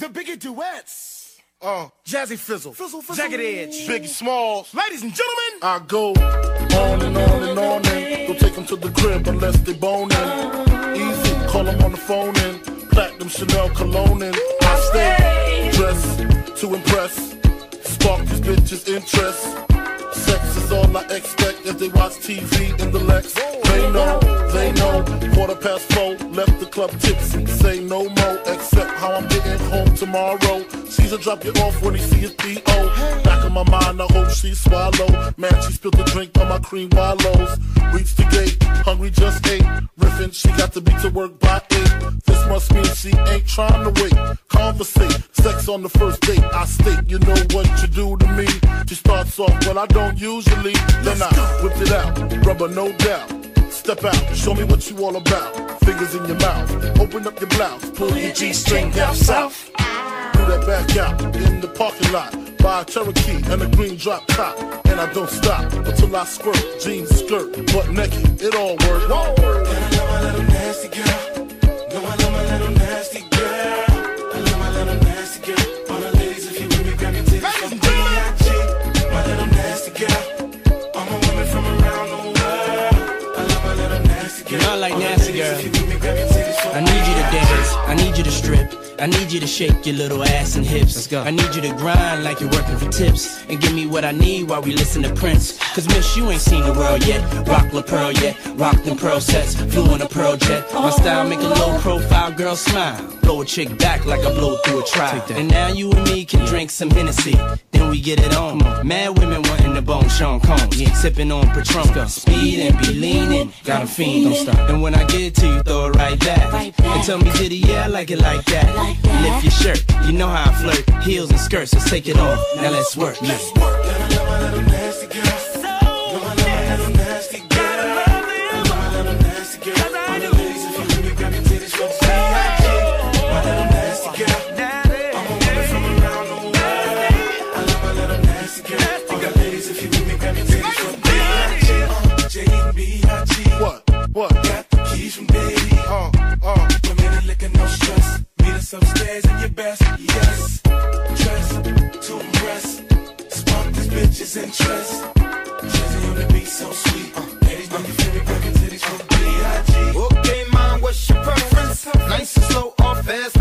The Biggie duets. Uh, Jazzy Fizzle. Fizzle, Fizzle. Jagged Edge. Biggie Smalls. Ladies and gentlemen. I go on and on and on and don't take them to the crib unless they boning. Easy, call them on the phone and platinum Chanel cologne and I stay dressed to impress, spark these bitches' interest. Sex is all I expect as they watch TV in the Lex. They know, they know. Quarter past four, left the club tipsy. Say no more, except how I'm getting home tomorrow. Caesar drop you off when he see his P.O. Back in my mind, I hope she swallow. Man, she spilled the drink on my cream wallows. Reach the gate, hungry just ate. Riffin', she got to be to work by eight. This must mean she ain't trying to wait. Conversate, sex on the first date. I state, you know what you do to me. She starts off, well, I don't usually. Then I whip it out, rubber no doubt. Step out, show me what you all about. Fingers in your mouth, open up your blouse, pull your G-string down south. Do that back out in the parking lot. Buy a Cherokee and a green drop top. And I don't stop until I squirt. Jeans, skirt, butt naked, it all works. All work. And I love my little nasty girl. No, I love my little nasty girl. I love my little nasty girl. All the ladies, if you with me, grab your titties from B.I.G. My little nasty girl. All my women from around the world. I love my little nasty girl. You know I like All the nasty ladies, girl. if you with me, grab your titties I need you to dance, I need you to strip. I need you to shake your little ass and hips. Let's go. I need you to grind like you're working for tips. And give me what I need while we listen to Prince. Cause miss, you ain't seen the world yet. Rock La Perla yet. Rock them pearl sets. Flew in a pearl jet. My uh-huh. style make a low profile girl smile. Blow a chick back like I blow through a trial. And now you and me can drink some Hennessy. Then we get it on. Mad women wanting the bone Sean Combs. Sipping on Patron. Speed and be leaning. Got a fiend. Don't stop. And when I get to you, throw it right back. And tell me, did he, yeah, I like it like that. Lift your shirt. You know how I flirt. Heels and skirts. Let's take it off. Now let's work. And B.I.G. What? What? Meet upstairs in your best, yes. Dress to impress. Spark these bitches' interest. Jazzy on the beat, so sweet. Uh, ladies, know you feel me, grab your titties from B.I.G. Okay, mom, what's your preference? Nice and slow or fast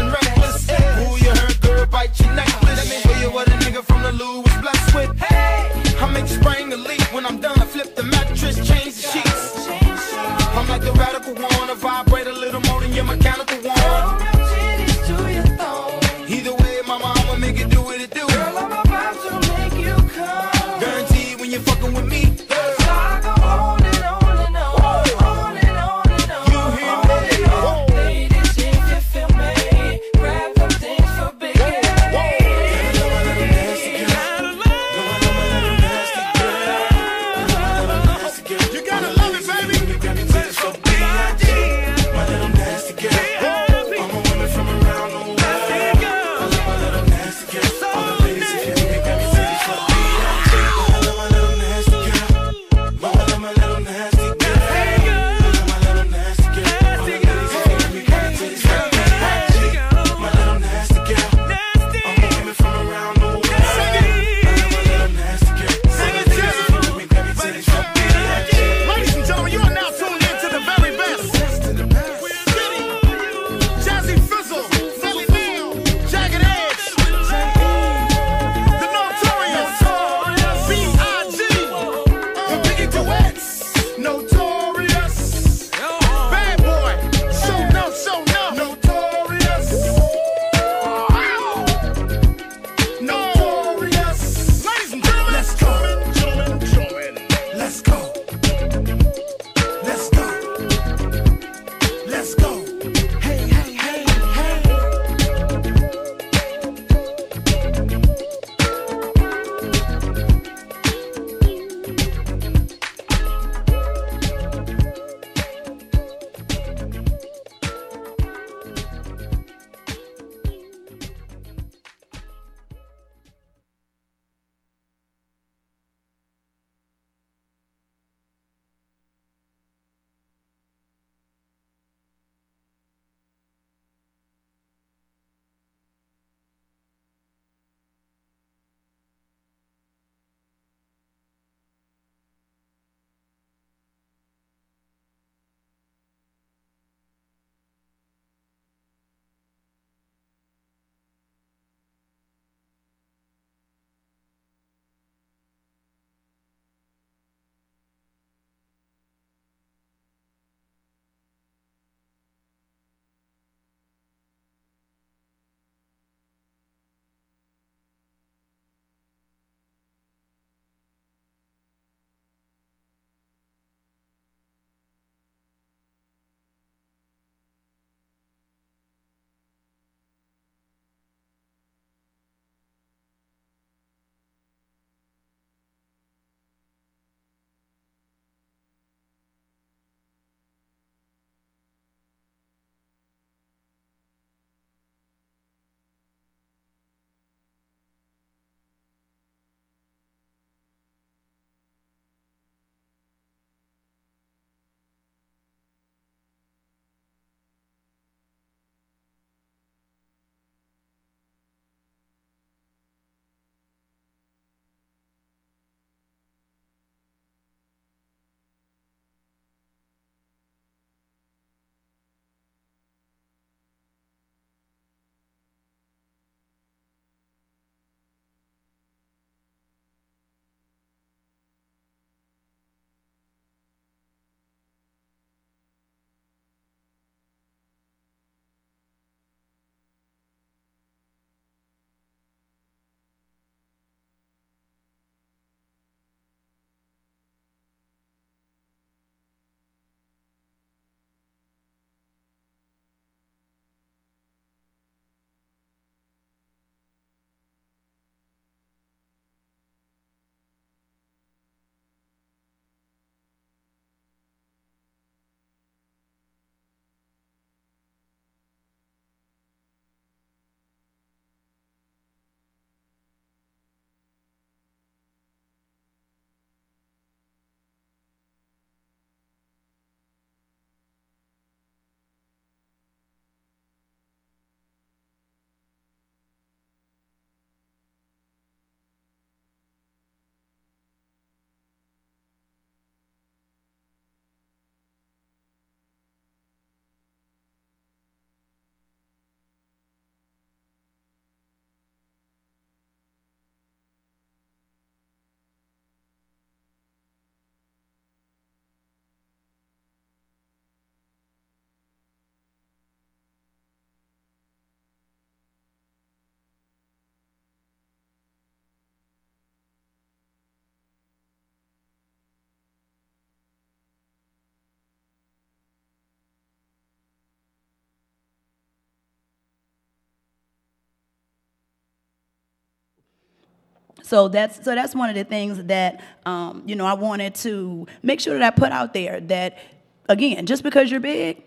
So that's so that's one of the things that um, you know I wanted to make sure that I put out there that again, just because you're big,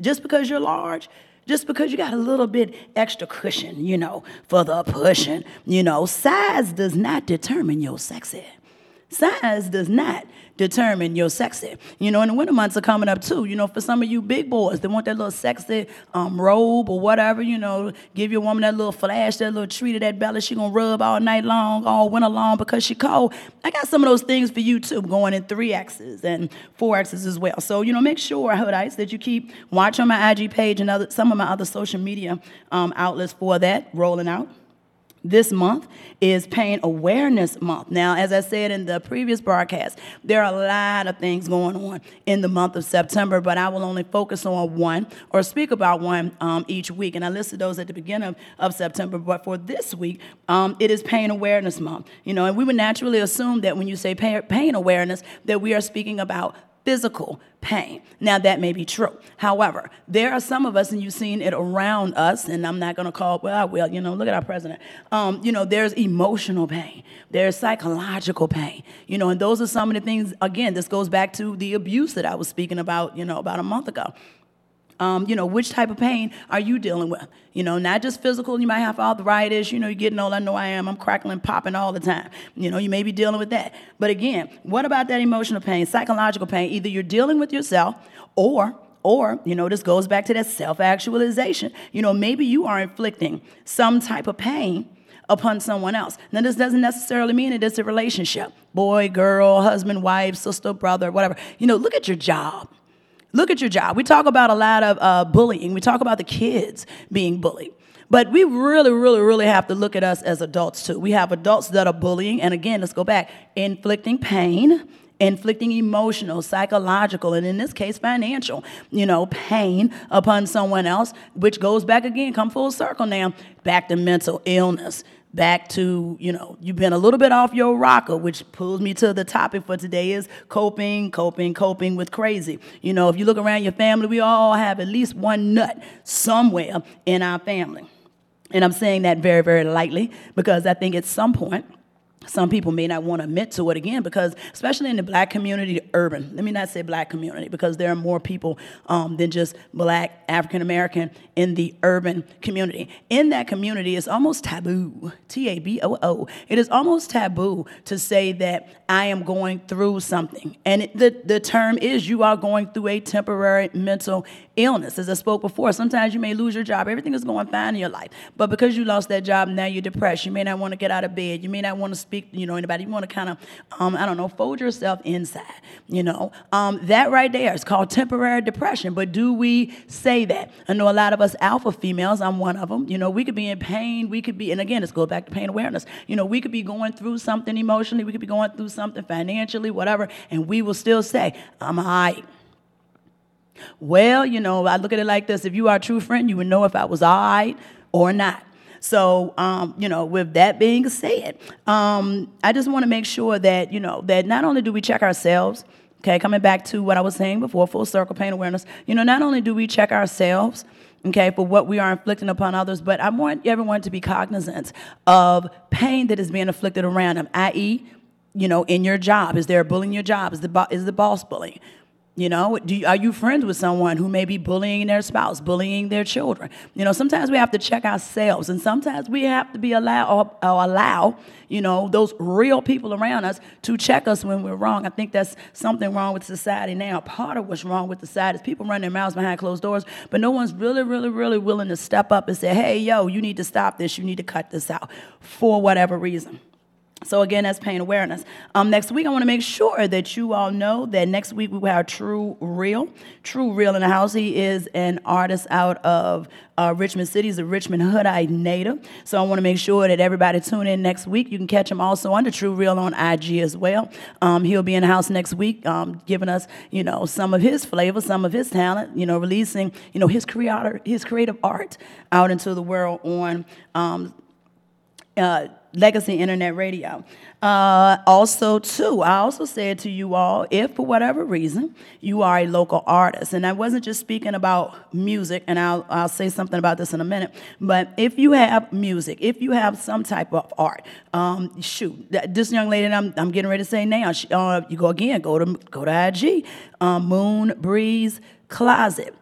just because you're large, just because you got a little bit extra cushion, you know, for the pushing, you know, size does not determine your sexy. Size does not determine your sexy. You know, and the winter months are coming up too. You know, for some of you big boys that want that little sexy um, robe or whatever, you know, give your woman that little flash, that little treat of that belly she gonna rub all night long, all winter long because she cold. I got some of those things for you too, going in three X's and four X's as well. So, you know, make sure, Hoodites, that you keep watching my IG page and other some of my other social media um, outlets for that rolling out this month is Pain Awareness Month. Now, as I said in the previous broadcast, there are a lot of things going on in the month of September, but I will only focus on one or speak about one um, each week. And I listed those at the beginning of, of September, but for this week, um, it is Pain Awareness Month. You know, and we would naturally assume that when you say pain, pain awareness, that we are speaking about physical pain. Now, that may be true. However, there are some of us, and you've seen it around us, and I'm not going to call, well, I will, you know, look at our president. Um, you know, there's emotional pain, there's psychological pain, you know, and those are some of the things, again, this goes back to the abuse that I was speaking about, you know, about a month ago. Um, you know, which type of pain are you dealing with? You know, not just physical, you might have arthritis, you know, you're getting old, I know I am, I'm crackling, popping all the time. You know, you may be dealing with that. But again, what about that emotional pain, psychological pain? Either you're dealing with yourself or or, you know, this goes back to that self actualization. You know, maybe you are inflicting some type of pain upon someone else. Now, this doesn't necessarily mean that it is a relationship boy, girl, husband, wife, sister, brother, whatever. You know, look at your job. Look at your job. We talk about a lot of uh, bullying. We talk about the kids being bullied. But we really, really, really have to look at us as adults too. We have adults that are bullying, and again, let's go back, inflicting pain, inflicting emotional, psychological, and in this case, financial, you know, pain upon someone else, which goes back again, come full circle now, back to mental illness, back to, you know, you've been a little bit off your rocker, which pulls me to the topic for today is coping, coping, coping with crazy. You know, if you look around your family, we all have at least one nut somewhere in our family. And I'm saying that very, very lightly because I think at some point, some people may not want to admit to it again because especially in the black community urban let me not say black community because there are more people um, than just black african american in the urban community. In that community it's almost taboo t-a-b-o-o it is almost taboo to say that i am going through something. And it, the, the term is you are going through a temporary mental illness. As i spoke before sometimes you may lose your job. Everything is going fine in your life. But because you lost that job now you're depressed. You may not want to get out of bed. You may not want to speak, you know, anybody. You want to kind of, um, I don't know, fold yourself inside, you know. Um, that right there is called temporary depression. But do we say that? I know a lot of us alpha females, I'm one of them, you know, we could be in pain. We could be, and again, let's go back to pain awareness. You know, we could be going through something emotionally, we could be going through something financially, whatever, and we will still say, I'm all right. Well, you know, I look at it like this if you are a true friend, you would know if I was all right or not. So, um, you know, with that being said, um, I just want to make sure that, you know, that not only do we check ourselves, okay, coming back to what I was saying before, full circle pain awareness, you know, not only do we check ourselves, okay, for what we are inflicting upon others, but I want everyone to be cognizant of pain that is being inflicted around them, i.e., you know, in your job. Is there bullying your job? Is the, bo- is the boss bullying? You know, do you, are you friends with someone who may be bullying their spouse, bullying their children? You know, sometimes we have to check ourselves, and sometimes we have to be allow or, or allow, you know, those real people around us to check us when we're wrong. I think that's something wrong with society now. Part of what's wrong with society is people run their mouths behind closed doors, but no one's really, really, really willing to step up and say, "Hey, yo, you need to stop this. You need to cut this out," for whatever reason. So again, that's pain awareness. Um, next week, I want to make sure that you all know that next week we have True Real. True Real in the house. He is an artist out of uh, Richmond City. He's a Richmond Hoodite native. So I want to make sure that everybody tune in next week. You can catch him also under True Real on IG as well. Um, he'll be in the house next week, um, giving us, you know, some of his flavor, some of his talent. You know, releasing, you know, his creator, his creative art out into the world on. Um, uh, Legacy Internet Radio. Uh, also, too, I also said to you all, if for whatever reason you are a local artist, and I wasn't just speaking about music, and I'll, I'll say something about this in a minute, but if you have music, if you have some type of art, um, shoot, th- this young lady I'm, I'm getting ready to say now, she, uh, you go again, go to go to IG, um, Moon Breeze Closet.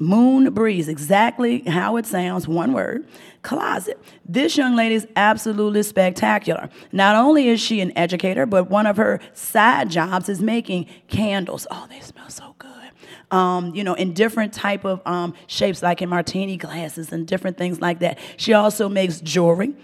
Moon Breeze, exactly how it sounds, one word, closet. This young lady is absolutely spectacular. Not only is she an educator, but one of her side jobs is making candles. Oh, they smell so good. Um, you know, in different type of um, shapes, like in martini glasses and different things like that. She also makes jewelry.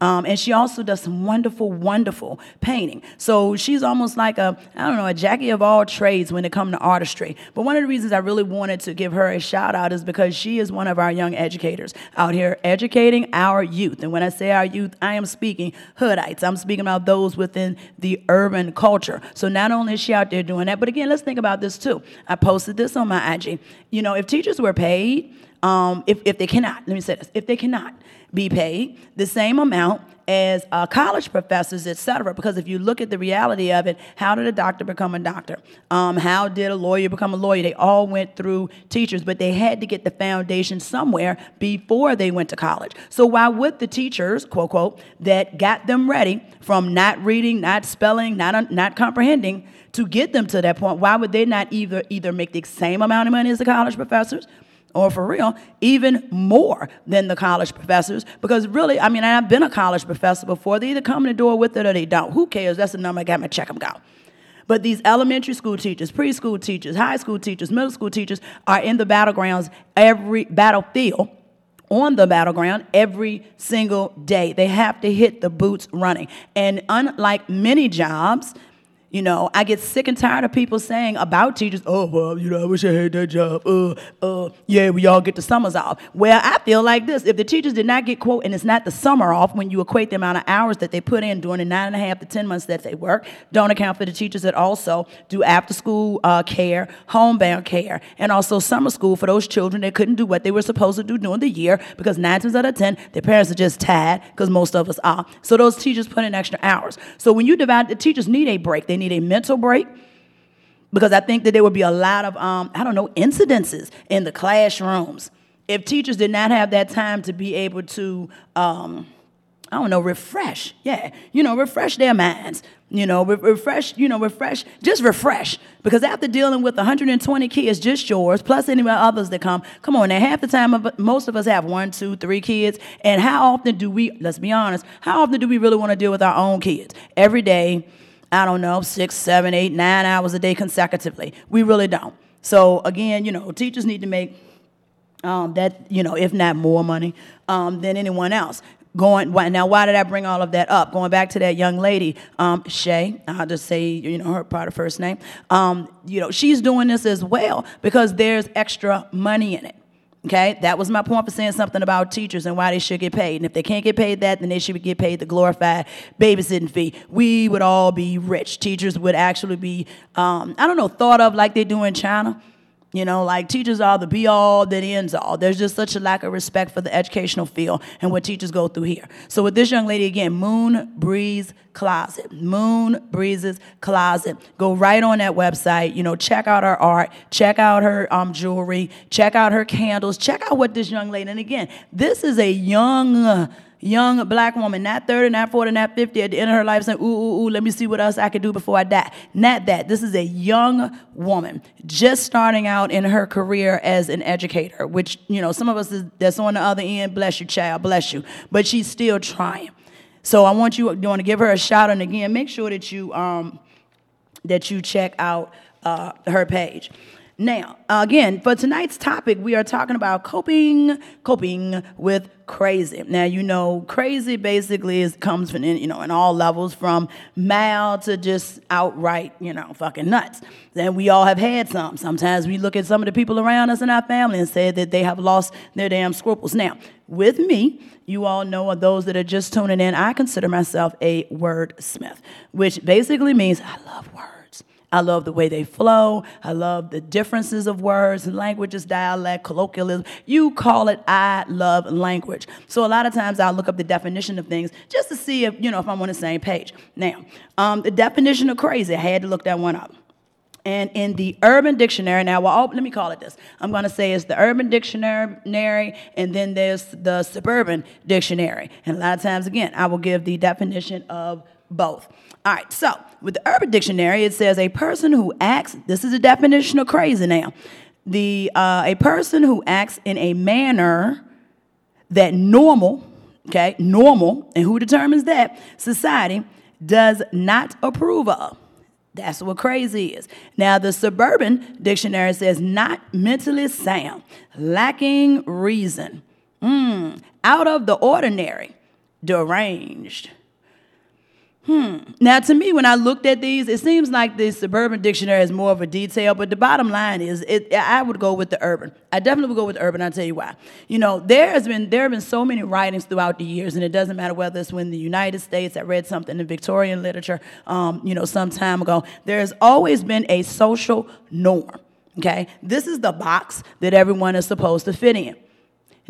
Um, and she also does some wonderful, wonderful painting. So she's almost like a, I don't know, a Jackie of all trades when it comes to artistry. But one of the reasons I really wanted to give her a shout out is because she is one of our young educators out here educating our youth. And when I say our youth, I am speaking hoodites. I'm speaking about those within the urban culture. So not only is she out there doing that, but again, let's think about this too. I posted this on my IG. You know, if teachers were paid, um, if, if they cannot, let me say this, if they cannot be paid the same amount as uh, college professors, et cetera, because if you look at the reality of it, how did a doctor become a doctor? Um, how did a lawyer become a lawyer? They all went through teachers, but they had to get the foundation somewhere before they went to college. So why would the teachers, quote, quote, that got them ready from not reading, not spelling, not, not comprehending, to get them to that point, why would they not either, either make the same amount of money as the college professors or for real, even more than the college professors. Because really, I mean, I've been a college professor before. They either come in the door with it or they don't. Who cares? That's the number I got my check them go. But these elementary school teachers, preschool teachers, high school teachers, middle school teachers are in the battlegrounds every battlefield on the battleground every single day. They have to hit the boots running. And unlike many jobs, you know, I get sick and tired of people saying about teachers, oh, well, you know, I wish I had that job. Uh, uh, yeah, we all get the summers off. Well, I feel like this. If the teachers did not get, quote, and it's not the summer off when you equate the amount of hours that they put in during the nine and a half to 10 months that they work, don't account for the teachers that also do after school uh, care, homebound care, and also summer school for those children that couldn't do what they were supposed to do during the year because nine times out of 10, their parents are just tired because most of us are. So those teachers put in extra hours. So when you divide, the teachers need a break. They need a mental break because I think that there would be a lot of, um, I don't know, incidences in the classrooms if teachers did not have that time to be able to, um, I don't know, refresh. Yeah, you know, refresh their minds. You know, re- refresh, you know, refresh, just refresh. Because after dealing with 120 kids, just yours, plus any others that come, come on, now half the time, of, most of us have one, two, three kids. And how often do we, let's be honest, how often do we really want to deal with our own kids? Every day, I don't know, six, seven, eight, nine hours a day consecutively. We really don't. So again, you know, teachers need to make um, that, you know, if not more money um, than anyone else. Going now, why did I bring all of that up? Going back to that young lady, um, Shay. I'll just say, you know, her part of first name. Um, you know, she's doing this as well because there's extra money in it. Okay, that was my point for saying something about teachers and why they should get paid. And if they can't get paid that, then they should get paid the glorified babysitting fee. We would all be rich. Teachers would actually be, um, I don't know, thought of like they do in China. You know, like teachers are the be all that ends all. There's just such a lack of respect for the educational field and what teachers go through here. So with this young lady again, Moon Breeze Closet, Moon Breeze's Closet. Go right on that website. You know, check out her art, check out her um, jewelry, check out her candles, check out what this young lady. And again, this is a young young black woman, not 30, not 40, not 50, at the end of her life saying, ooh, ooh, ooh, let me see what else I can do before I die. Not that. This is a young woman just starting out in her career as an educator, which, you know, some of us is, that's on the other end, bless you, child, bless you. But she's still trying. So I want you, you want to give her a shout and again, make sure that you, um, that you check out uh, her page. Now, again, for tonight's topic, we are talking about coping, coping with crazy. Now, you know, crazy basically is comes from you know in all levels, from mild to just outright, you know, fucking nuts. Then we all have had some. Sometimes we look at some of the people around us in our family and say that they have lost their damn scruples. Now, with me, you all know, of those that are just tuning in, I consider myself a wordsmith, which basically means I love words. I love the way they flow. I love the differences of words, and languages, dialect, colloquialism. You call it, I love language. So a lot of times I'll look up the definition of things just to see if, you know, if I'm on the same page. Now, um, the definition of crazy, I had to look that one up. And in the Urban Dictionary, now, well, let me call it this. I'm going to say it's the Urban Dictionary, and then there's the Suburban Dictionary. And a lot of times, again, I will give the definition of both. All right, so with the Urban Dictionary, it says a person who acts, this is a definition of crazy now, the, uh, a person who acts in a manner that normal, okay, normal, and who determines that? Society does not approve of. That's what crazy is. Now, the Suburban Dictionary says not mentally sound, lacking reason, mm, out of the ordinary, deranged. Hmm. Now, to me, when I looked at these, it seems like the suburban dictionary is more of a detail, but the bottom line is, it, I would go with the urban. I definitely would go with urban. I'll tell you why. You know, there has been there have been so many writings throughout the years, and it doesn't matter whether it's when the United States. I read something in Victorian literature, um, you know, some time ago. There has always been a social norm. Okay, this is the box that everyone is supposed to fit in.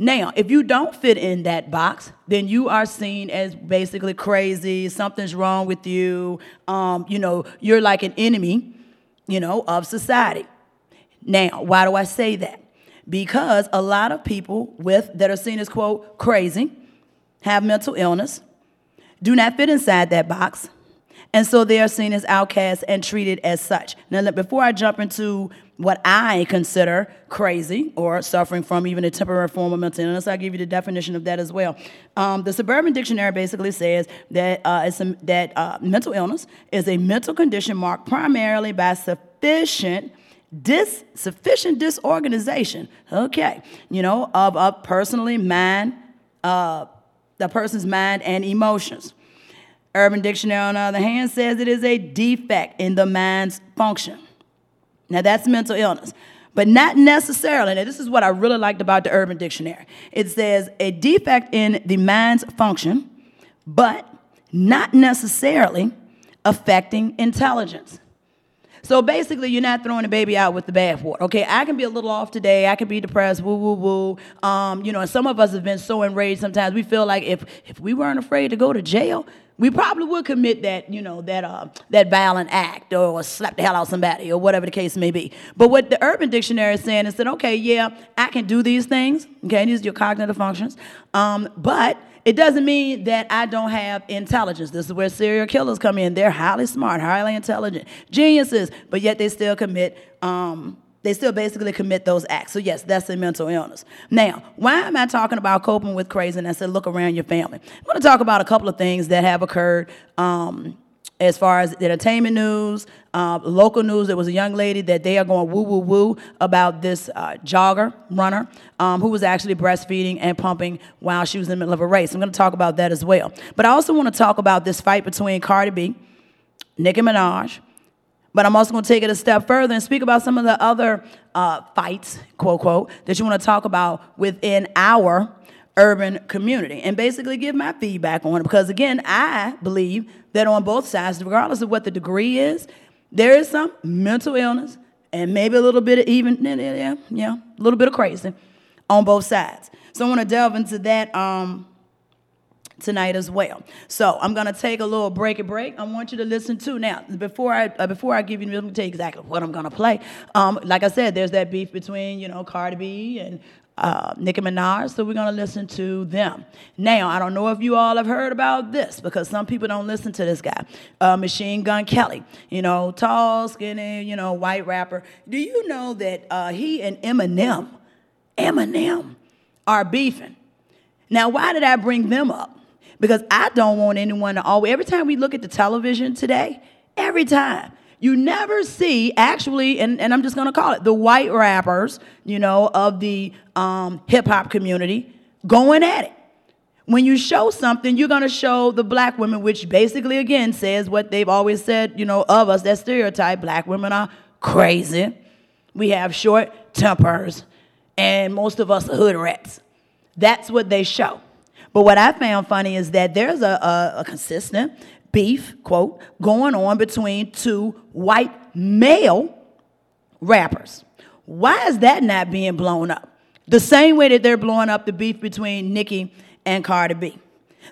Now, if you don't fit in that box, then you are seen as basically crazy, something's wrong with you, um, you know, you're like an enemy, you know, of society. Now, why do I say that? Because a lot of people with that are seen as quote crazy, have mental illness, do not fit inside that box, and so they are seen as outcasts and treated as such. Now, before I jump into what I consider crazy or suffering from even a temporary form of mental illness. I'll give you the definition of that as well. Um, the Suburban Dictionary basically says that, uh, a, that uh, mental illness is a mental condition marked primarily by sufficient dis, sufficient disorganization, okay, you know, of, of personally mind, uh, the person's mind and emotions. Urban Dictionary, on the other hand, says it is a defect in the mind's function. Now, that's mental illness, but not necessarily. Now, this is what I really liked about the Urban Dictionary. It says a defect in the mind's function, but not necessarily affecting intelligence. So basically, you're not throwing the baby out with the bathwater. Okay, I can be a little off today. I can be depressed. Woo, woo, woo. Um, you know, and some of us have been so enraged. Sometimes we feel like if if we weren't afraid to go to jail, we probably would commit that, you know, that uh, that violent act or slap the hell out somebody or whatever the case may be. But what the Urban Dictionary is saying is that okay, yeah, I can do these things. Okay, these are your cognitive functions, um, but it doesn't mean that I don't have intelligence. This is where serial killers come in. They're highly smart, highly intelligent, geniuses, but yet they still commit. Um, they still basically commit those acts. So yes, that's a mental illness. Now, why am I talking about coping with craziness and look around your family? I'm going to talk about a couple of things that have occurred. Um, as far as entertainment news, uh, local news, there was a young lady that they are going woo woo woo about this uh, jogger runner um, who was actually breastfeeding and pumping while she was in the middle of a race. I'm going to talk about that as well. But I also want to talk about this fight between Cardi B, Nicki Minaj, but I'm also going to take it a step further and speak about some of the other uh, fights, quote, quote, that you want to talk about within our urban community and basically give my feedback on it. Because again, I believe that on both sides, regardless of what the degree is, there is some mental illness and maybe a little bit of even, yeah, yeah, a little bit of crazy on both sides. So I want to delve into that um, tonight as well. So I'm gonna take a little break and break. I want you to listen to now. Before I uh, before I give you, let me tell you exactly what I'm gonna play. Um, like I said, there's that beef between you know Cardi B and uh, Nicki Minaj, so we're going to listen to them. Now, I don't know if you all have heard about this because some people don't listen to this guy, uh, Machine Gun Kelly. You know, tall, skinny, you know, white rapper. Do you know that uh, he and Eminem, Eminem, are beefing? Now, why did I bring them up? Because I don't want anyone to always, every time we look at the television today, every time, you never see actually, and, and I'm just gonna call it the white rappers, you know, of the um, hip hop community going at it. When you show something, you're gonna show the black women, which basically again says what they've always said, you know, of us, that stereotype, black women are crazy. We have short tempers, and most of us are hood rats. That's what they show. But what I found funny is that there's a, a, a consistent beef, quote, going on between two white male rappers. Why is that not being blown up? The same way that they're blowing up the beef between Nicki and Cardi B.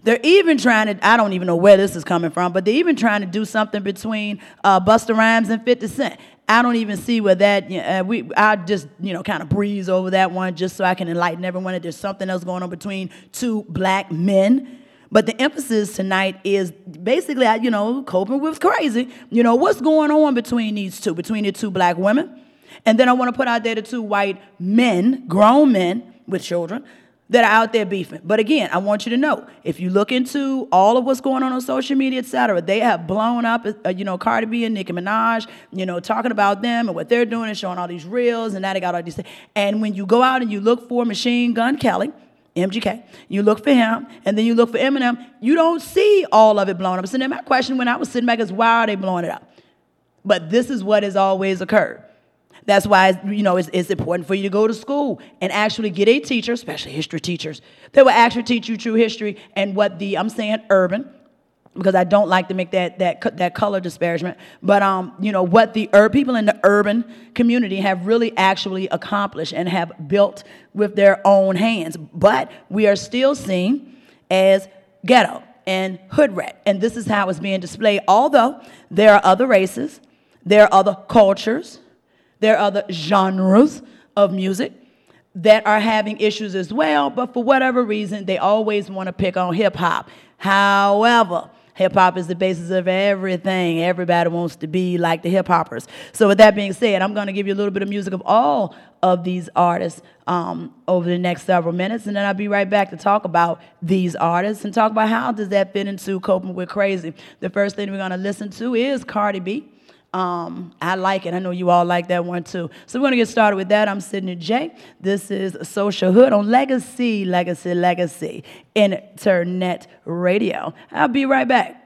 They're even trying to, I don't even know where this is coming from, but they're even trying to do something between uh, Busta Rhymes and 50 Cent. I don't even see where that, uh, we, I just, you know, kind of breeze over that one just so I can enlighten everyone that there's something else going on between two black men. But the emphasis tonight is basically, you know, coping with crazy. You know, what's going on between these two, between the two black women? And then I want to put out there the two white men, grown men with children, that are out there beefing. But again, I want you to know if you look into all of what's going on on social media, et cetera, they have blown up, uh, you know, Cardi B and Nicki Minaj, you know, talking about them and what they're doing and showing all these reels, and now they got all these things. And when you go out and you look for Machine Gun Kelly, MGK, you look for him, and then you look for Eminem, you don't see all of it blown up. So then my question when I was sitting back is, why are they blowing it up? But this is what has always occurred. That's why you know it's, it's, important for you to go to school and actually get a teacher, especially history teachers, that will actually teach you true history and what the I'm saying urban because I don't like to make that that that color disparagement, but um, you know what the ur- people in the urban community have really actually accomplished and have built with their own hands. But we are still seen as ghetto and hood rat, and this is how it's being displayed. Although there are other races, there are other cultures there are other genres of music that are having issues as well, but for whatever reason, they always want to pick on hip hop. However, hip hop is the basis of everything. Everybody wants to be like the hip hoppers. So, with that being said, I'm going to give you a little bit of music of all of these artists um, over the next several minutes, and then I'll be right back to talk about these artists and talk about how does that fit into coping with crazy. The first thing we're going to listen to is Cardi B. Um, I like it. I know you all like that one too. So we're gonna get started with that. I'm Sydney J. This is Social Hood on Legacy, Legacy, Legacy, Internet Radio. I'll be right back.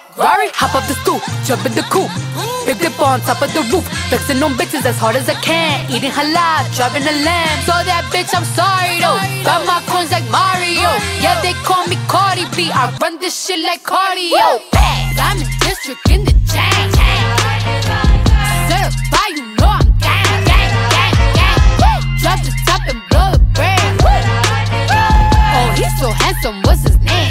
Ferrari, hop up the stoop, jump in the coupe. Big dip on top of the roof, flexing on bitches as hard as I can. Eating halal, driving a lamb. So that bitch, I'm sorry though. Got my coins like Mario. Yeah, they call me Cardi B. I run this shit like cardio. I'm in district in the chain. Certified, you know I'm gang, gang, gang, gang. Drop the top and blow the brand. Oh, he's so handsome. What's his name?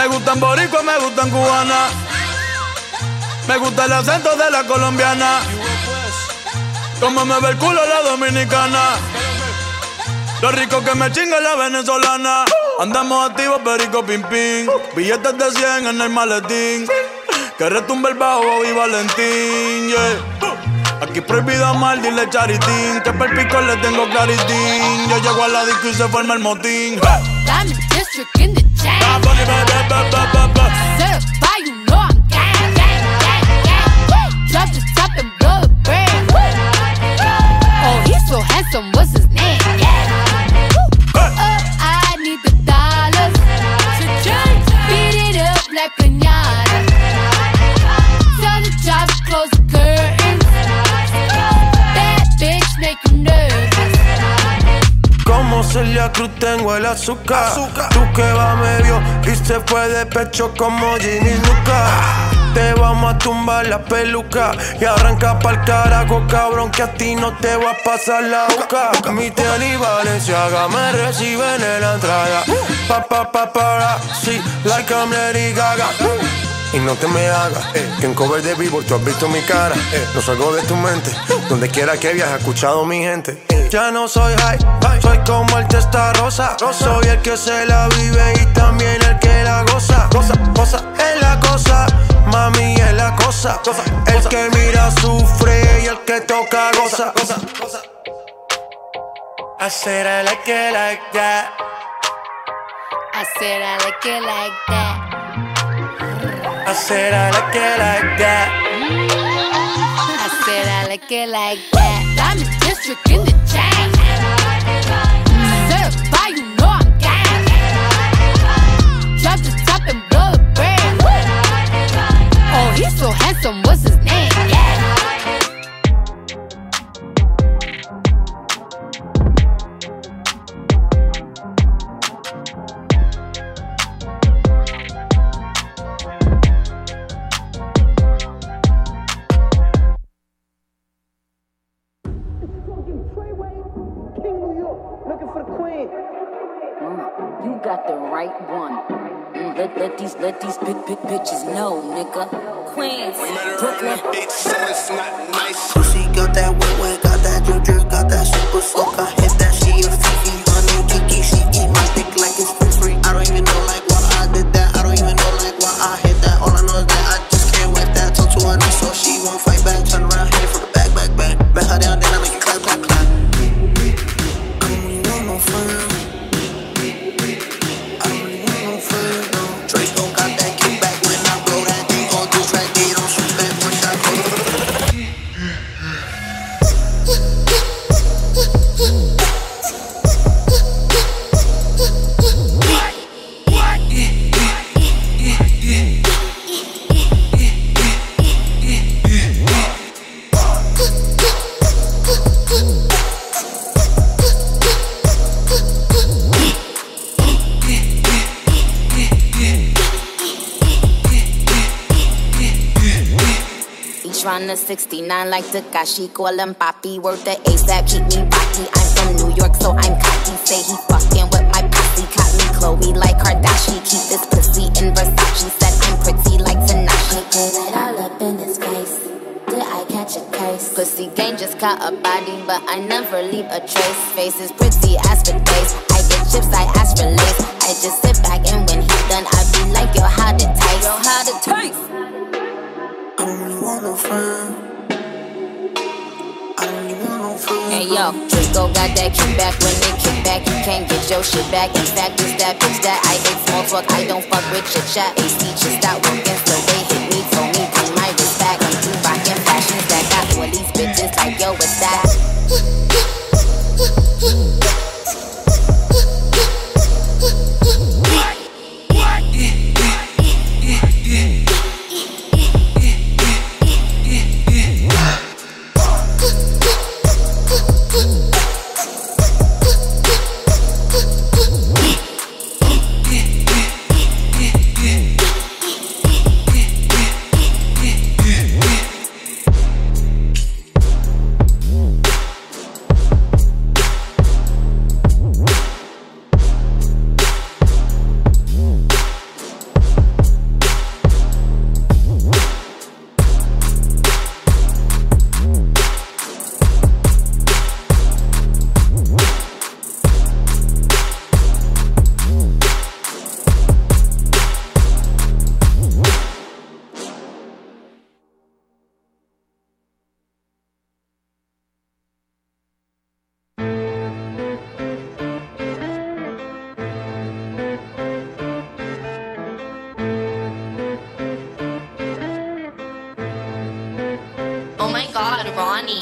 Me gustan boricua, me gustan cubana. Me gusta el acento de la colombiana. Como me ve el culo la dominicana. Lo rico que me chinga la venezolana. Andamos activos, perico pim pim. Billetes de 100 en el maletín. Que retumbe el bajo y Valentín, Aquí prohibido mal, dile charitín. Que per pico le tengo claritín. Yo llego a la disco y se forma el motín. district in the chain. Certify, you know I'm gang, gang, gang, gang. Drop the top and blow the. Oh, he's so handsome, what's his Cruz tengo el azúcar. Tú que va medio y se fue de pecho como Ginny Luca. Te vamos a tumbar la peluca y arranca pa'l carajo, cabrón, que a ti no te va a pasar la boca. Mi tía y Valenciaga me reciben en la entrada. Pa, pa, pa, para, sí, like I'm Lady Gaga. Y no te me hagas, eh, que en cover de vivo tú has visto mi cara. Eh, no salgo de tu mente, donde quiera que viajes, escuchado mi gente. Ya no soy high, soy como el testa rosa. Soy el que se la vive y también el que la goza. Cosa, cosa, es la cosa, mami es la cosa. El que mira sufre y el que toca goza. I said I like it like that. I said I like it like that. I said I like it like that. Like it like that. Diamond district in the chain. Certified, you know I'm gang. Drop the top and blow the brand. Oh, he's so handsome. What's his name? Yeah. Let, these big big bitches know, nigga. Queens, Brooklyn. Pussy got that wet wet, got that drip drip, got that super soak. I hit that she 69 like Tekashi, call him Papi. Worth the ASAP, keep me rocky. I'm from New York, so I'm cocky. Say he fucking with my posse. Caught me Chloe like Kardashian. Keep this pussy in Versace. Said I'm pretty like Tanashi. Put it all up in his face. Did I catch a case? Pussy gang just caught a body, but I never leave a trace. Face is pretty as for days. I get chips, I ask for lace. I just sit back and when he done, I be like, yo, how to taste? Yo, how to taste? Hey yo, Draco got that kickback when they kick back. You can't get your shit back. In fact, it's that bitch that I hate small talk. I don't fuck with your chat. AC just stop working, so they hit me. Told me pay my respect. I'm too rockin' fashions that got all these bitches like yo, what's that?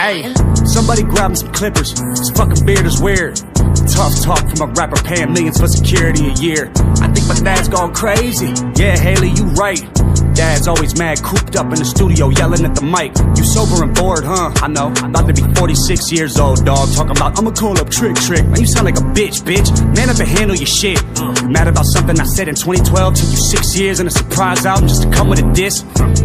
Hey, somebody grab me some clippers. This fucking beard is weird. Tough talk from a rapper paying millions for security a year. I think my dad's gone crazy. Yeah, Hailie, you right. Dad's always mad, cooped up in the studio, yelling at the mic. You sober and bored, huh? I know. About to be 46 years old, dog. Talking about, I'ma call up Trick Trick. Man, you sound like a bitch, bitch. Man up and handle your shit. You mad about something I said in 2012? Took you six years and a surprise album just to come with a diss?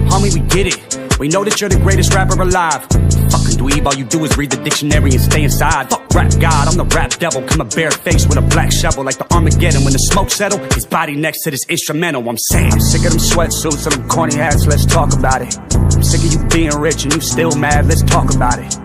Homie, we get it. We know that you're the greatest rapper alive. Fucking dweeb, all you do is read the dictionary and stay inside. Fuck rap god, I'm the rap devil. Come a bare face with a black shovel like the Armageddon. When the smoke settle, his body next to this instrumental. I'm saying, I'm sick of them sweatsuits and them corny hats. Let's talk about it. I'm sick of you being rich and you still mad. Let's talk about it.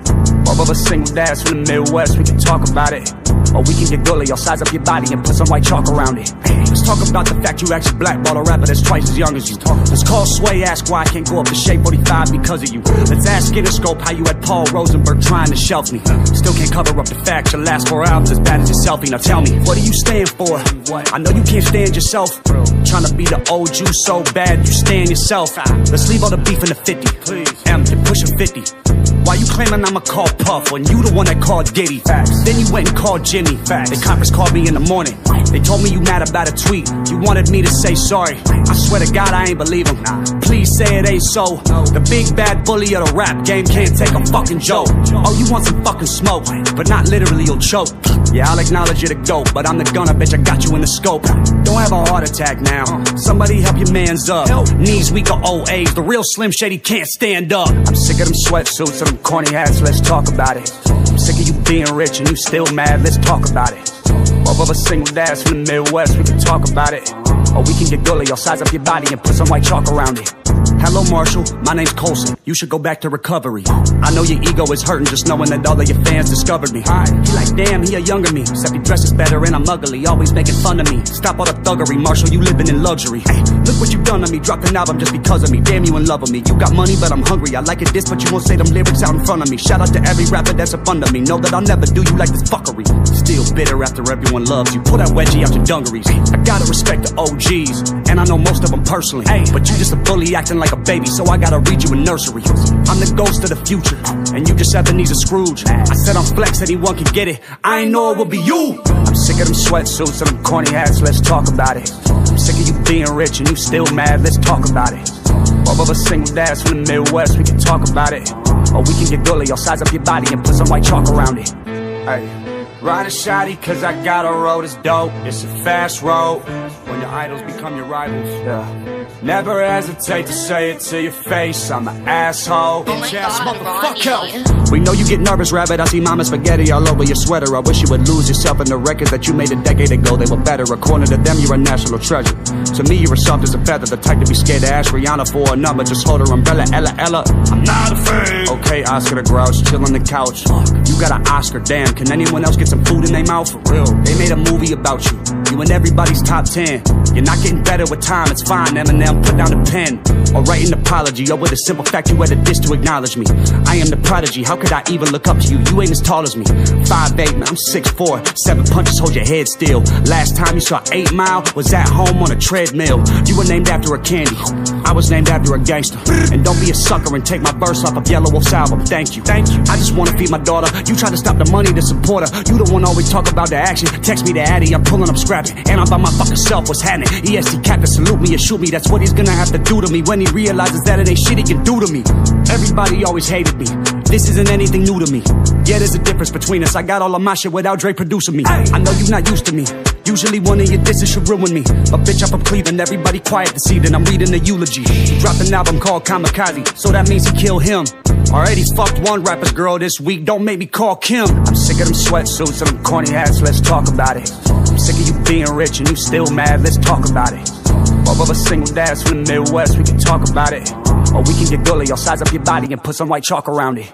Of a single dads from the Midwest, we can talk about it. Or we can get gully, I'll size up your body and put some white chalk around it. Let's talk about the fact you actually blackball a rapper that's twice as young as you. Let's call Sway, ask why I can't go up to Shade 45 because of you. Let's ask Interscope how you had Paul Rosenberg trying to shelf me. Still can't cover up the fact your last four albums as bad as your selfie. Now tell me, what do you stand for? I know you can't stand yourself. Trying to be the old you so bad you stand yourself. Let's leave all the beef in the 50. Please. M, you're pushing 50. Why you claiming I'ma call Puff when you the one that called Diddy? Facts. Then you went and called Jimmy. Facts. They conference called me in the morning. They told me you mad about a tweet. You wanted me to say sorry. I swear to God I ain't believe them. Please say it ain't so. The big bad bully of the rap game can't take a fucking joke. Oh, you want some fucking smoke, but not literally you'll choke. Yeah, I'll acknowledge you're the dope, but I'm the gunner, bitch. I got you in the scope. Don't have a heart attack now. Somebody help your man's up. Knees weak or old age. The real Slim Shady can't stand up. I'm sick of them sweatsuits and them corny hats. Let's talk about it. I'm sick of you being rich and you still mad. Let's talk about it. Of a single dads from the Midwest. We can talk about it. Or we can get gully. I'll size up your body and put some white chalk around it. Hello, Marshall. My name's Colson. You should go back to recovery. I know your ego is hurting just knowing that all of your fans discovered me. He like, damn, he a younger me. Except he dresses better and I'm ugly. Always making fun of me. Stop all the thuggery, Marshall. You living in luxury. Hey, look what you done to me. Dropped an album just because of me. Damn, you in love with me. You got money, but I'm hungry. I like it this, but you won't say them lyrics out in front of me. Shout out to every rapper that's up under me. Know that I'll never do you like this fuckery. Still bitter after everyone loves you. Pull that wedgie out your dungarees. I gotta respect the OGs, and I know most of them personally. Hey, but you just a bully acting like a baby, so I gotta read you a nursery. I'm the ghost of the future, and you just Ebenezer Scrooge. I said I'm flex, anyone can get it. I ain't know it would be you. I'm sick of them sweatsuits and them corny hats. Let's talk about it. I'm sick of you being rich and you still mad. Let's talk about it. Both of us single dads from the Midwest. We can talk about it, or we can get gully. I'll size up your body and put some white chalk around it. Hey. Riding shoddy cause I got a road is dope. It's a fast road. When your idols become your rivals. Yeah. Never hesitate to say it to your face. I'm an asshole. Bitch ass motherfucker. We know you get nervous, rabbit. I see mama spaghetti all over your sweater. I wish you would lose yourself in the records that you made a decade ago. They were better. According to them, you're a national treasure. To me, you're soft as a feather. The type to be scared to ask Rihanna for a number. Just hold her umbrella, Ella, Ella. I'm not afraid. Okay, Oscar the Grouch, chill on the couch. You got an Oscar, damn. Can anyone else get some food in their mouth? For real. They made a movie about you. You in everybody's top 10. You're not getting better with time, it's fine. Eminem, put down the pen. Or write an apology, or with a simple fact, you had a dish to acknowledge me. I am the prodigy, how could I even look up to you? You ain't as tall as me. 5'8, man, I'm 6'4. Seven punches, hold your head still. Last time you saw 8 Mile was at home on a treadmill. You were named after a candy. I was named after a gangster. And don't be a sucker and take my verse off of Yelawolf's album. Thank you. Thank you. I just wanna feed my daughter. You try to stop the money to support her. You the one always talk about the action. Text me the Addy, I'm pulling up scrapping. And I'm by my fucking self. was What's happening? EST Captain salute me and shoot me. That's what he's gonna have to do to me when he realizes that it ain't shit he can do to me. Everybody always hated me. This isn't anything new to me. Yeah, there's a difference between us. I got all of my shit without Dre producing me. I know you're not used to me. Usually one of your disses should ruin me. But bitch, I'm from Cleveland, everybody quiet this evening. I'm reading the eulogy. He dropped an album called Kamikaze, so that means he killed him. Already fucked one rapper's girl this week, don't make me call Kim. I'm sick of them sweatsuits and them corny hats, let's talk about it. I'm sick of you being rich and you still mad, let's talk about it. Both of us single dads from the Midwest, we can talk about it. Or we can get gully, I'll size up your body and put some white chalk around it.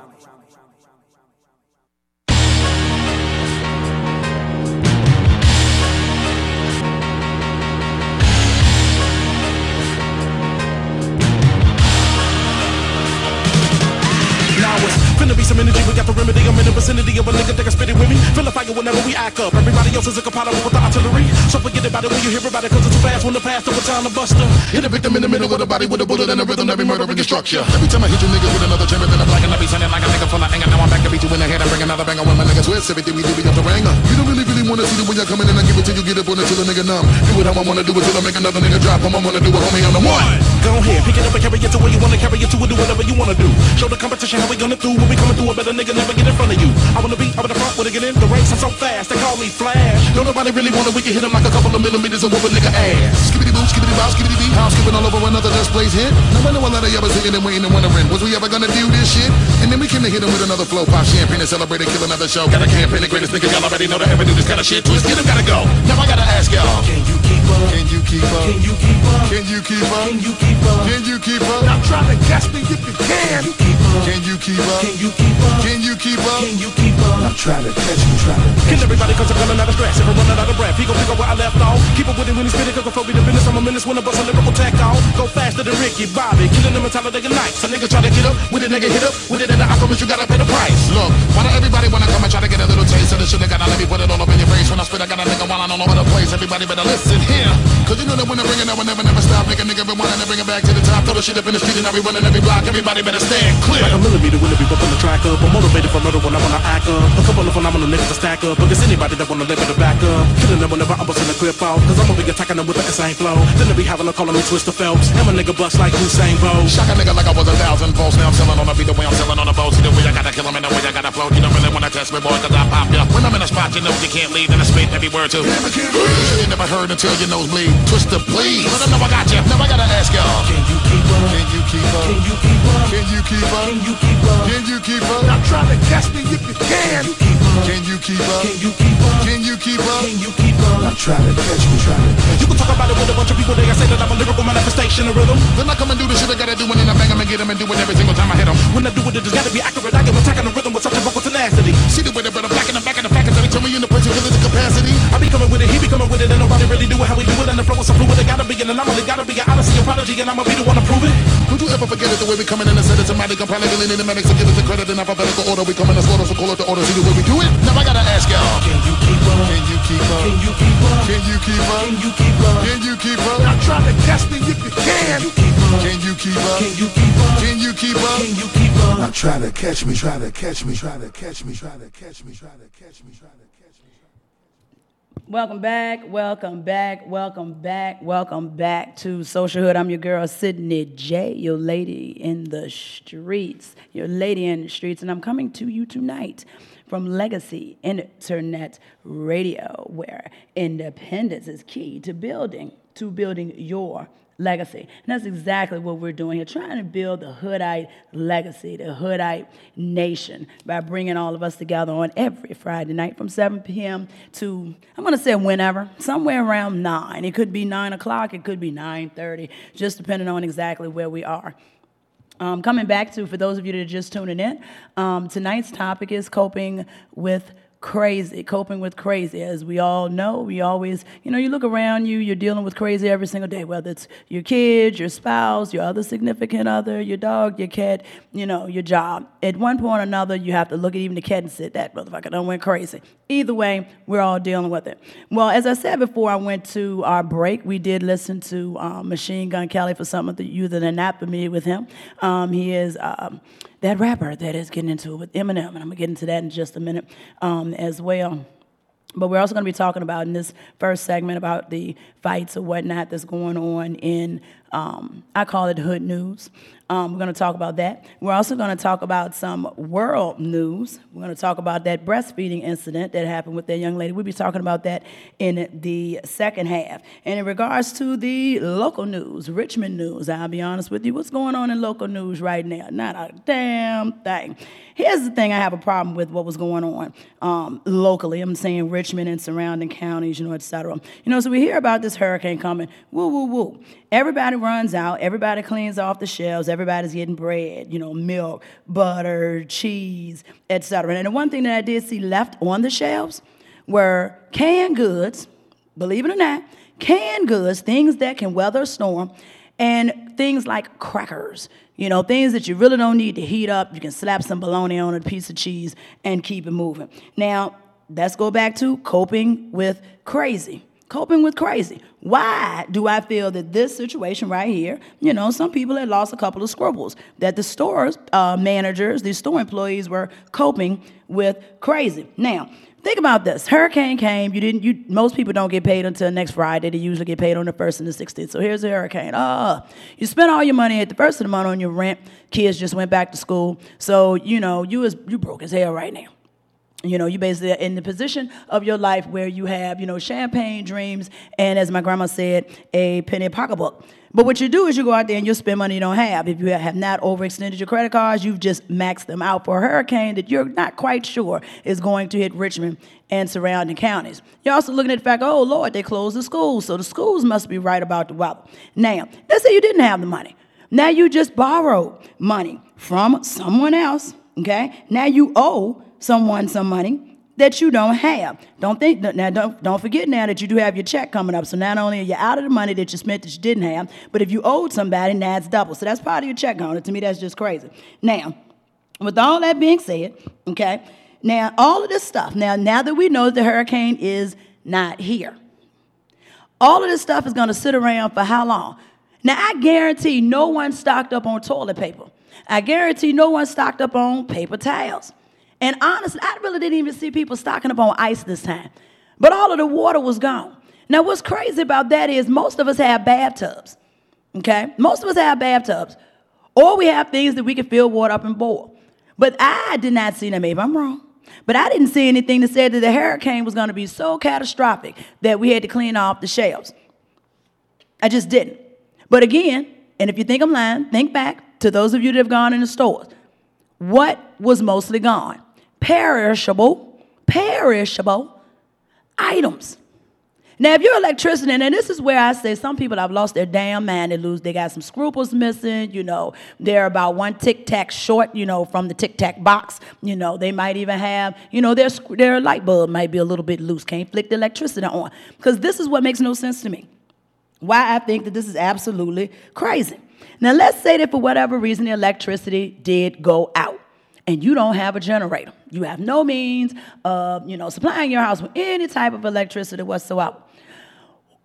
Some energy, we got the remedy. I'm in the vicinity of a nigga that can spit it with me. Feel a fire whenever we act up. Everybody else is a compatible with the artillery. So forget about it when you hear about it, cause it's too fast when the past over time to bust them. Hit a victim in the middle of the body with a bullet and a rhythm, that every murdering structure. Every time I hit you niggas with another chamber, then I'm and I be sounding like a nigga full of anger. Now I'm back to beat you in the head and bring another banger when my niggas twist. Everything we do, we up the ranger. You don't really, really wanna see the way I come in and I give it till you get up on it till a nigga numb. Do it how I wanna do it till I make another nigga drop. How I wanna do it, homie, I'm the one. Go ahead, pick it up and carry it to where you wanna carry it to and do whatever you wanna do. Show the competition how we gonna do when we coming through a better nigga never get in front of you. I wanna be up in the front when I get in the race. I'm so fast, they call me Flash. Don't nobody really want it, we can hit him like a couple of millimeters of whoop a nigga ass. Skibbity bow, skibbity bee. How I'm skipping all over another Just Blaze hit. No matter what lot of y'all was sitting and waiting and wondering, was we ever gonna do this shit? And then we came to hit him with another flow, pop champagne and celebrate and kill another show. Got a campaign, the greatest nigga y'all already know to ever do this kind of shit. Twist, get him, gotta go. Now I gotta ask y'all. Can you keep up? Can you keep up? Can you keep up? Can you keep up? Can you keep up? Can you keep up? Now try to catch me if you can. Can you keep up? Can you keep up? Can you keep up? Can you keep up? Now try to catch me, try to Kill everybody cause I'm running out of stress. Running out of breath, he gon' pick up where I left off. Keep it with him when he's spitting cause I be the business. I'm a menace when I bust a lyrical tack off. Go faster than Ricky Bobby. Killing them in Talladega Nights. So niggas try to get up with it, nigga hit up with it, and I promise you gotta pay the price. Look, why do everybody wanna come and try to get a little taste of the shit? They gotta let me put it all up in your face. When I spit, I got a nigga while I'm all over the place. Everybody better listen here. Cause you know that when I bring it I never, never stop. Nigga, nigga, everyone, and I bring it back to the top. Throw the shit up in the street, and I be running every block. Everybody better stand clear. Like a millimeter when we bumping the track up. I'm motivated for murder when I wanna act up. A couple of phenomenal niggas to stack up. But it's anybody that wanna live in the back up. Killing them whenever I'm busting the clip out. Cause I'm gonna be attacking them with the insane flow. Then they be having a calling me Twista Phelps. And my nigga bust like Usain Bolt. Shock a nigga like I was a thousand volts. Now I'm selling on the beat the way I'm selling on the boat. See the way I gotta kill him and the way I gotta float. You don't really wanna test me, boy, cause I pop ya. When I'm in a spot, you know you can't leave. And I spit every word to. You never heard until your nose bleed. Twista, please. Let them know I got you. Now I gotta ask y'all. Can you keep up? Can you keep up? Can you keep up? Can you keep up? Can you keep up? Can you keep up? Now try to catch me if you can. Can you keep up? Can you keep up? Can you keep up? Can you keep up? I'm try to catch me, try to catch You can talk about it with a bunch of people. They say that I'm a lyrical manifestation of rhythm. Then I come and do the shit I gotta do and then I bang 'em and get 'em and do it every single time I hit 'em. When I do it, it just gotta be accurate. I can attacking the rhythm with such a vocal tenacity. See the way they better back in the capacity. I be coming with it, he be coming with it, and nobody really do it how we do it. And the flow is so fluid, it gotta be an anomaly, gotta be an odyssey, a prodigy, and I'ma be the one to prove it. Don't you ever forget it the way we coming in and said it's a. I'm probably in the medics to give us the credit in alphabetical order. We come in slaughter, so call it the order. See the way we do it? Now I gotta ask y'all. Can you keep up? Can you keep up? Can you keep up? Can you keep up? Can you keep up? Can you keep up? Now try to catch me if you can. Can you keep up? Can you keep up? Can you keep up? Can you keep up? Now try to catch me, try to catch me, try to catch me, try to catch me, try to catch me, try to catch me. Welcome back, welcome back, welcome back, welcome back to Social Hood. I'm your girl, Sydney J, your lady in the streets, your lady in the streets, and I'm coming to you tonight from Legacy Internet Radio, where independence is key to building, to building your legacy. And that's exactly what we're doing here, trying to build the Hoodite legacy, the Hoodite nation, by bringing all of us together on every Friday night from 7 p.m. to, I'm going to say whenever, somewhere around 9. It could be 9 o'clock, it could be 9.30, just depending on exactly where we are. Um, coming back to, for those of you that are just tuning in, um, tonight's topic is coping with crazy, coping with crazy. As we all know, we always, you know, you look around you, you're dealing with crazy every single day, whether it's your kids, your spouse, your other significant other, your dog, your cat, you know, your job. At one point or another, you have to look at even the cat and say, that motherfucker done went crazy. Either way, we're all dealing with it. Well, as I said before I went to our break, we did listen to um, Machine Gun Kelly for some of the you that are not familiar with him. Um, he is um, that rapper that is getting into it with Eminem, and I'm gonna get into that in just a minute um, as well. But we're also going to be talking about in this first segment about the fights or whatnot that's going on in, um, I call it hood news. Um, we're going to talk about that. We're also going to talk about some world news. We're going to talk about that breastfeeding incident that happened with that young lady. We'll be talking about that in the second half. And in regards to the local news, Richmond news, I'll be honest with you, what's going on in local news right now? Not a damn thing. Here's the thing I have a problem with what was going on um, locally. I'm saying Richmond and surrounding counties, you know, et cetera. You know, so we hear about this hurricane coming. Woo, woo, woo. Everybody runs out. Everybody cleans off the shelves. Everybody's getting bread, you know, milk, butter, cheese, etc. And the one thing that I did see left on the shelves were canned goods, believe it or not, canned goods, things that can weather a storm, and things like crackers. You know, things that you really don't need to heat up. You can slap some bologna on a piece of cheese and keep it moving. Now, let's go back to coping with crazy. Coping with crazy. Why do I feel that this situation right here, you know, some people had lost a couple of scruples, that the store uh, managers, the store employees were coping with crazy. Now, think about this. Hurricane came, you didn't you most people don't get paid until next Friday. They usually get paid on the first and the 16th. So here's the hurricane. Ah, you spent all your money at the first of the month on your rent. Kids just went back to school. So, you know, you was you broke as hell right now you know, you basically are in the position of your life where you have, you know, champagne dreams and, as my grandma said, a penny pocketbook. But what you do is you go out there and you spend money you don't have. If you have not overextended your credit cards, you've just maxed them out for a hurricane that you're not quite sure is going to hit Richmond and surrounding counties. You're also looking at the fact, oh Lord, they closed the schools, so the schools must be right about the weather. Now, let's say you didn't have the money. Now you just borrowed money from someone else. Okay. Now you owe someone some money that you don't have. Don't think now don't don't forget now that you do have your check coming up. So not only are you out of the money that you spent that you didn't have, but if you owed somebody, now it's double. So that's part of your check on it. To me, that's just crazy. Now, with all that being said, okay, now all of this stuff, now now that we know the hurricane is not here, all of this stuff is gonna sit around for how long? Now I guarantee no one stocked up on toilet paper. I guarantee no one stocked up on paper towels. And honestly, I really didn't even see people stocking up on ice this time. But all of the water was gone. Now, what's crazy about that is most of us have bathtubs. Okay? Most of us have bathtubs. Or we have things that we can fill water up and boil. But I did not see, now maybe I'm wrong, but I didn't see anything that said that the hurricane was going to be so catastrophic that we had to clean off the shelves. I just didn't. But again, and if you think I'm lying, think back to those of you that have gone in the stores. What was mostly gone? Perishable, perishable items. Now, if you're electrician, and this is where I say some people have lost their damn mind. They lose, they got some scruples missing. You know, they're about one tic tac short. You know, from the tic tac box. You know, they might even have, you know, their their light bulb might be a little bit loose. Can't flick the electricity on because this is what makes no sense to me. Why I think that this is absolutely crazy. Now, let's say that for whatever reason the electricity did go out and you don't have a generator. You have no means of, you know, supplying your house with any type of electricity whatsoever.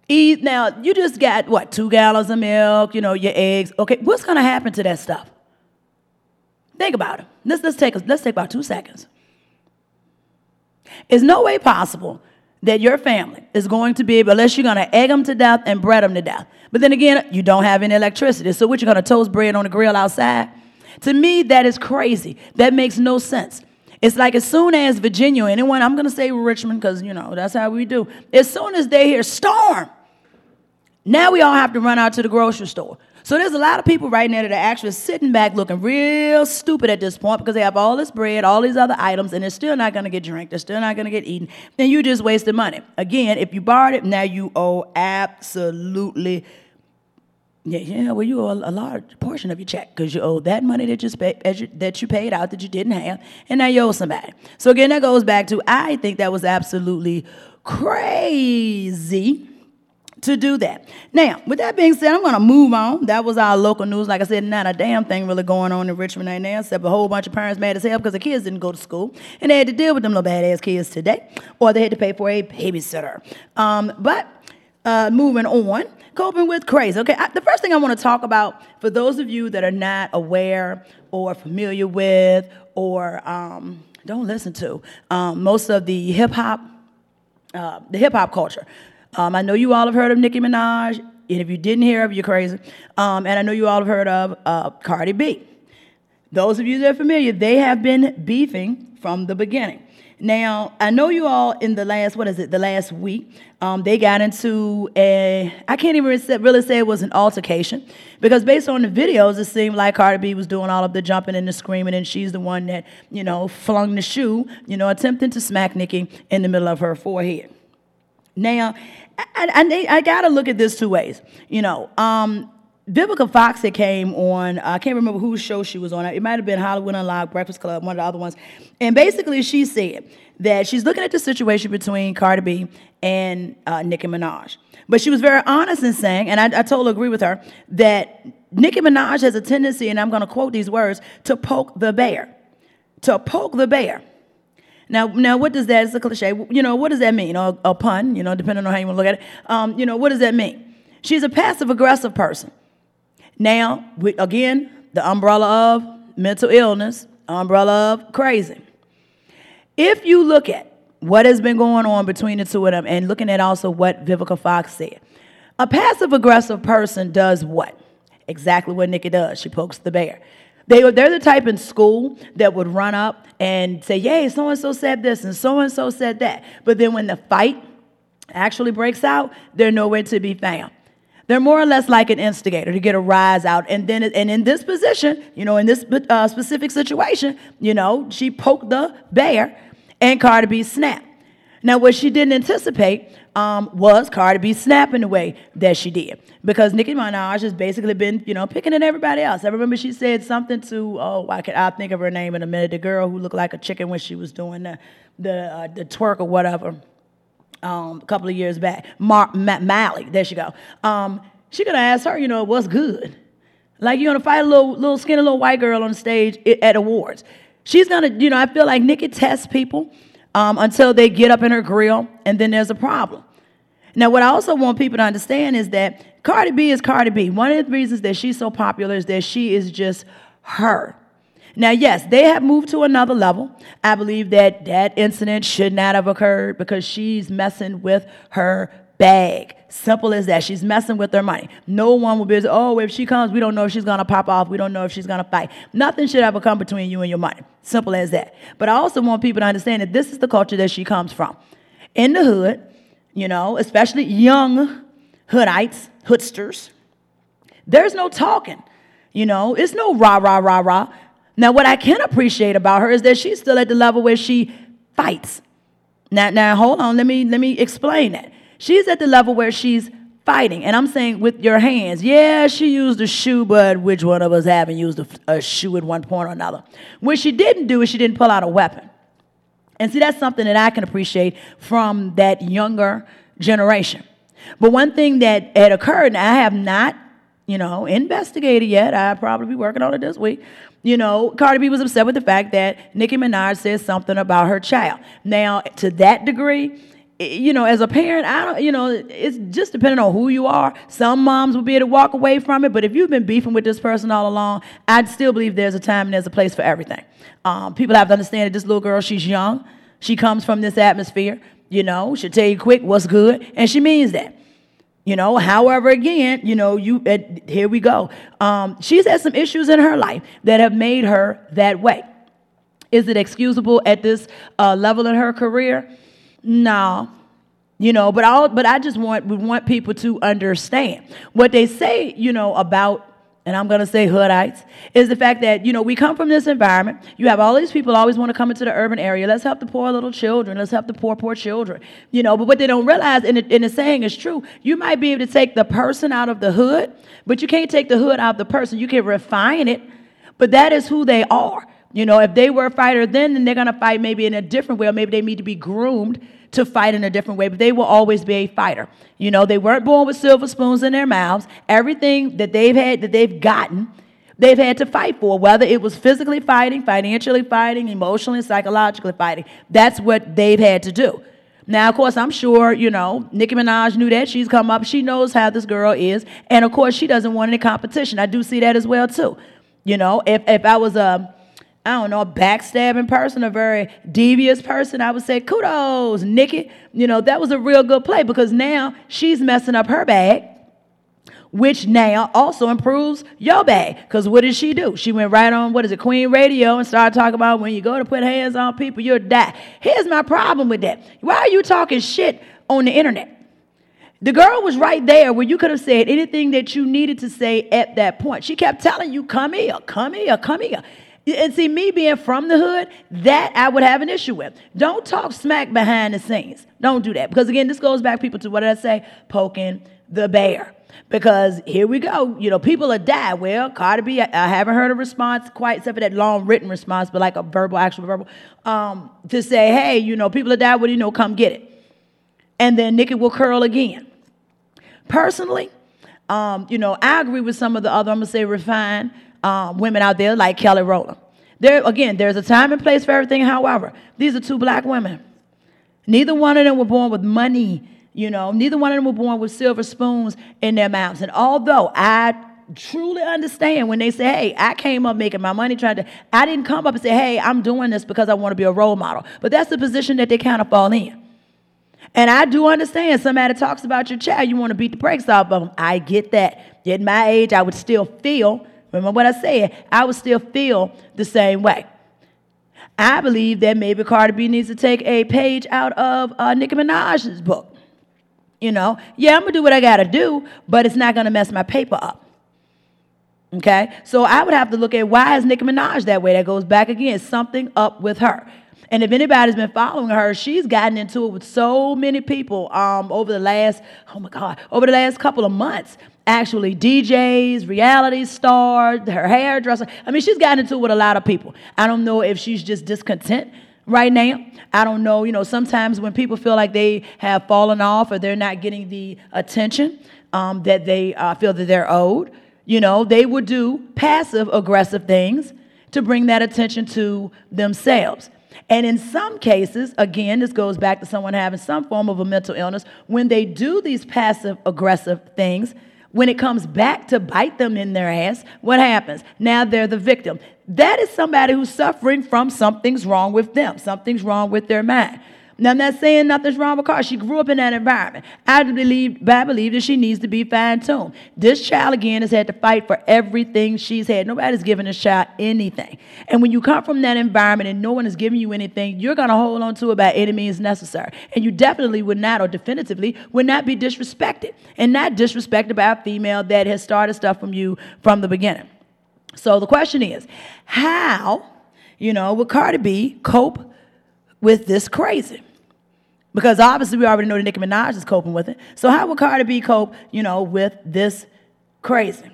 Now, you just got, what, two gallons of milk, you know, your eggs. Okay, what's to happen to that stuff? Think about it. Let's, let's, take, let's take about two seconds. It's no way possible that your family is going to be able, unless you're going to egg them to death and bread them to death. But then again, you don't have any electricity. So what, you're going to toast bread on the grill outside? To me, that is crazy. That makes no sense. It's like as soon as Virginia, anyone, I'm going to say Richmond because, you know, that's how we do. As soon as they hear storm, now we all have to run out to the grocery store. So there's a lot of people right now that are actually sitting back looking real stupid at this point because they have all this bread, all these other items, and they're still not going to get drank. They're still not going to get eaten. And you just wasted money. Again, if you borrowed it, now you owe absolutely yeah, yeah. Well, you owe a, large portion of your check because you owe that money that you, you, that you paid out that you didn't have, and now you owe somebody. So again, that goes back to I think that was absolutely crazy to do that. Now, with that being said, I'm going to move on. That was our local news. Like I said, not a damn thing really going on in Richmond right now, except a whole bunch of parents mad as hell because the kids didn't go to school and they had to deal with them little badass kids today, or they had to pay for a babysitter. Um, but uh, moving on coping with crazy. Okay, I, the first thing I want to talk about for those of you that are not aware or familiar with or um, don't listen to um, most of the hip hop, uh, the hip hop culture. Um, I know you all have heard of Nicki Minaj, and if you didn't hear of, you're crazy. Um, and I know you all have heard of uh, Cardi B. Those of you that are familiar, they have been beefing from the beginning. Now, I know you all in the last, what is it, the last week, um, they got into a, I can't even really say it was an altercation, because based on the videos, it seemed like Cardi B was doing all of the jumping and the screaming, and she's the one that, you know, flung the shoe, you know, attempting to smack Nicki in the middle of her forehead. Now, I, I, I got to look at this two ways. You know, um, Vivica Fox that came on, I can't remember whose show she was on. It might have been Hollywood Unlocked, Breakfast Club, one of the other ones. And basically, she said that she's looking at the situation between Cardi B and uh, Nicki Minaj. But she was very honest in saying, and I, I totally agree with her, that Nicki Minaj has a tendency, and I'm going to quote these words, to poke the bear. To poke the bear. Now, now, what does that? It's a cliche. You know, what does that mean? Or a pun? You know, depending on how you want to look at it. Um, you know, what does that mean? She's a passive aggressive person. Now, we, again, the umbrella of mental illness, umbrella of crazy. If you look at what has been going on between the two of them and looking at also what Vivica Fox said, a passive aggressive person does what? Exactly what Nicki does. She pokes the bear. They, they're the type in school that would run up and say, Yay, so and so said this and so and so said that. But then when the fight actually breaks out, they're nowhere to be found. They're more or less like an instigator to get a rise out. And then, and in this position, you know, in this uh, specific situation, you know, she poked the bear and Cardi B snapped. Now, what she didn't anticipate um, was Cardi B snapping the way that she did. Because Nicki Minaj has basically been, you know, picking at everybody else. I remember she said something to, oh, I can, I'll think of her name in a minute, the girl who looked like a chicken when she was doing the, the, uh, the twerk or whatever um, a couple of years back. Mar- Ma- there she go. Um, she gonna ask her, you know, what's good? Like you're gonna fight a little, little skinny little white girl on stage at awards. She's gonna, you know, I feel like Nicki tests people um, until they get up in her grill, and then there's a problem. Now, what I also want people to understand is that Cardi B is Cardi B. One of the reasons that she's so popular is that she is just her. Now, yes, they have moved to another level. I believe that that incident should not have occurred because she's messing with her bag. Simple as that. She's messing with her money. No one will be, oh, if she comes, we don't know if she's going to pop off. We don't know if she's going to fight. Nothing should ever come between you and your money. Simple as that. But I also want people to understand that this is the culture that she comes from. In the hood, you know, especially young hoodites, hoodsters, there's no talking. You know, it's no rah, rah, rah, rah. Now, what I can appreciate about her is that she's still at the level where she fights. Now, now hold on, let me let me explain that. She's at the level where she's fighting, and I'm saying with your hands. Yeah, she used a shoe, but which one of us haven't used a, a shoe at one point or another? What she didn't do is she didn't pull out a weapon. And see, that's something that I can appreciate from that younger generation. But one thing that had occurred, and I have not, you know, investigated yet, I'll probably be working on it this week. You know, Cardi B was upset with the fact that Nicki Minaj said something about her child. Now, to that degree, you know, as a parent, I don't, you know, it's just depending on who you are. Some moms will be able to walk away from it, but if you've been beefing with this person all along, I'd still believe there's a time and there's a place for everything. Um, people have to understand that this little girl, she's young. She comes from this atmosphere, you know, she'll tell you quick what's good, and she means that. You know, however, again, you know, you uh, here we go. Um, she's had some issues in her life that have made her that way. Is it excusable at this uh, level in her career? No. You know, but I but I just want we want people to understand what they say, you know, about and I'm going to say hoodites, is the fact that, you know, we come from this environment. You have all these people always want to come into the urban area. Let's help the poor little children. Let's help the poor, poor children. You know, but what they don't realize, and the, and the saying is true, you might be able to take the person out of the hood, but you can't take the hood out of the person. You can refine it, but that is who they are. You know, if they were a fighter then, then they're going to fight maybe in a different way, or maybe they need to be groomed to fight in a different way, but they will always be a fighter. You know, they weren't born with silver spoons in their mouths. Everything that they've had, that they've gotten, they've had to fight for, whether it was physically fighting, financially fighting, emotionally, psychologically fighting. That's what they've had to do. Now, of course, I'm sure, you know, Nicki Minaj knew that. She's come up. She knows how this girl is. And of course, she doesn't want any competition. I do see that as well, too. You know, if, if I was a, I don't know, a backstabbing person, a very devious person, I would say, kudos, Nicki. You know, that was a real good play because now she's messing up her bag, which now also improves your bag. Because what did she do? She went right on, what is it, Queen Radio, and started talking about when you go to put hands on people, you'll die. Here's my problem with that. Why are you talking shit on the internet? The girl was right there where you could have said anything that you needed to say at that point. She kept telling you, come here, come here, come here. And see, me being from the hood, that I would have an issue with. Don't talk smack behind the scenes. Don't do that. Because again, this goes back, people, to what did I say? Poking the bear. Because here we go, you know, people are die. Well, Cardi B, I, I haven't heard a response quite, except for that long written response, but like a verbal, actual verbal, um, to say, hey, you know, people are die. Well, you know, come get it. And then Nicki will curl again. Personally, um, you know, I agree with some of the other, I'm gonna say refined um, women out there like Kelly Rowland. There again, there's a time and place for everything. However, these are two black women. Neither one of them were born with money. You know, neither one of them were born with silver spoons in their mouths. And although I truly understand when they say, hey, I came up making my money trying to, I didn't come up and say, hey, I'm doing this because I want to be a role model. But that's the position that they kind of fall in. And I do understand somebody talks about your child, you want to beat the brakes off of them. I get that. At my age, I would still feel, remember what I said, I would still feel the same way. I believe that maybe Cardi B needs to take a page out of uh, Nicki Minaj's book. You know, yeah, I'm gonna do what I gotta do, but it's not gonna mess my paper up. Okay, so I would have to look at why is Nicki Minaj that way? That goes back again, something up with her. And if anybody's been following her, she's gotten into it with so many people um, over the last, oh my God, over the last couple of months. Actually, DJs, reality stars, her hairdresser. I mean, she's gotten into it with a lot of people. I don't know if she's just discontent right now. I don't know. You know, sometimes when people feel like they have fallen off or they're not getting the attention um, that they uh, feel that they're owed, you know, they would do passive aggressive things to bring that attention to themselves. And in some cases, again, this goes back to someone having some form of a mental illness, when they do these passive aggressive things, when it comes back to bite them in their ass, what happens? Now they're the victim. That is somebody who's suffering from something's wrong with them, something's wrong with their mind. Now, I'm not saying nothing's wrong with her. She grew up in that environment. I believe, I believe that she needs to be fine tuned. This child, again, has had to fight for everything she's had. Nobody's giving this child anything. And when you come from that environment and no one is giving you anything, you're going to hold on to it by any means necessary. And you definitely would not, or definitively, would not be disrespected. And not disrespected by a female that has started stuff from you from the beginning. So the question is, how, you know, would Cardi B cope with this crazy? Because obviously we already know that Nicki Minaj is coping with it. So how would Cardi B cope, you know, with this crazy?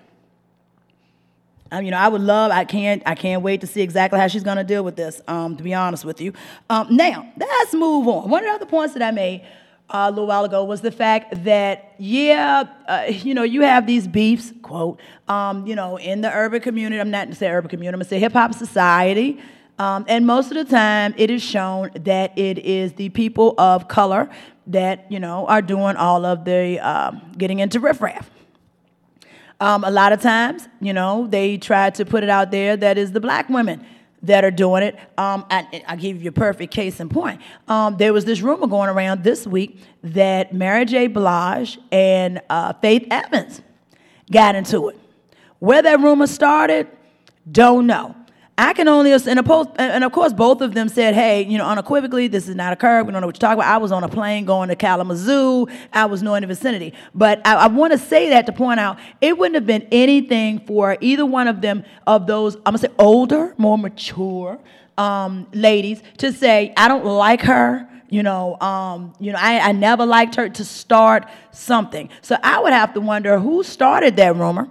Um, you know, I would love. I can't. I can't wait to see exactly how she's going to deal with this. Um, to be honest with you. Um, now let's move on. One of the other points that I made uh, a little while ago was the fact that yeah, uh, you know, you have these beefs. Quote. Um, you know, in the urban community. I'm not to say urban community. I'm to say hip hop society. Um, and most of the time, it is shown that it is the people of color that you know are doing all of the um, getting into riffraff. Um, a lot of times, you know, they try to put it out there that is the black women that are doing it. Um, I, I give you a perfect case in point. Um, there was this rumor going around this week that Mary J. Blige and uh, Faith Evans got into it. Where that rumor started, don't know. I can only and, post, and of course both of them said, "Hey, you know, unequivocally, this is not a curb. We don't know what you're talking about." I was on a plane going to Kalamazoo. I was knowing the vicinity, but I, I want to say that to point out it wouldn't have been anything for either one of them of those. I'm gonna say older, more mature um, ladies to say, "I don't like her." You know, um, you know, I, I never liked her to start something. So I would have to wonder who started that rumor.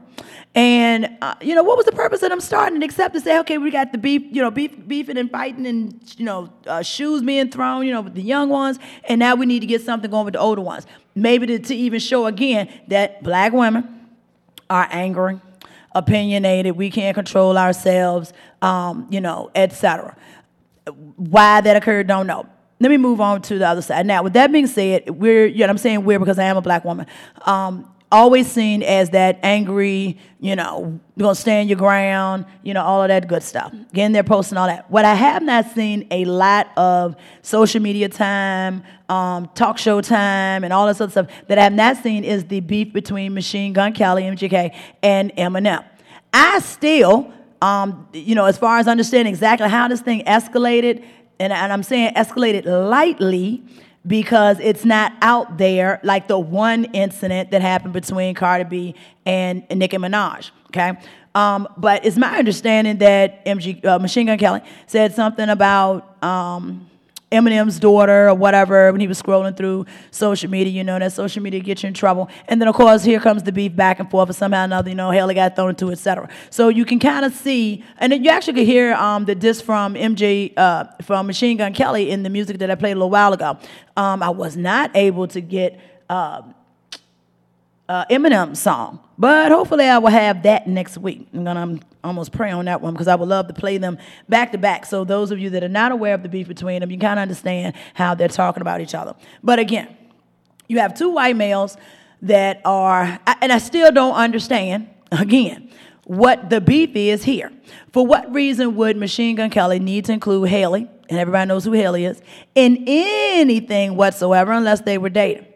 And uh, you know, what was the purpose of them starting except to say, okay, we got the beef, you know, beef, beefing and fighting, and you know, uh, shoes being thrown, you know, with the young ones, and now we need to get something going with the older ones. Maybe to, to even show again that black women are angry, opinionated, we can't control ourselves, um, you know, etc. Why that occurred, don't know let me move on to the other side. Now, with that being said, we're, you know, I'm saying we're because I am a black woman. Um, always seen as that angry, you know, you're gonna stand your ground, you know, all of that good stuff. Getting there, posting all that. What I have not seen a lot of social media time, um, talk show time, and all this other stuff that I have not seen is the beef between Machine Gun Kelly, MGK, and Eminem. I still, um, you know, as far as understanding exactly how this thing escalated, and, and I'm saying escalated lightly because it's not out there like the one incident that happened between Cardi B and Nicki Minaj. Okay, um, but it's my understanding that MG uh, Machine Gun Kelly said something about. Um, Eminem's daughter or whatever when he was scrolling through social media. You know that social media gets you in trouble. And then of course here comes the beef back and forth, and somehow or another, you know, hell, got thrown into, etc. So you can kind of see, and you actually could hear um, the diss from MJ uh, from Machine Gun Kelly in the music that I played a little while ago. Um, I was not able to get. Uh, uh, Eminem song. But hopefully, I will have that next week. I'm gonna almost pray on that one because I would love to play them back to back. So those of you that are not aware of the beef between them, you kind of understand how they're talking about each other. But again, you have two white males that are, and I still don't understand, again, what the beef is here. For what reason would Machine Gun Kelly need to include Hailie, and everybody knows who Hailie is, in anything whatsoever unless they were dating?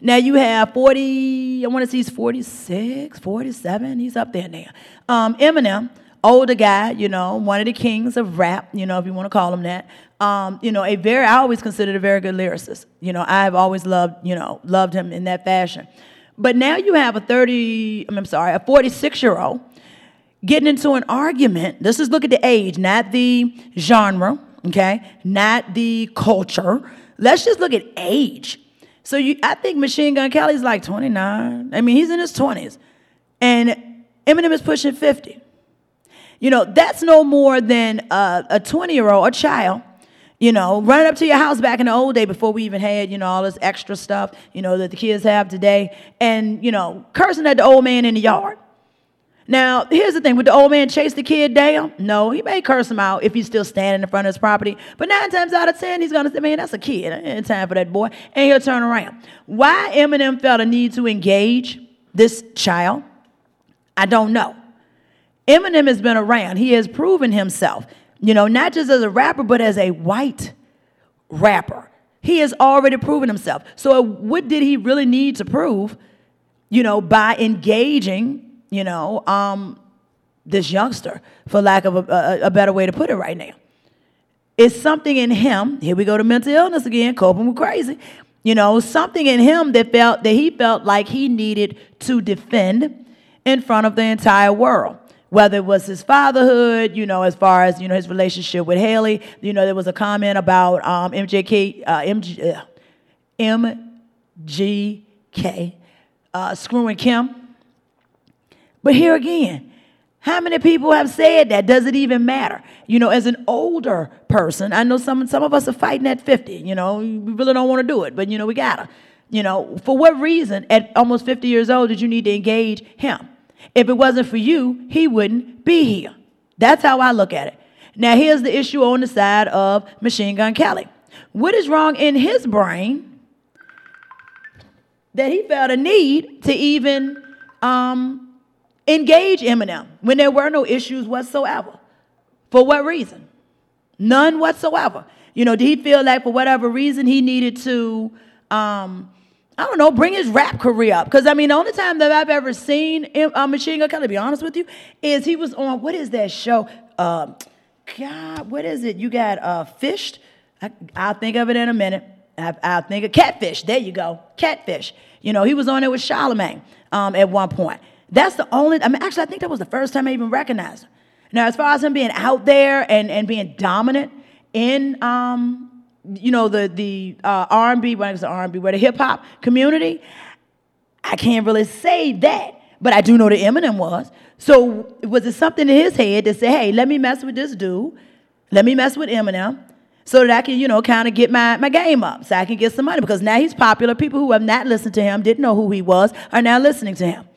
Now you have 40, I want to see he's 46, 47, he's up there now. Um, Eminem, older guy, you know, one of the kings of rap, you know, if you want to call him that. Um, you know, a very, I always considered a very good lyricist. You know, I've always loved, you know, loved him in that fashion. But now you have a 30, I'm sorry, a 46 year old getting into an argument. Let's just look at the age, not the genre, okay, not the culture. Let's just look at age. So you, I think Machine Gun Kelly's like 29. I mean, he's in his 20s, and Eminem is pushing 50. You know, that's no more than a 20 year old, a child, you know, running up to your house back in the old day before we even had, you know, all this extra stuff, you know, that the kids have today, and, you know, cursing at the old man in the yard. Now, here's the thing: would the old man chase the kid down? No, he may curse him out if he's still standing in front of his property. But nine times out of ten, he's gonna say, "Man, that's a kid. Ain't time for that boy," and he'll turn around. Why Eminem felt a need to engage this child, I don't know. Eminem has been around. He has proven himself. You know, not just as a rapper, but as a white rapper. He has already proven himself. So, uh, what did he really need to prove? You know, by engaging you know, um, this youngster, for lack of a, a, a better way to put it right now. It's something in him, here we go to mental illness again, coping with crazy. You know, something in him that felt that he felt like he needed to defend in front of the entire world. Whether it was his fatherhood, you know, as far as you know his relationship with Hailie, you know, there was a comment about um, MJK, uh, MG, uh, MGK uh, screwing Kim. But here again, how many people have said that? Does it even matter? You know, as an older person, I know some some of us are fighting at 50. You know, we really don't want to do it, but you know, we gotta. You know, for what reason at almost 50 years old did you need to engage him? If it wasn't for you, he wouldn't be here. That's how I look at it. Now, here's the issue on the side of Machine Gun Kelly. What is wrong in his brain that he felt a need to even um, engage Eminem when there were no issues whatsoever. For what reason? None whatsoever. You know, did he feel like for whatever reason he needed to, um, I don't know, bring his rap career up? Because I mean, the only time that I've ever seen uh, Machine Gun Kelly, to be honest with you, is he was on what is that show? Um, God, what is it? You got uh, Fished. I, I'll think of it in a minute. I, I'll think of Catfish. There you go, Catfish. You know, he was on there with Charlemagne um, at one point. That's the only, I mean, actually, I think that was the first time I even recognized him. Now, as far as him being out there and, and being dominant in, um, you know, the, the uh, R&B, when it's the R&B, where the hip hop community, I can't really say that, but I do know that Eminem was. So was it something in his head to say, hey, let me mess with this dude, let me mess with Eminem, so that I can, you know, kind of get my, my game up, so I can get some money. Because now he's popular. People who have not listened to him, didn't know who he was, are now listening to him.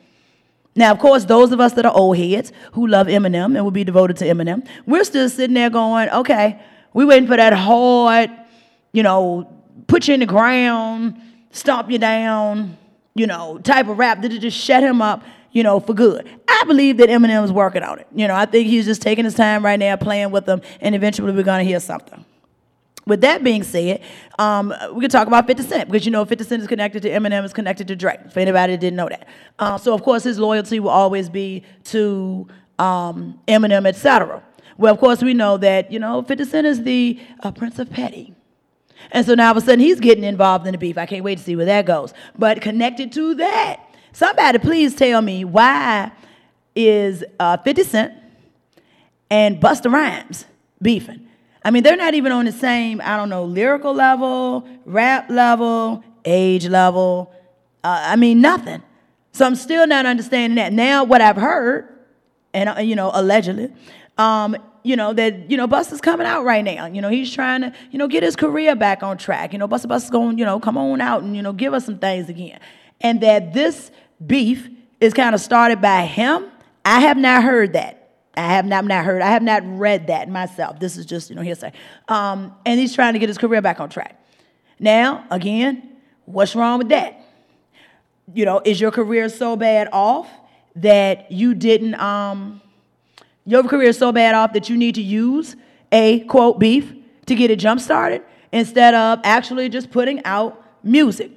Now, of course, those of us that are old heads who love Eminem and will be devoted to Eminem, we're still sitting there going, okay, we waiting for that hard, you know, put you in the ground, stomp you down, you know, type of rap that just shut him up, you know, for good. I believe that Eminem is working on it. You know, I think he's just taking his time right now, playing with them, and eventually we're gonna hear something. With that being said, um, we can talk about 50 Cent because you know 50 Cent is connected to Eminem, is connected to Drake. For anybody that didn't know that, um, so of course his loyalty will always be to um, Eminem, etc. Well, of course we know that you know 50 Cent is the uh, Prince of Petty, and so now all of a sudden he's getting involved in the beef. I can't wait to see where that goes. But connected to that, somebody please tell me why is uh, 50 Cent and Busta Rhymes beefing? I mean, they're not even on the same, I don't know, lyrical level, rap level, age level. Uh, I mean, nothing. So I'm still not understanding that. Now, what I've heard, and uh, you know, allegedly, um, you know that you know Busta's coming out right now. You know, he's trying to you know get his career back on track. You know, Busta Busta's going you know come on out and you know give us some things again, and that this beef is kind of started by him. I have not heard that. I have not, not heard. I have not read that myself. This is just you know hearsay. Um, and he's trying to get his career back on track. Now, again, what's wrong with that? You know, is your career so bad off that you didn't? Um, your career is so bad off that you need to use a quote beef to get it jump started instead of actually just putting out music,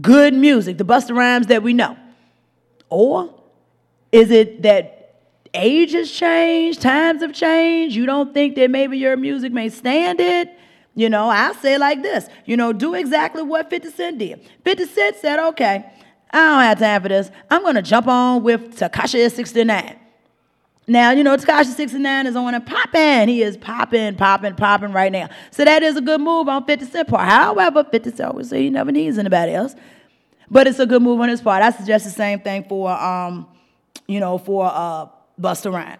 good music, the Busta Rhymes that we know, or is it that age has changed, times have changed, you don't think that maybe your music may stand it? You know, I say like this, you know, do exactly what 50 Cent did. 50 Cent said, okay, I don't have time for this. I'm gonna jump on with Tekashi 69. Now, you know, Tekashi 69 is on and popping. He is popping, popping, popping right now. So that is a good move on 50 Cent part. However, 50 Cent always say he never needs anybody else. But it's a good move on his part. I suggest the same thing for um, you know, for uh Busta Rhymes.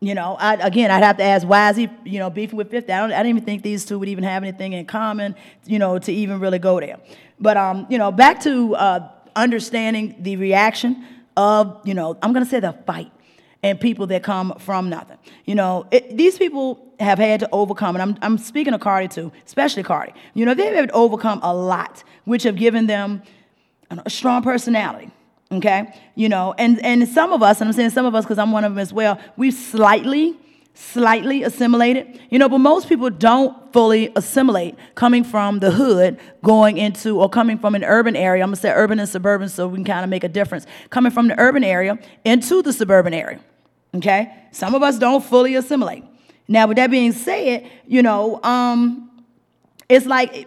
You know, I, again, I'd have to ask why is he, you know, beefing with 50? I don't, I didn't even think these two would even have anything in common, you know, to even really go there. But um, you know, back to uh, understanding the reaction of, you know, I'm gonna say the fight and people that come from nothing. You know, it, these people have had to overcome, and I'm, I'm speaking of Cardi too, especially Cardi. You know, they've had to overcome a lot, which have given them a strong personality okay? You know and and some of us and i'm saying some of us because i'm one of them as well we've slightly slightly assimilated. You know but most people don't fully assimilate coming from the hood going into or coming from an urban area. I'm going to say urban and suburban so we can kind of make a difference. Coming from the urban area into the suburban area okay? Some of us don't fully assimilate. Now with that being said you know um it's like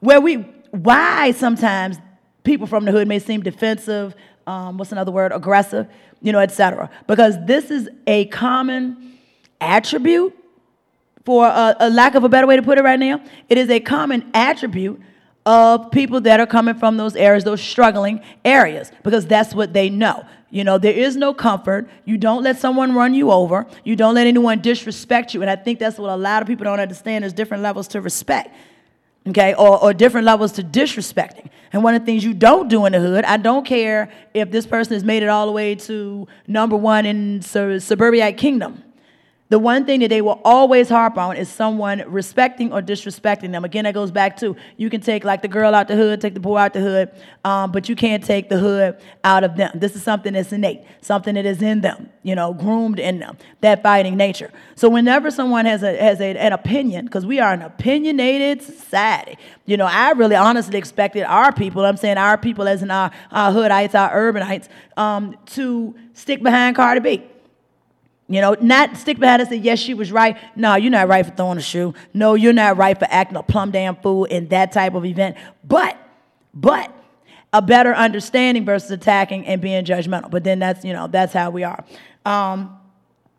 where we why sometimes people from the hood may seem defensive, um, what's another word, aggressive, you know, etc. Because this is a common attribute, for a, a lack of a better way to put it right now, it is a common attribute of people that are coming from those areas, those struggling areas, because that's what they know. You know, there is no comfort. You don't let someone run you over. You don't let anyone disrespect you. And I think that's what a lot of people don't understand. There's different levels to respect okay, or, or different levels to disrespecting. And one of the things you don't do in the hood, I don't care if this person has made it all the way to number one in Sur- Suburbiate Kingdom. The one thing that they will always harp on is someone respecting or disrespecting them. Again, that goes back to you can take like the girl out the hood, take the boy out the hood, um, but you can't take the hood out of them. This is something that's innate, something that is in them, you know, groomed in them, that fighting nature. So whenever someone has a has a, an opinion, because we are an opinionated society, you know, I really honestly expected our people, I'm saying our people as in our, our hoodites, our urbanites, um, to stick behind Cardi B. You know, not stick behind and say, yes, she was right. No, you're not right for throwing a shoe. No, you're not right for acting a plum damn fool in that type of event. But, but, a better understanding versus attacking and being judgmental. But then that's, you know, that's how we are. Um,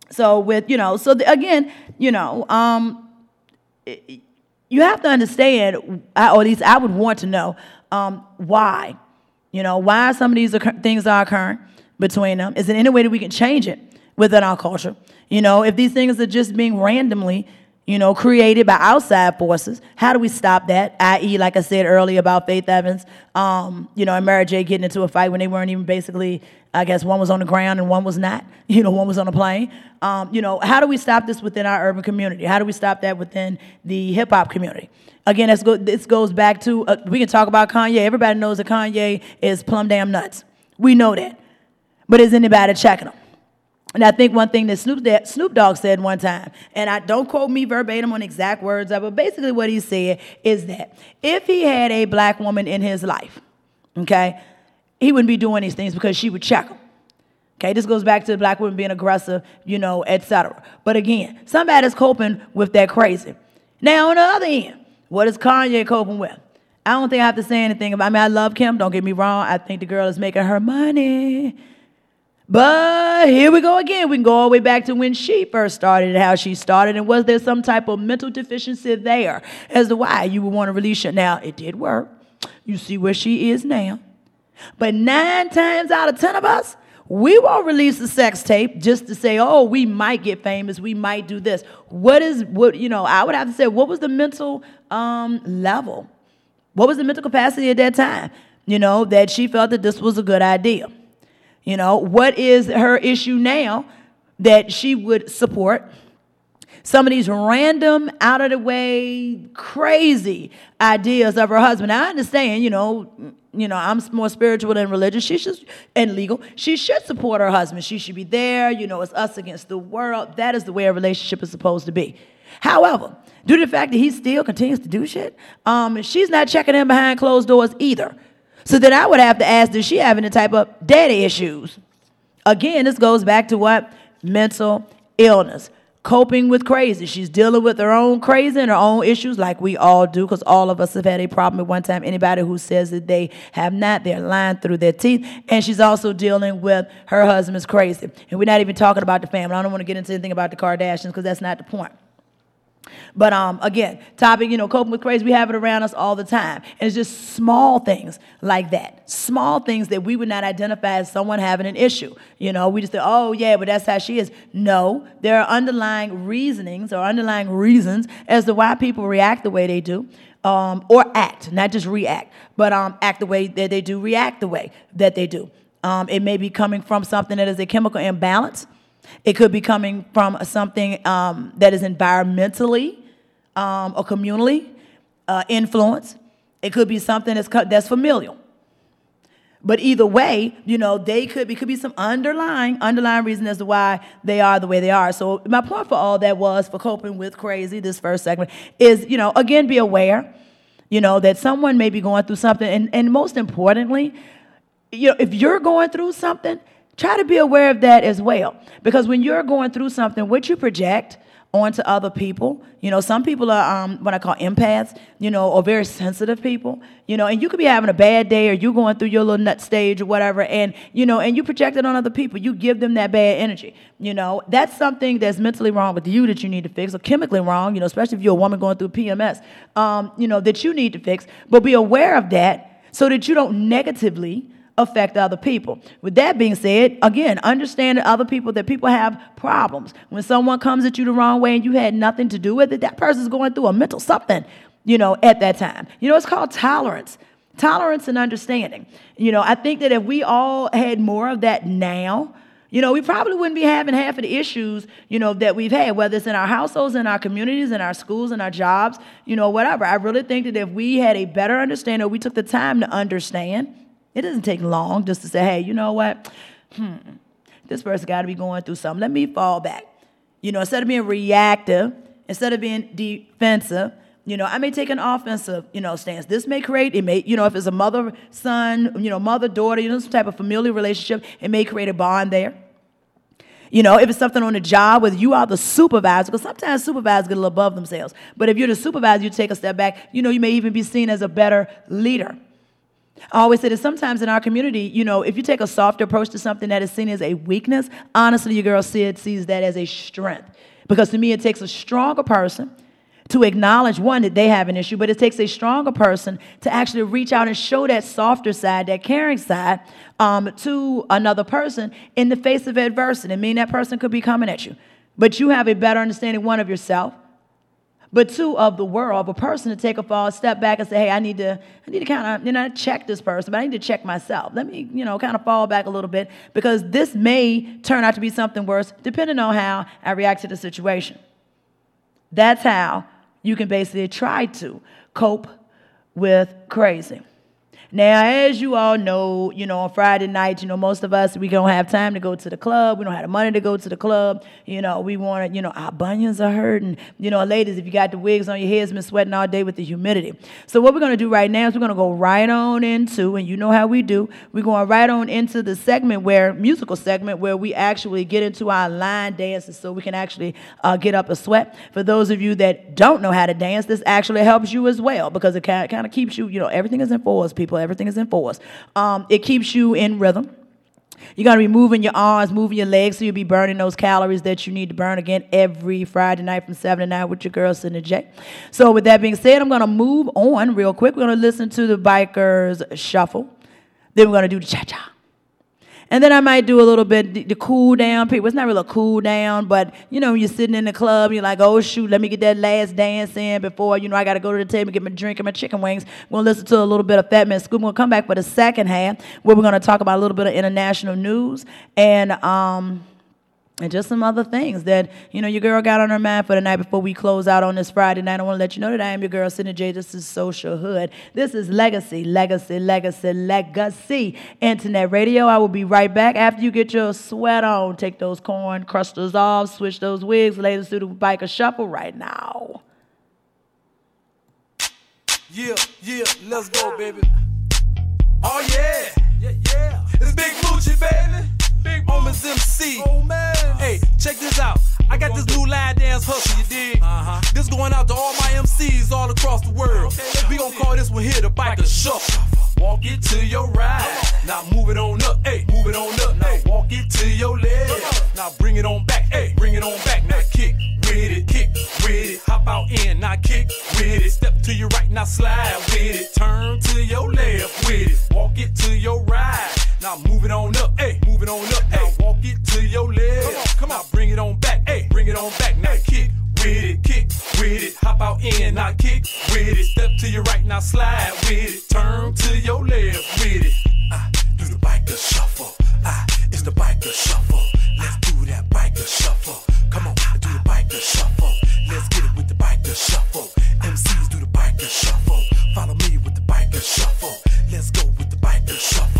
so with, you know, so the, again, you know, um, it, you have to understand, or at least I would want to know, um, why. You know, why some of these things are occurring between them. Is there any way that we can change it? Within our culture. You know, if these things are just being randomly, you know, created by outside forces, how do we stop that? I.e., like I said earlier about Faith Evans, um, you know, and Mary J. getting into a fight when they weren't even basically, I guess one was on the ground and one was not. You know, one was on a plane. Um, you know, how do we stop this within our urban community? How do we stop that within the hip hop community? Again, this, go, this goes back to uh, we can talk about Kanye. Everybody knows that Kanye is plumb damn nuts. We know that, but is anybody checking him? And I think one thing that Snoop, that Snoop Dogg said one time, and I don't quote me verbatim on exact words but basically what he said is that if he had a black woman in his life, okay, he wouldn't be doing these things because she would check him. Okay, this goes back to the black woman being aggressive, you know, etc. But again, somebody's coping with that crazy. Now, on the other end, what is Kanye coping with? I don't think I have to say anything about. I mean, I love Kim. Don't get me wrong. I think the girl is making her money. But here we go again. We can go all the way back to when she first started and how she started. And was there some type of mental deficiency there as to why you would want to release her? Now, it did work. You see where she is now. But nine times out of ten of us, we won't release a sex tape just to say, oh, we might get famous, we might do this. What is what, you know, I would have to say, what was the mental um, level? What was the mental capacity at that time? you know, that she felt that this was a good idea. You know, what is her issue now that she would support? Some of these random, out of the way, crazy ideas of her husband. I understand, you know, you know, I'm more spiritual than religious. She should and legal. She should support her husband. She should be there. You know, it's us against the world. That is the way a relationship is supposed to be. However, due to the fact that he still continues to do shit, um, she's not checking him behind closed doors either. So then I would have to ask, does she have any type of daddy issues? Again, this goes back to what? Mental illness. Coping with crazy. She's dealing with her own crazy and her own issues, like we all do, because all of us have had a problem at one time. Anybody who says that they have not, they're lying through their teeth. And she's also dealing with her husband's crazy. And we're not even talking about the family. I don't want to get into anything about the Kardashians because that's not the point. But um, again, topic, you know, coping with crazy, we have it around us all the time. And it's just small things like that. Small things that we would not identify as someone having an issue. You know, we just say, oh, yeah, but that's how she is. No, there are underlying reasonings or underlying reasons as to why people react the way they do. Um, or act, not just react, but um, act the way that they do, react the way that they do. Um, it may be coming from something that is a chemical imbalance. It could be coming from something um, that is environmentally um, or communally uh. It could be something that's, that's familial. But either way, you know, they could be could be some underlying underlying reason as to why they are the way they are. So my point for all that was for coping with crazy, this first segment, is, you know, again, be aware, you know, that someone may be going through something. And, and most importantly, you know, if you're going through something, try to be aware of that as well. Because when you're going through something, what you project onto other people. You know, some people are um, what I call empaths, you know, or very sensitive people, you know, and you could be having a bad day or you going through your little nut stage or whatever, and, you know, and you project it on other people. You give them that bad energy, you know. That's something that's mentally wrong with you that you need to fix, or chemically wrong, you know, especially if you're a woman going through PMS, um, you know, that you need to fix. But be aware of that so that you don't negatively affect other people. With that being said, again, understand that other people that people have problems. When someone comes at you the wrong way and you had nothing to do with it, that person's going through a mental something, you know, at that time. You know, it's called tolerance. Tolerance and understanding. You know, I think that if we all had more of that now, you know, we probably wouldn't be having half of the issues, you know, that we've had, whether it's in our households, in our communities, in our schools, in our jobs, you know, whatever. I really think that if we had a better understanding, we took the time to understand, it doesn't take long just to say, hey, you know what? Hmm, this person got to be going through something. Let me fall back. You know, instead of being reactive, instead of being defensive, you know, I may take an offensive, you know, stance. This may create, it may, you know, if it's a mother son, you know, mother daughter, you know, some type of familiar relationship, it may create a bond there. You know, if it's something on the job, whether you are the supervisor, because sometimes supervisors get a little above themselves. But if you're the supervisor, you take a step back, you know, you may even be seen as a better leader. I always say that sometimes in our community, you know, if you take a soft approach to something that is seen as a weakness, honestly, your girl Sid sees that as a strength. Because to me, it takes a stronger person to acknowledge one that they have an issue, but it takes a stronger person to actually reach out and show that softer side, that caring side, um, to another person in the face of adversity. I mean, that person could be coming at you, but you have a better understanding one of yourself but two of the world, of a person to take a fall, step back and say, hey, I need to, I need to kind of, you know, check this person, but I need to check myself. Let me, you know, kind of fall back a little bit because this may turn out to be something worse depending on how I react to the situation. That's how you can basically try to cope with crazy. Now, as you all know, you know, on Friday night, you know, most of us, we don't have time to go to the club. We don't have the money to go to the club. You know, we want to, you know, our bunions are hurting. You know, ladies, if you got the wigs on your heads, been sweating all day with the humidity. So what we're going to do right now is we're going to go right on into, and you know how we do, we're going right on into the segment where, musical segment, where we actually get into our line dances so we can actually uh, get up a sweat. For those of you that don't know how to dance, this actually helps you as well because it kind of keeps you, you know, everything is in force, people everything is in force. Um, it keeps you in rhythm. You're going to be moving your arms, moving your legs, so you'll be burning those calories that you need to burn again every Friday night from 7 to 9 with your girl, Cindy J. So, with that being said, I'm going to move on real quick. We're going to listen to the Bikers Shuffle. Then we're going to do the cha cha. And then I might do a little bit the cool down people. It's not really a cool down, but you know, you're sitting in the club, you're like, oh shoot, let me get that last dance in before, you know, I gotta go to the table, get my drink and my chicken wings. We're gonna listen to a little bit of Fat Man Scoop. We'll come back for the second half where we're gonna talk about a little bit of international news and um and just some other things that you know your girl got on her mind for the night before we close out on this Friday night. I want to let you know that I am your girl, Cindy J. This is Social Hood. This is Legacy, Legacy, Legacy, Legacy Internet Radio. I will be right back after you get your sweat on. Take those corn crusters off, switch those wigs, ladies do the biker shuffle right now. Yeah, yeah, let's go, baby. Oh yeah, yeah, yeah. It's Big Moochie, baby. Big Moments MC. Oh man. Hey, check this out. I got this new line dance hustle, you dig? Uh-huh. This going out to all my MCs all across the world. we gon' call this one here the bike biker shuffle. Walk it to your right. Now move it on up, hey, move it on up. Now walk it to your left. Now bring it on back, hey, bring it on back. Now kick with it, kick with it. Hop out in, now kick with it. Step to your right, now slide with it. Turn to your left with it. Walk it to your right. Now move it on up, hey, move it on up. Now walk it to your left. Come on, come on. Now bring it on back, hey, bring it on back. Now kick with it, kick with it. Hop out in, now kick with it. Step to your right, now slide with it. Turn to your left with it. Ah, do the biker shuffle. Ah, it's the biker shuffle.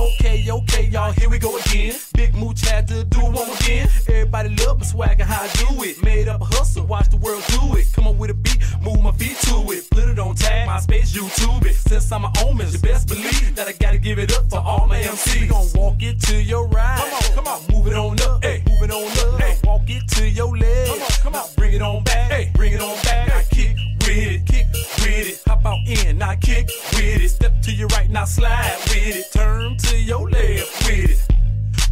Okay, okay, y'all, here we go again. Big Mooch had to do it one again. Everybody love my swag and how I do it. Made up a hustle, watch the world do it. Come on with a beat, move my feet to it. Put it on tag, my space, YouTube it. Since I'm an omen, you best believe that I gotta give it up for all my MCs. We gon' walk it to your right. Come on, come on, move it on up, hey, move it on up. Hey, walk it to your left. Come on, come on, bring it on back, hey, bring it on back. Now kick with it, kick with it. Hop out in, now kick with it. Step to your right, now slide with it. Turn to your left with it.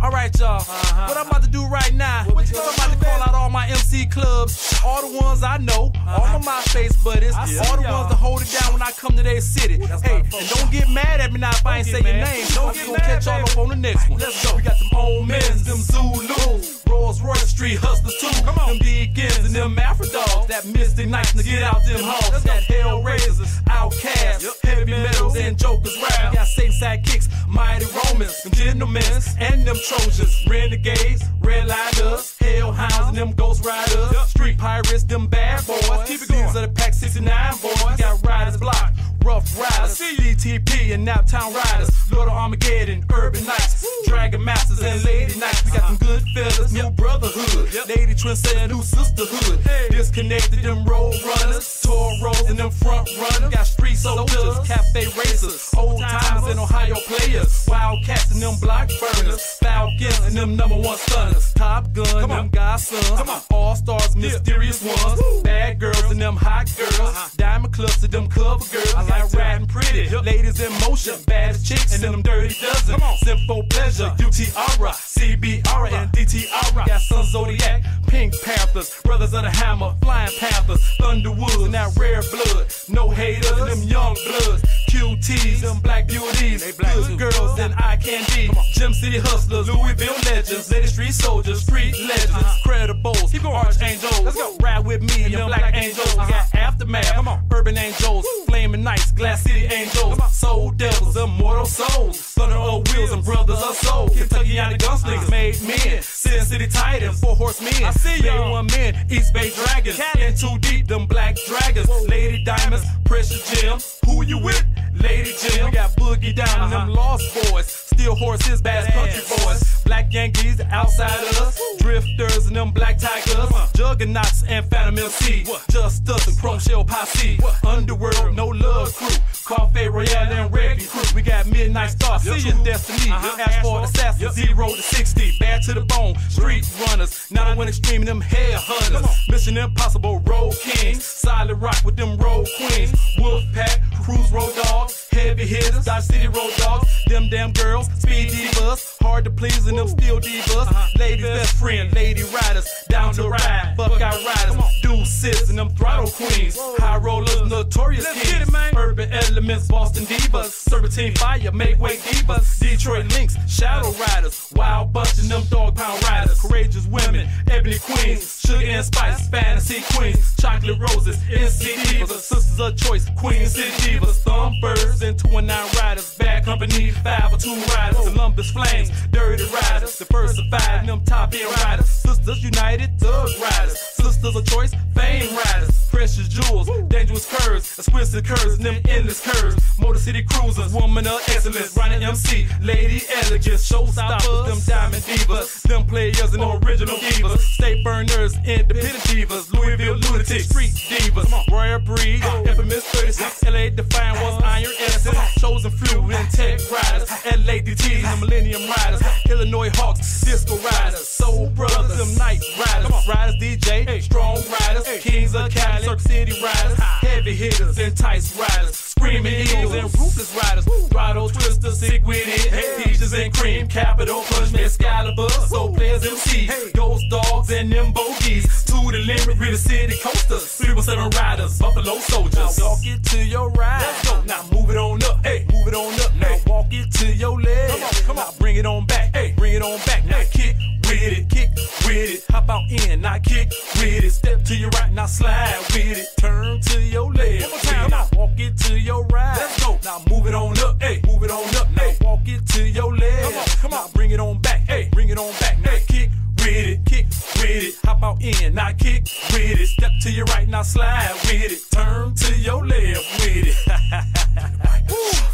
All right, y'all. Uh-huh. What I'm about to do right now, what I'm about to call out all my MC clubs, all the ones I know, uh-huh. all my MySpace buddies, all the ones that hold it down when I come to their city. Hey, and don't get mad at me now if I ain't say your name. Don't get gonna catch y'all up on the next one. Let's go. We got them old men, them Zulus, Rolls Royce Street hustlers too. Come on. Them Deacons and them Afro dogs that miss the nights to get out them hogs. Got Hellraisers, Outcasts, heavy metals and jokers rap. Got Satan side kicks, mighty Romans, them gentlemen and them Trojans, renegades, red liners, hellhounds and them ghost riders, street pirates, them bad boys. Keep it going. These are the Pack 69 boys. Got Riders Block. Rough Riders, DTP and Naptown Riders, Lord of Armageddon, Urban Knights, Dragon Masters and Lady Knights. We got them good fellas, new brotherhood, Lady Trendsetter, new sisterhood. Disconnected them road runners, Toros and them front runners. Got street soldiers, cafe racers, old timers and Ohio players, Wildcats and them block burners, Falcons and them number one stunners, Top Gun, and them godsons, All Stars, mysterious ones, bad girls and them hot girls, Diamond Clubs and them cover girls. I like riding pretty, ladies in motion, bad chicks and them dirty dozen. Simple pleasure, UTR, CBR and DTR. Got Sun Zodiac, Pink Panthers, Brothers of the Hammer, Flying Panthers, Thunderwoods and that rare blood. No haters and them young bloods. QTs, them black beauties, good girls and eye candy. Gym City hustlers, Louisville legends, Lady Street soldiers, street legends, credibles, archangels. Let's go. Ride with me and them black angels. We got aftermath, come on, urban angels, flaming nights, glass city angels, soul devils, immortal souls, thunder of wheels and brothers of soul. Kentucky Yanni gunslingers, made men, Sin City Titans, four horsemen, I see Bay one men, East Bay Dragons, in too deep, them black dragons, Lady Diamonds, Precious Gems. Who you with? Lady Jim. We got Boogie Down and them Lost Boys. Steel Horses, Bass Country Boys. Black Yankees, outsiders. Drifters and them Black Tigers. Juggernauts and Phantom MC. Just us and Chrome Shell Posse. Underworld, no love crew. Coffee Royale and Wrecking Crew. We got Midnight Star, See Your Destiny. Asphalt Assassin, Zero to 60. Bad to the bone, Street Runners. Now when extreme, them hair hunters. Mission Impossible, Road Kings. Solid Rock with them Road Queens. Wolf Pack, Cruise Road Dogs. Heavy hitters, Dodge City road dogs, them damn girls, speed divas, hard to please and them still divas. Uh-huh. Ladies, best friend, lady riders, down to ride, buckeye riders, dude sis and them throttle queens, high rollers, notorious kings, urban elements, Boston divas, serpentine fire, make way divas, Detroit links, shadow riders, wild bunch and them dog pound riders, courageous women, ebony queens, sugar and spice, fantasy queens, chocolate roses, NC divas, sisters of choice, queens and divas, thumbbirds and twins. 419 riders, bad company, five or two riders, Columbus Flames, Dirty Riders, diversified, them top end riders, Sisters United, Thug Riders, Sisters of Choice, Fame Riders, Precious Jewels, Dangerous Curves, Exquisite Curves, and them endless curves, Motor City Cruisers, Woman of Excellence, running MC, Lady Elegance, Showstoppers, them Diamond Divas, them players and original divas, State Burners, Independent Divas, Louisville Lunatics, Street Divas, Royal Breed, Infamous 36, LA Define was Iron Essence, chosen few and tech riders, and Millennium Riders, Illinois Hawks, disco riders, soul brothers, them night riders, riders DJ, strong riders, kings of Cali, Cirque City riders, heavy hitters, entice riders, screaming eagles and ruthless riders, throttle twisters, sick with it, peaches and cream, capital punch, Excalibur, soul players MC, ghost dogs and them bogeys, to the limit, real city coasters, 317 riders, Buffalo soldiers. Now walk it to your right, let's go, now move it on up, hey, move it on up, now walk it to your left, come on, come on, now bring it on back, hey, bring it on back, now kick with it, kick with it, hop out in, now kick with it, step to your right, now slide with it, turn to your left, one time, now walk it to your right, let's go, now move it on up, hey, move it on up, now walk it to your left, come on, come on, now bring it on back, hey, bring it on back, now kick with it, kick with it, hop out in, now kick with it, step to your right, now slide with it, turn to your left with it.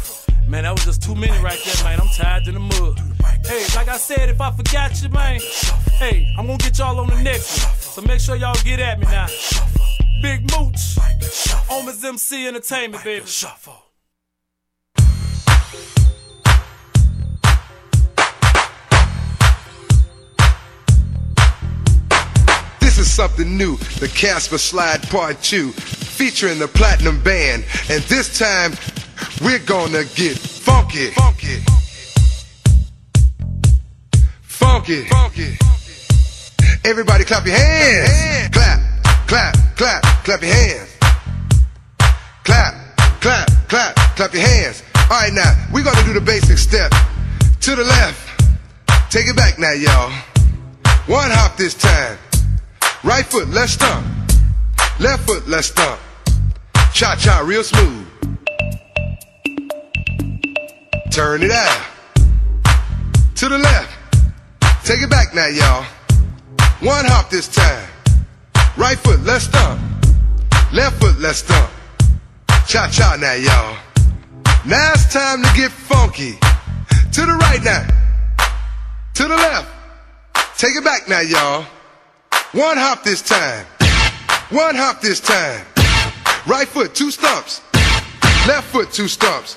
Man, that was just too many right there, man. I'm tired in the mud. Hey, like I said, if I forgot you, man, hey, I'm gonna get y'all on the next one. So make sure y'all get at me now. Big Mooch, Oma's MC Entertainment, baby. Shuffle. This is something new, the Casper Slide Part 2, featuring the Platinum Band. And this time, we're gonna get funky. Funky. Funky. Funky. Everybody clap your hands. Clap, clap, clap, clap your hands. Clap, clap, clap, clap your hands. All right, now, we're gonna do the basic step. To the left. Take it back now, y'all. One hop this time. Right foot, let's stomp. Left foot, let's stomp. Cha cha, real smooth. Turn it out. To the left. Take it back now, y'all. One hop this time. Right foot, let's stomp. Left foot, let's stomp. Cha cha now, y'all. Now it's time to get funky. To the right now. To the left. Take it back now, y'all. One hop this time. One hop this time. Right foot, two stumps. Left foot, two stumps.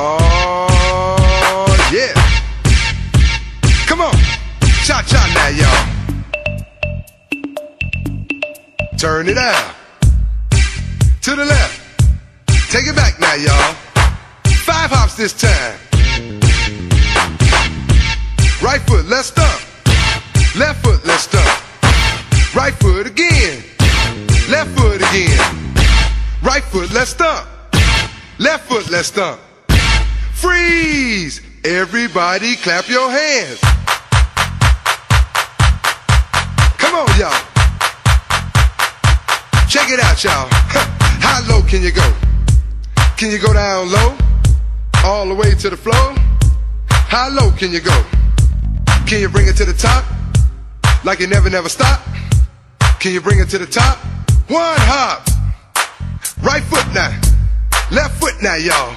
Oh, yeah. Come on. Cha cha now, y'all. Turn it out. To the left. Take it back now, y'all. Five hops this time. Right foot, let's. Left foot, let's. Right foot again. Left foot again. Right foot, let's. Left foot, let's. Freeze! Everybody clap your hands. Come on, y'all. Check it out, y'all. How low can you go? Can you go down low? All the way to the floor? How low can you go? Can you bring it to the top? Like you never, never stop? Can you bring it to the top? One hop. Right foot now. Left foot now, y'all.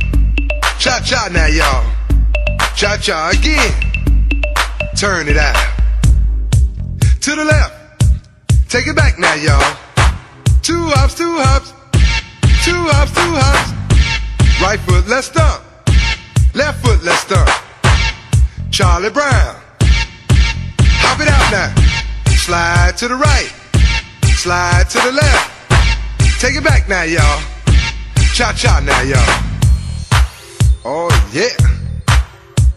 Cha cha now, y'all. Cha cha again. Turn it out. To the left. Take it back now, y'all. Two hops, two hops. Two hops, two hops. Right foot, let's stomp. Left foot, let's stomp. Charlie Brown. Hop it out now. Slide to the right. Slide to the left. Take it back now, y'all. Cha cha now, y'all. Oh, yeah.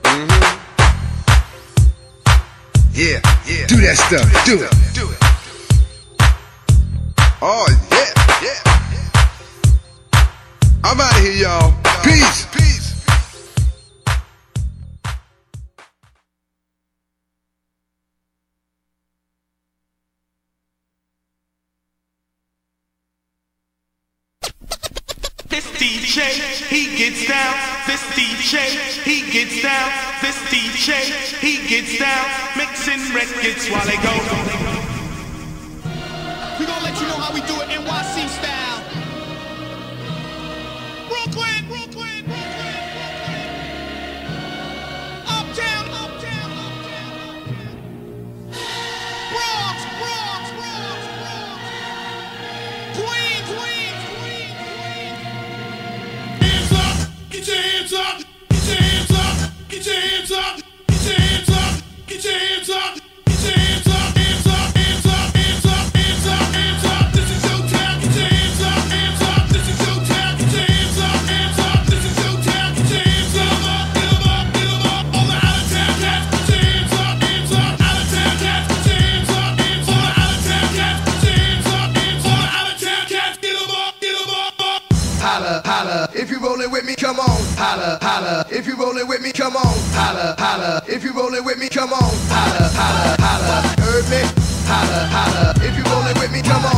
Mm-hmm. Yeah, yeah. Do that stuff. Do it. Do it. Oh, yeah, yeah. I'm out of here, y'all. Peace. Peace. This DJ, he gets down. This DJ, he gets down. This DJ, he gets down. Mixing records while they go. We gonna let you know how we do it NYC style. Brooklyn, hands up, get your hands up, get your hands up, get your hands up, hands up, hands up, hands up, hands up, hands up. Your get your hands up, hands up. Get your hands up, hands up. Get your hands up, up, up. All the out of town cats, hands up, hands up. Out of town cats, hands up, hands up. Out of town cats, hands up, hands up. Out of town cats, up, up. Holla, holla, if you rollin' with me, come on. Holla, holla, if you rollin' with come on. Holla, holla, if you rollin' with me, come on. Holla, holla, holla, heard me? Holla, holla, if you rollin' with me, come on.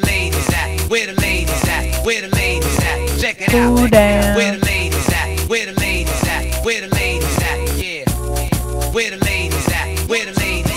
The ladies at? Where the ladies at? Where the ladies at? Check it out. Where the ladies at? Where the ladies at? Where the ladies at? Yeah. Where the ladies at? Where the ladies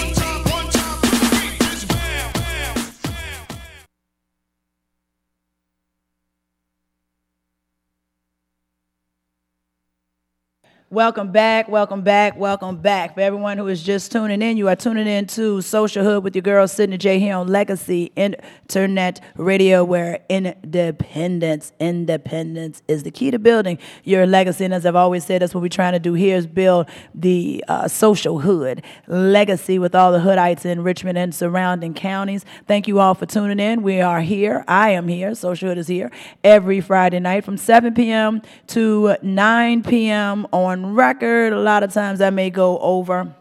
Welcome back, welcome back, welcome back. For everyone who is just tuning in, you are tuning in to Social Hood with your girl Sydney J here on Legacy Internet Radio, where independence, independence is the key to building your legacy. And as I've always said, that's what we're trying to do here is build the uh, social hood legacy with all the hoodites in Richmond and surrounding counties. Thank you all for tuning in. We are here. I am here. Social Hood is here every Friday night from 7 p.m. to 9 p.m. on record. A lot of times I may go over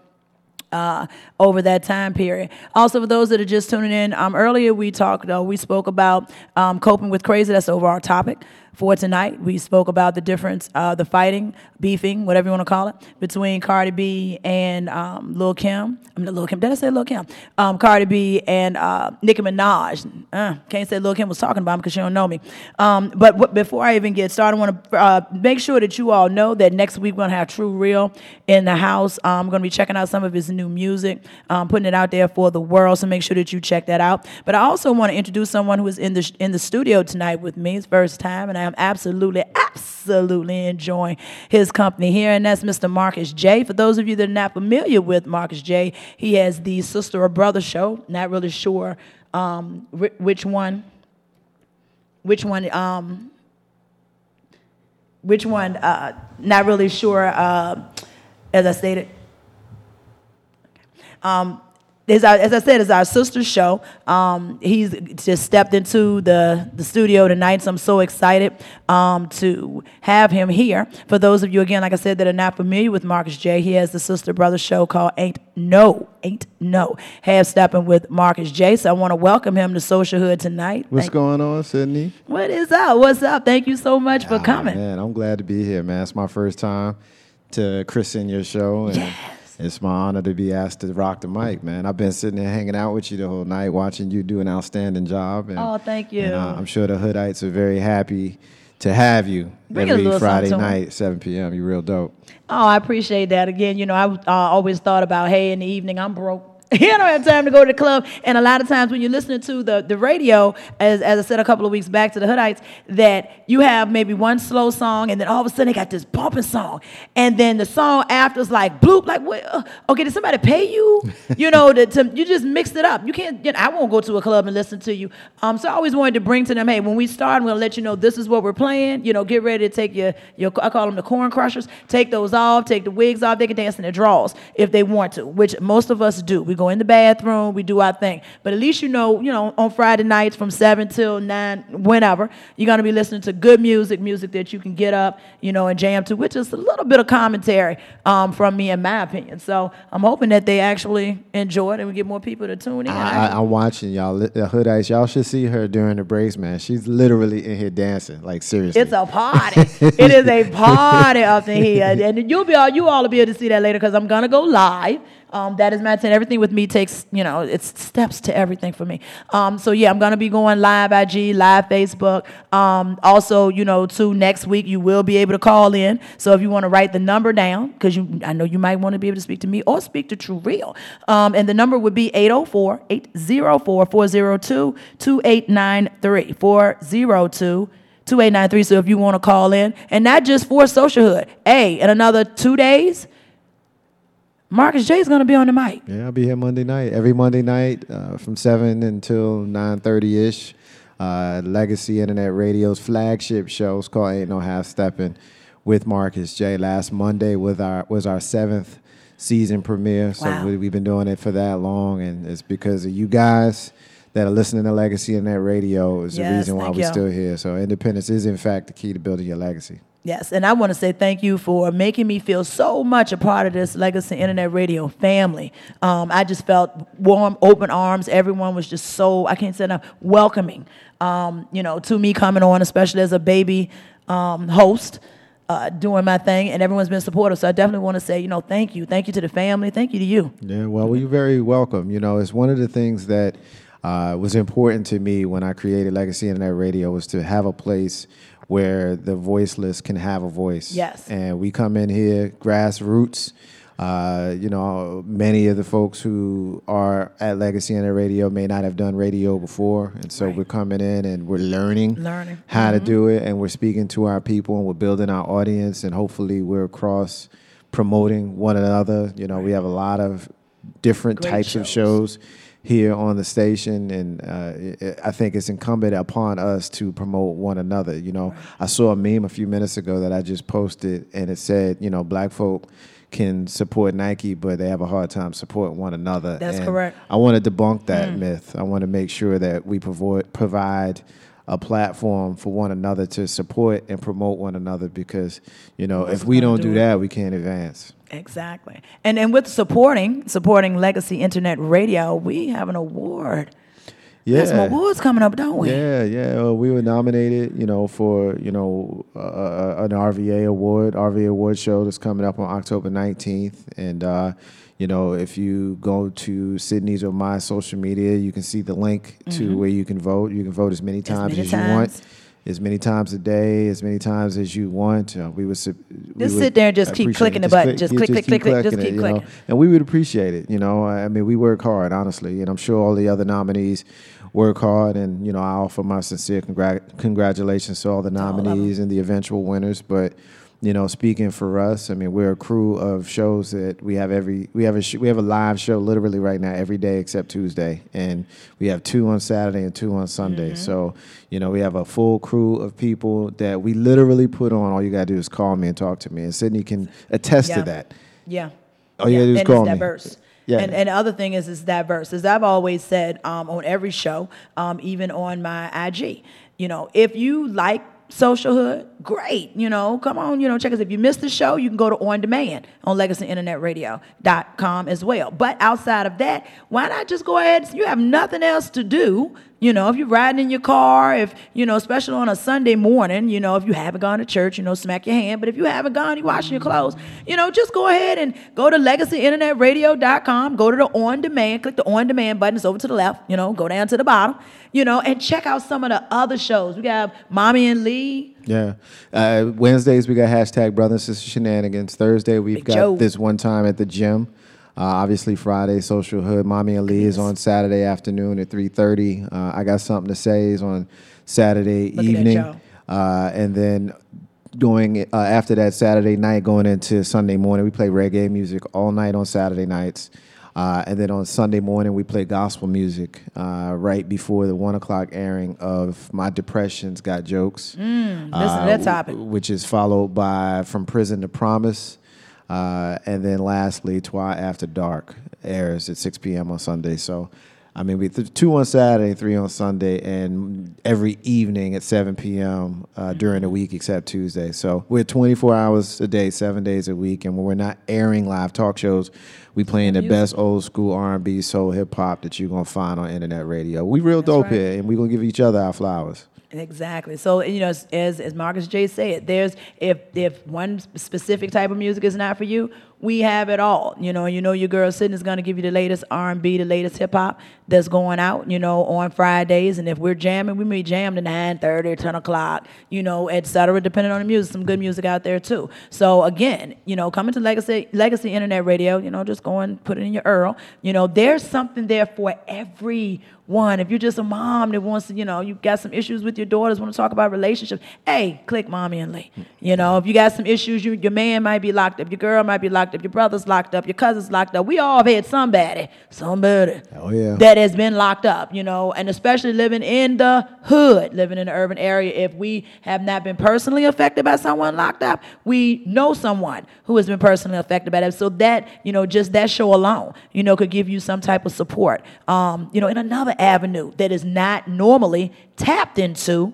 uh, over that time period. Also, for those that are just tuning in, um, earlier we talked, uh, we spoke about um, coping with crazy. That's over our topic for tonight. We spoke about the difference, uh, the fighting, beefing, whatever you want to call it, between Cardi B and um, Lil Kim. I mean, Lil Kim. Did I say Lil Kim? Um, Cardi B and uh, Nicki Minaj. Uh, can't say Lil Kim was talking about him because she don't know me. Um, but w- before I even get started, I want to uh, make sure that you all know that next week we're gonna have True Real in the house. Um, I'm gonna be checking out some of his new music, um, putting it out there for the world. So make sure that you check that out. But I also want to introduce someone who is in the sh- in the studio tonight with me. It's first time, and I'm absolutely, absolutely enjoying his company here, and that's Mr. Marcus J. For those of you that are not familiar with Marcus J, he has the Sister or Brother show. Not really sure um, which one, which one, um, which one. Uh, not really sure. Uh, as I stated. Um, is our, as I said, it's our sister's show. Um, he's just stepped into the, the studio tonight, so I'm so excited um, to have him here. For those of you, again, like I said, that are not familiar with Marcus J, he has the sister brother show called Ain't No, Ain't No, half stepping with Marcus J. So I want to welcome him to Social Hood tonight. What's Thank- going on, Sydney? What is up? What's up? Thank you so much for coming. Man, I'm glad to be here, man. It's my first time to christen your show, and it's my honor to be asked to rock the mic, man. I've been sitting there hanging out with you the whole night, watching you do an outstanding job. And, Oh, thank you. and, uh, I'm sure the Hoodites are very happy to have you Bring every Friday something to 'em. night, 7 p.m. You're real dope. Oh, I appreciate that. Again, you know, I uh, always thought about, hey, in the evening, I'm broke. I don't have time to go to the club. And a lot of times when you're listening to the, the radio, as, as I said a couple of weeks back to the Hoodites, that you have maybe one slow song and then all of a sudden they got this bumping song. And then the song after is like bloop, like, what, uh, okay, did somebody pay you? You know, to, to, you just mixed it up. You can't, you know, I won't go to a club and listen to you. Um, so I always wanted to bring to them, hey, when we start, I'm to let you know this is what we're playing. You know, get ready to take your, your, I call them the corn crushers, take those off, take the wigs off. They can dance in their drawers if they want to, which most of us do. We go in the bathroom, we do our thing. But at least you know, you know, on Friday nights from seven till nine, whenever you're gonna be listening to good music, music that you can get up, you know, and jam to, which is a little bit of commentary um, from me, in my opinion. So I'm hoping that they actually enjoy it and we get more people to tune in. I, I'm watching y'all. The Hoodites. Y'all should see her during the breaks, man. She's literally in here dancing, like seriously. It's a party. it is a party up in here, and you'll be all you all will be able to see that later because I'm gonna go live. Um, that is my ten. Everything with me takes you know it's steps to everything for me. Um, so yeah, I'm gonna be going live IG, live Facebook. Um, also, you know, too next week you will be able to call in. So if you want to write the number down, because you I know you might want to be able to speak to me or speak to True Real. Um, and the number would be 804-804-402-2893. 402 2893. So if you want to call in, and not just for Social Hood. Hey, in another two days, Marcus J is going to be on the mic. Yeah, I'll be here Monday night. Every Monday night uh, from seven until nine thirty ish. Uh, Legacy Internet Radio's flagship show is called Ain't No Half Stepping with Marcus J. Last Monday with our was our seventh season premiere. So Wow. we, we've been doing it for that long, and it's because of you guys that are listening to Legacy Internet Radio is the reason why we're you. still here. So independence is in fact the key to building your legacy. Yes, and I want to say thank you for making me feel so much a part of this Legacy Internet Radio family. Um, I just felt warm, open arms. Everyone was just so, I can't say enough, welcoming, um, you know, to me coming on, especially as a baby um, host. Uh, doing my thing, and everyone's been supportive. So I definitely want to say, you know, thank you, thank you to the family, thank you to you. Yeah, well, well, you're very welcome. You know, it's one of the things that uh, was important to me when I created Legacy Internet Radio was to have a place where the voiceless can have a voice. Yes. And we come in here grassroots. Uh, you know, many of the folks who are at Legacy Internet Radio may not have done radio before, and so we're coming in and we're learning, Learning. how to Mhm. do it, and we're speaking to our people, and we're building our audience, and hopefully we're cross promoting one another. You know, we have a lot of different Great types of shows. Here on the station, and uh, i I think it's incumbent upon us to promote one another. You know, I saw a meme a few minutes ago that I just posted, and it said, you know, black folk can support Nike, but they have a hard time supporting one another. That's And correct. I want to debunk that Mm. myth. I want to make sure that we provide provide a platform for one another to support and promote one another because you know if we don't do that, we can't advance. Exactly. And and with supporting supporting Legacy Internet Radio, we have an award. Yeah, Got some awards coming up, don't we? Yeah, yeah. Well, we were nominated, you know, for you know uh, an RVA award, RVA award show that's coming up on October nineteenth, and uh, you know, if you go to Sydney's or my social media, you can see the link to Mhm. where you can vote. You can vote as many times as, many you times. want. As many times a day, as many times as you want. Uh, we would we Just would sit there and just keep clicking it. the button. Just yeah, click, click, click, click, just keep it, you know. clicking. And we would appreciate it. You know, I mean, we work hard, honestly, and I'm sure all the other nominees work hard. And you know, I offer my sincere congrat- congratulations to all the nominees and the eventual winners. But you know, speaking for us, I mean, we're a crew of shows that we have every we have a sh- we have a live show literally right now every day except Tuesday, and we have two on Saturday and two on Sunday. So you know, we have a full crew of people that we literally put on. All you gotta do is call me and talk to me, and Sydney can attest Yeah. to that. Yeah. All you yeah. gotta do is and call it's me. diverse. Yeah. And, and the other thing is, it's diverse. As I've always said um, on every show, um, even on my IG, you know, if you like Social Hood, great. You know, come on, you know, check us. If you missed the show, you can go to On Demand on legacyinternetradio.com as well. But outside of that, why not just go ahead? You have nothing else to do. You know, if you're riding in your car, if, you know, especially on a Sunday morning, you know, if you haven't gone to church, you know, smack your hand. But if you haven't gone, you're washing your clothes, you know, just go ahead and go to legacyinternetradio.com, go to the on demand, click the on demand button, it's over to the left, you know, go down to the bottom, you know, and check out some of the other shows. We got Mommy and Lee. Yeah. Uh, Wednesdays we got hashtag brother and sister shenanigans. Thursday we've Big got Joe. this one time at the gym. Uh, obviously Friday social hood. Mommy and Lee is on Saturday afternoon at three thirty. Uh, I got something to say is on Saturday Look at that, evening, uh, and then going uh, after that Saturday night, going into Sunday morning. We play reggae music all night on Saturday nights. Uh, and then on Sunday morning, we play gospel music uh, right before the one o'clock airing of My Depression's Got Jokes. Mm, listen to that topic. Which is followed by From Prison to Promise. Uh, and then lastly, Twi After Dark. airs at 6 p.m. on Sunday. So, I mean, we th- two on Saturday, three on Sunday, and every evening at 7 p.m. Uh, during the week except Tuesday. So we're 24 hours a day, seven days a week, and when we're not airing live talk shows, we playing the best old school R&B, soul, hip hop that you're gonna find on internet radio. We real dope right. here, and we're gonna give each other our flowers. Exactly. So you know, as as, Marcus J said, there's if if one specific type of music is not for you, we have it all. You know, you know your girl Sydney is gonna give you the latest R and B, the latest hip hop that's going out. You know, on Fridays, and if we're jamming, we may jam to 9, 10 o'clock. You know, et cetera, depending on the music. Some good music out there too. So again, you know, coming to Legacy Legacy Internet Radio. You know, just go and put it in your URL. You know, there's something there for every one. If you're just a mom that wants to, you know, you got some issues with your daughters, want to talk about relationships, hey, click Mommy and Lee. You know, if you got some issues, you, your man might be locked up, your girl might be locked up, your brother's locked up, your cousin's locked up. We all have had somebody, somebody Oh yeah. that has been locked up, you know, and especially living in the hood, living in the urban area. If we have not been personally affected by someone locked up, we know someone who has been personally affected by that. So that, you know, just that show alone, you know, could give you some type of support. Um, you know, in another avenue that is not normally tapped into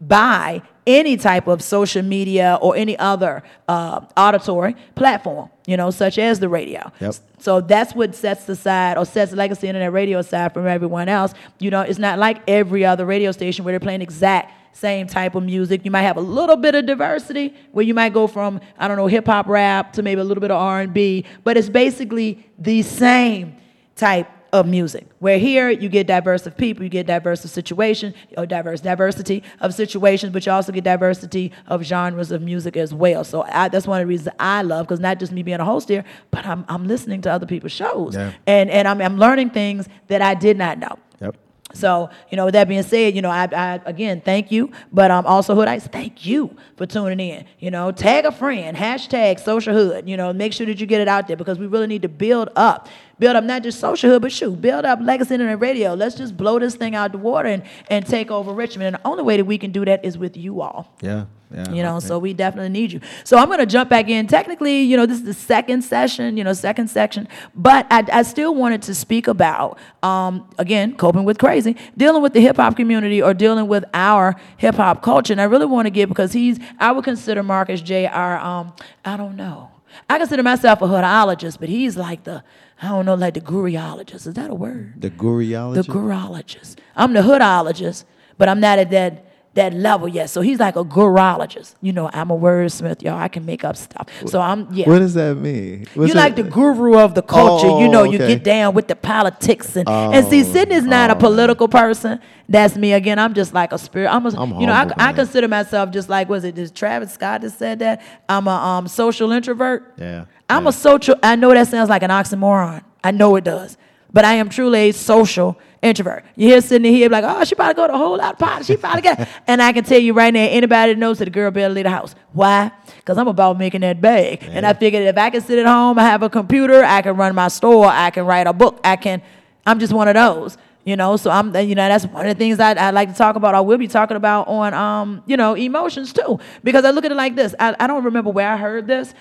by any type of social media or any other uh, auditory platform, you know, such as the radio. Yep. So that's what sets aside or sets Legacy Internet Radio aside from everyone else. You know, it's not like every other radio station where they're playing exact same type of music. You might have a little bit of diversity where you might go from I don't know hip hop rap to maybe a little bit of R and B, but it's basically the same type of music. Where here you get diverse of people, you get diverse of situations, or uh, diverse diversity of situations, but you also get diversity of genres of music as well. So I, that's one of the reasons I love, because not just me being a host here, but I'm, I'm listening to other people's shows, Yeah. and and I'm, I'm learning things that I did not know. Yep. So, you know, with that being said, you know, I, I again thank you, but um also Hood Hoodites, thank you for tuning in. You know, tag a friend, hashtag social hood, you know, make sure that you get it out there because we really need to build up. Build up not just social hood, but shoot, build up Legacy Internet Radio. Let's just blow this thing out the water and, and take over Richmond. And the only way that we can do that is with you all. Yeah. Yeah. You know, so we definitely need you. So I'm going to jump back in. Technically, you know, this is the second session, you know, second section, but I, I still wanted to speak about, um, again, coping with crazy, dealing with the hip hop community or dealing with our hip hop culture. And I really want to get because he's, I would consider Marcus J. our, um, I don't know. I consider myself a hoodologist, but he's like the, I don't know, like the guriologist. Is that a word? The guriology. The gurologist. I'm the hoodologist, but I'm not at that that level yet. So he's like a gurologist. You know, I'm a wordsmith, y'all. I can make up stuff. So I'm yeah. What does that mean? What's you that- like the guru of the culture. you Oh, know, you get down with the politics and and see, Oh, Sydney's not a political person. That's me again. I'm just like a spirit. I'm, a, I'm you know, I, I consider myself just like was it just Travis Scott that said that? I'm a um, social introvert. Yeah. I'm a social. I know that sounds like an oxymoron. I know it does. But I am truly a social introvert. You hear Sydney here like, oh, she probably go to a whole lot of parties. She probably got. and I can tell you right now, anybody that knows that the girl better leave the house. Why? Because I'm about making that bag. And I figured if I can sit at home, I have a computer, I can run my store, I can write a book, I can. I'm just one of those. You know, so I'm, you know, that's one of the things I, I like to talk about. I will be talking about on, um, you know, emotions too, because I look at it like this. I, I don't remember where I heard this,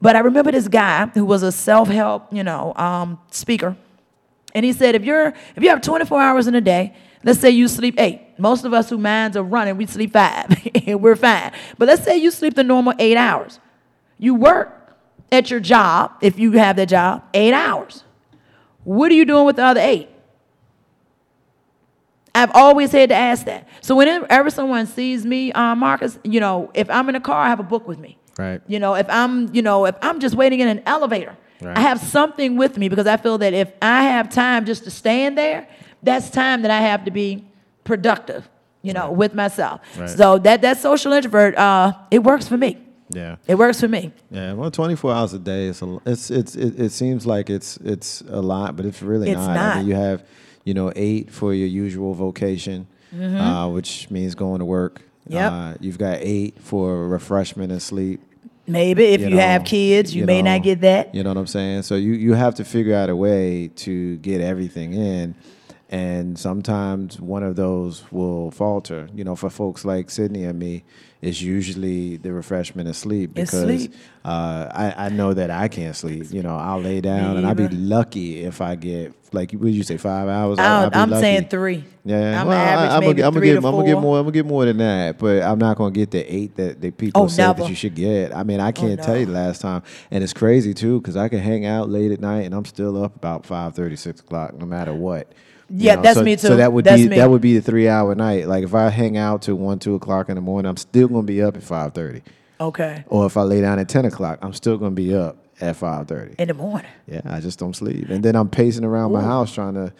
but I remember this guy who was a self-help, you know, um, speaker, and he said, if you're, if you have 24 hours in a day, let's say you sleep eight. Most of us who minds are running, we sleep five, and we're fine. But let's say you sleep the normal eight hours. You work at your job, if you have that job, eight hours. What are you doing with the other eight? I've always had to ask that. So whenever someone sees me, uh, Marcus, you know, if I'm in a car, I have a book with me. Right. You know, if I'm, you know, if I'm just waiting in an elevator, Right. I have something with me because I feel that if I have time just to stand there, that's time that I have to be productive, you know, with myself. Right. So that that social introvert, uh, it works for me. Yeah. It works for me. Yeah, well, 24 hours a day is a, it's it's it, it seems like it's it's a lot, but it's really It's not. I not. mean, you have, you know, eight for your usual vocation, Mhm. uh, which means going to work. Yep. Uh, you've got eight for refreshment and sleep. Maybe if you, have kids, you, may know, not get that. You know what I'm saying? So you you have to figure out a way to get everything in, and sometimes one of those will falter. You know, for folks like Sydney and me, it's usually the refreshment of sleep because sleep. Uh, I, I know that I can't sleep. You know, I'll lay down and I'll be lucky if I get like what did you say five hours? I'll, I'll I'm lucky. saying three. Yeah, I'm well, average I, am maybe gonna, I'm three get, to I'm gonna get more. I'm gonna get more than that, but I'm not gonna get the eight that they people Oh, say never. that you should get. I mean, I can't tell you the last time, and it's crazy too because I can hang out late at night and I'm still up about five thirty, six o'clock, no matter what. Yeah, that's so, me So that would That's be me. that would be the three hour night. Like if I hang out till one, two o'clock in the morning, I'm still gonna be up at five thirty. Okay. Or if I lay down at ten o'clock, I'm still gonna be up at five thirty. In the morning. Yeah, I just don't sleep, and then I'm pacing around my house trying to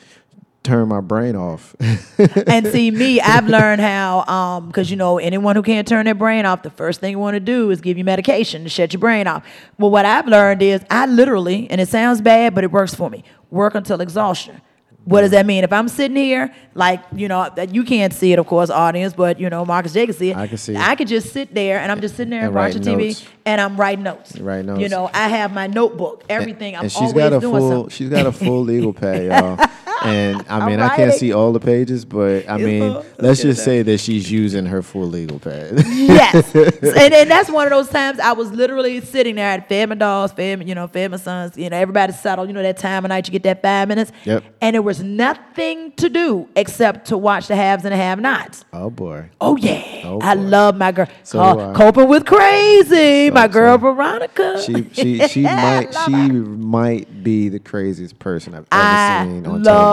turn my brain off. and see me, I've learned how, um, because you know, anyone who can't turn their brain off, the first thing you want to do is give you medication to shut your brain off. Well, what I've learned is I literally, and it sounds bad, but it works for me. Work until exhaustion. What does that mean? If I'm sitting here, like you know, that you can't see it, of course, audience, but you know, Marcus J can see it. I can see it. I could just sit there, and I'm just sitting there And watching writing TV, notes. and I'm writing notes. Right notes. You know, I have my notebook, everything. I'm and she's always got a doing full something. she's got a full legal pad, y'all. And I mean, I can't see all the pages, but I mean, let's Look at just say that she's using her full legal pad. yes. and, and that's one of those times I was literally sitting there. at fed my dogs, fed, my- you know, fed my sons. You know, everybody settled. You know, that time of night you get that five minutes. Yep. And there was nothing to do except to watch the haves and the have-nots. Oh boy. Oh yeah, Oh, I love my girl. So Call- do I. coping with crazy, my girl Veronica. She she she might she might be the craziest person I've ever I seen on love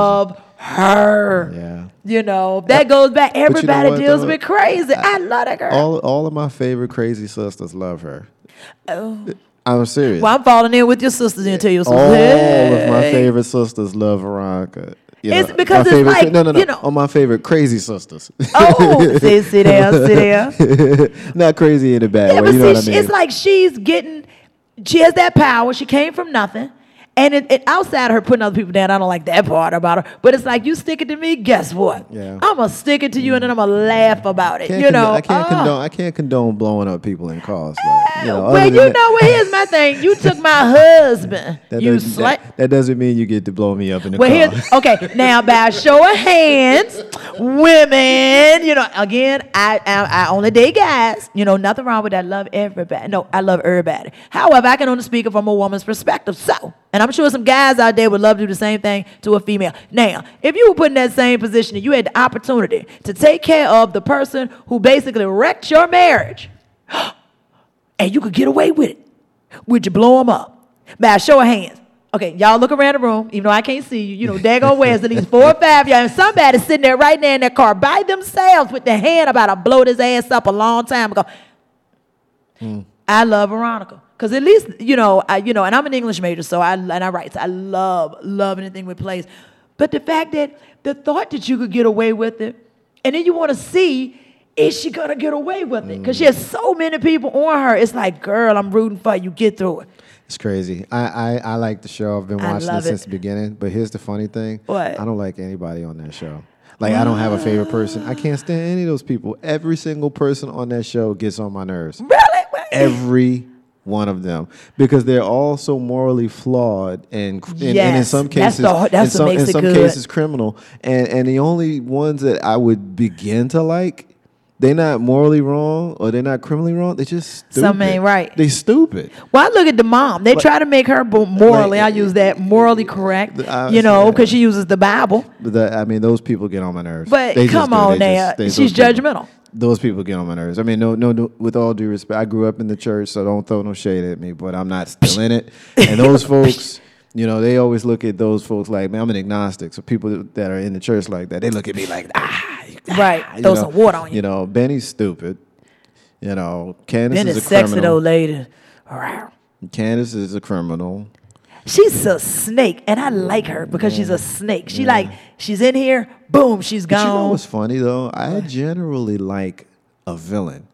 her. Yeah. You know that goes back. you know Everybody deals though? with crazy. I, love that girl. All all of my favorite crazy sisters love her. Oh. I'm serious. Well, I'm falling in with your sisters and tell you all something. of my favorite sisters love Veronica. You It's know, because it's favorite, like, no, no, no. you know- on my favorite crazy sisters. Oh, see, see there, see there. Not crazy in a bad Yeah, way. but You know see, what I mean? it's like she's getting, she has that power. She came from nothing. And it, it, outside of her putting other people down, I don't like that part about her. But it's like you stick it to me, guess what? Yeah. I'm gonna stick it to you, and then I'm gonna mm. laugh about it. Can't you know, I can't Oh. condone. I can't condone blowing up people in cars. Like, you eh, know, well, you that- know what? Here's my thing. You took my husband. That, you doesn't, slight. that, that doesn't mean you get to blow me up in the Well, car. here's okay. Now, by a show of hands, women, you know, again, I, I I only date guys. You know, nothing wrong with that. I love everybody. No, I love everybody. However, I can only speak from a woman's perspective. So, and I'm sure some guys out there would love to do the same thing to a female. Now, if you were put in that same position and you had the opportunity to take care of the person who basically wrecked your marriage, and you could get away with it, would you blow them up? By a show of hands. Okay, y'all look around the room, even though I can't see you. You know, daggone where's at least four or five of y'all, and somebody's sitting there right there in their car by themselves with their hand about to blow this ass up a long time ago. Hmm. I love Veronica. Cause at least you know, I you know, and I'm an English major, so I and I write. So I love love anything with plays. But the fact that the thought that you could get away with it, and then you want to see is she gonna get away with it? Cause she has so many people on her. It's like, girl, I'm rooting for you. Get through it. It's crazy. I, I, I like the show. I've been watching it love since the beginning. But here's the funny thing. What? I don't like anybody on that show. Like I don't have a favorite person. I can't stand any of those people. Every single person on that show gets on my nerves. Really? Every one of them because they're all so morally flawed and, and, and in Yes, some that's cases the- that's in some, in some cases criminal and and the only ones that I would begin to like they're not morally wrong or they're not criminally wrong they're just stupid. Something ain't right. they stupid Well, I look at the mom. They try to make her morally. I use that morally correct. you know, because she uses the Bible. But that, I mean, those people get on my nerves. But They come on They now, just- they- she's people- judgmental. Those people get on my nerves. I mean, no, no, no. With all due respect, I grew up in the church, so don't throw no shade at me. But I'm not still in it. And those folks, you know, they always look at those folks like, man, I'm an agnostic. So people that are in the church like that, they look at me like, ah, Right. you Throw know, some water on you. You know, Benny's stupid. You know, Candace Then is a sexy criminal. old lady. Candace is a criminal. She's a snake, and I like her because she's a snake. She like she's in here, boom, she's But you know gone. what's funny though? I generally like a villain.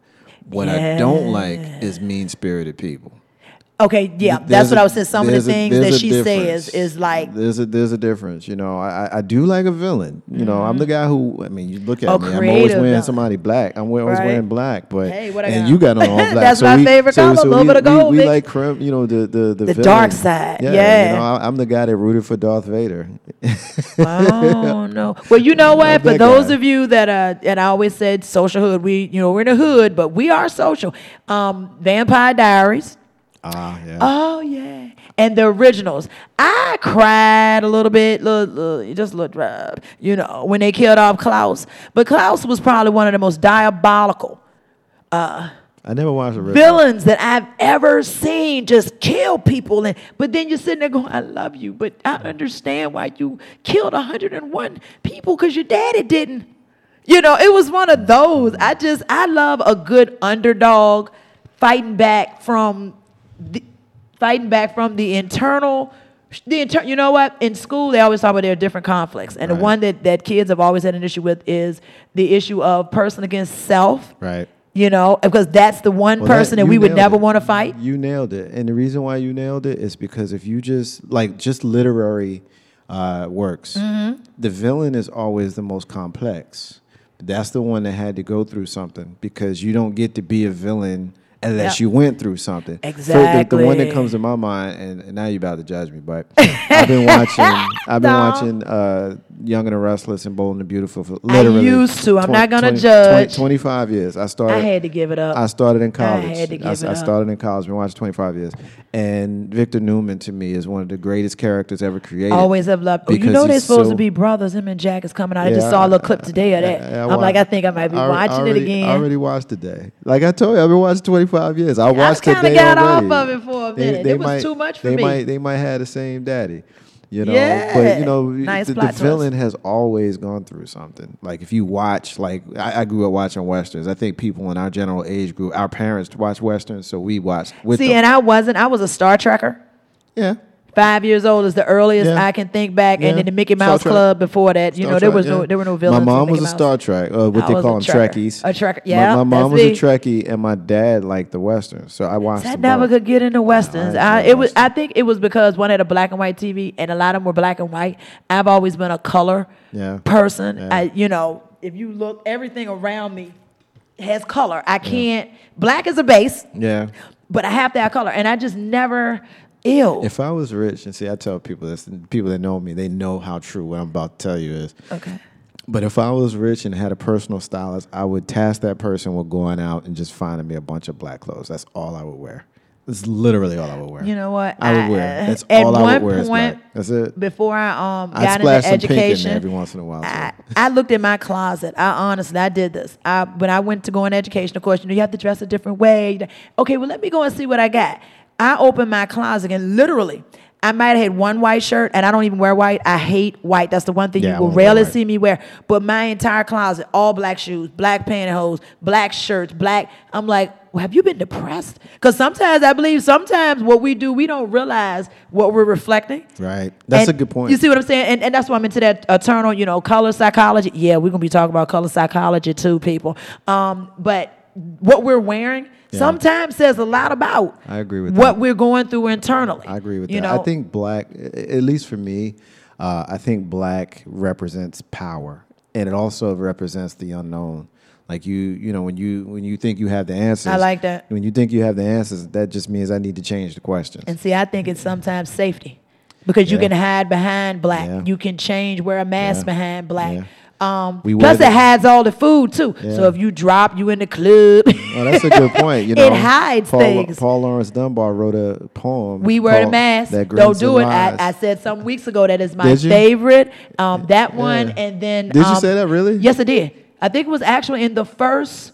What I don't like is mean spirited people. Okay, yeah, There's that's what a- I was saying. Some of the a- things that she difference. says is like, There's a there's a difference, you know. I I- I do like a villain, you know. I'm the guy who I mean, you look at A me. I'm always wearing villain. somebody black. I'm always Right. wearing black, but Hey, what I and got? you got on all black. That's so my we, favorite so, color, So a little we, bit of gold, We, we like crim, you know, the the the, The dark side, Yeah, yeah. You know, I, I'm the guy that rooted for Darth Vader. oh no. Well, you know what? For those guy. of you that uh, and I always said social hood. We, you know, we're in the hood, but we are social. Um, Vampire Diaries. Ah, yeah. Oh yeah, and the originals. I cried a little bit, little, little, just a little drab, you know, when they killed off Klaus. But Klaus was probably one of the most diabolical uh, I never watched original. villains that I've ever seen. Just kill people, and but then you're sitting there going, "I love you," but I understand why you killed 101 people because your daddy didn't. You know, it was one of those. I just I love a good underdog fighting back from the, fighting back from the internal the inter- you know what in school they always talk about there are different conflicts and the one that, that kids have always had an issue with is the issue of person against self Right. you know because that's the one Well, person that, you we would never it. want to fight You nailed it. And the reason why you nailed it is because if you just like just literary uh, works, Mhm. the villain is always the most complex. That's the one that had to go through something because you don't get to be a villain unless Yep. you went through something. For the- The, one that comes to my mind, and, and now you're about to judge me, but I've been watching. I've been watching uh, Young and the Restless and Bold and the Beautiful. For literally used to. I'm not gonna 20 judge. 25 years. I started. I had to give it up. I started in college. I had to give I, it I up. started in college. Been watching 25 years, and Victor Newman to me is one of the greatest characters ever created. always have loved oh, you know they're supposed so- to be brothers him and jack is coming out i just saw a little clip today of that I- I i'm like i think i might be I- I watching already- it again I already watched today. Like I told you, I've been watching 25 years. I watched kinda got already. off of it for a minute. It was too much for they me. Might, they might have the same daddy. You know, Yeah. but you know, Nice the, the villain has always gone through something. Like if you watch, like I, I grew up watching westerns. I think people in our general age group, our parents watch westerns, so we watched with see them. and i wasn't i was a star trekker Yeah. Five years old is the earliest Yeah. I can think back, Yeah. and then the Mickey Mouse Club before that. You Star know, there Trek, was no there were no villains. My mom was a Star Trek, uh, what I they call them. Trekkies. A My- yeah, My, mom that's was a. Trekkie, and my dad liked the westerns, so I watched. I never could get into westerns. I I, it was. I think it was because one had a black and white TV, and a lot of them were black and white. I've always been a color Yeah. person. Yeah. I, you know, if you look, everything around me has color. I can't. Black is a base, Yeah. but I have to have color, and I just never. Ew. If I was rich, and see, I tell people this, and people that know me, they know how true what I'm about to tell you is. Okay. But if I was rich and had a personal stylist, I would task that person with going out and just finding me a bunch of black clothes. That's all I would wear. That's literally all I would wear. You know what? I would wear. That's at all I one would wear. point, black. That's it. Before I um I got splash into in education, there every once in a while. too. I looked in my closet. I honestly, I did this. I when I went to go in education, of course, you know, you have to dress a different way. Okay, well, let me go and see what I got. I opened my closet and literally, I might have had one white shirt, and I don't even wear white. I hate white. That's the one thing Yeah, you will rarely see me wear. But my entire closet, all black shoes, black pantyhose, black shirts, black. I'm like, well, have you been depressed? Because sometimes I believe sometimes what we do, we don't realize what we're reflecting. Right. That's And a good point. You see what I'm saying? And, and that's why I'm into that eternal, you know, color psychology. Yeah, we're gonna be talking about color psychology too, people. Um, but what we're wearing Yeah. sometimes says a lot about I agree with what that. we're going through internally. I agree with you that. Know? I think black, at least for me, uh, I think black represents power, and it also represents the unknown. Like you, you know, when you when you think you have the answers, I like that. When you think you have the answers, that just means I need to change the question. And see, I think it's sometimes safety because you can hide behind black. Yeah. You can change, wear a mask Yeah. behind black. Um, We plus, it hides all the food too. So if you drop, you in the club. Well, that's a good point. You know, it hides Paul, things. Paul Laurence Dunbar wrote a poem. We wear the mask. Don't do it. I, I said some weeks ago that is my favorite. Um, that one, Yeah. and then Did you um, say that really? Yes, I did. I think it was actually in the first.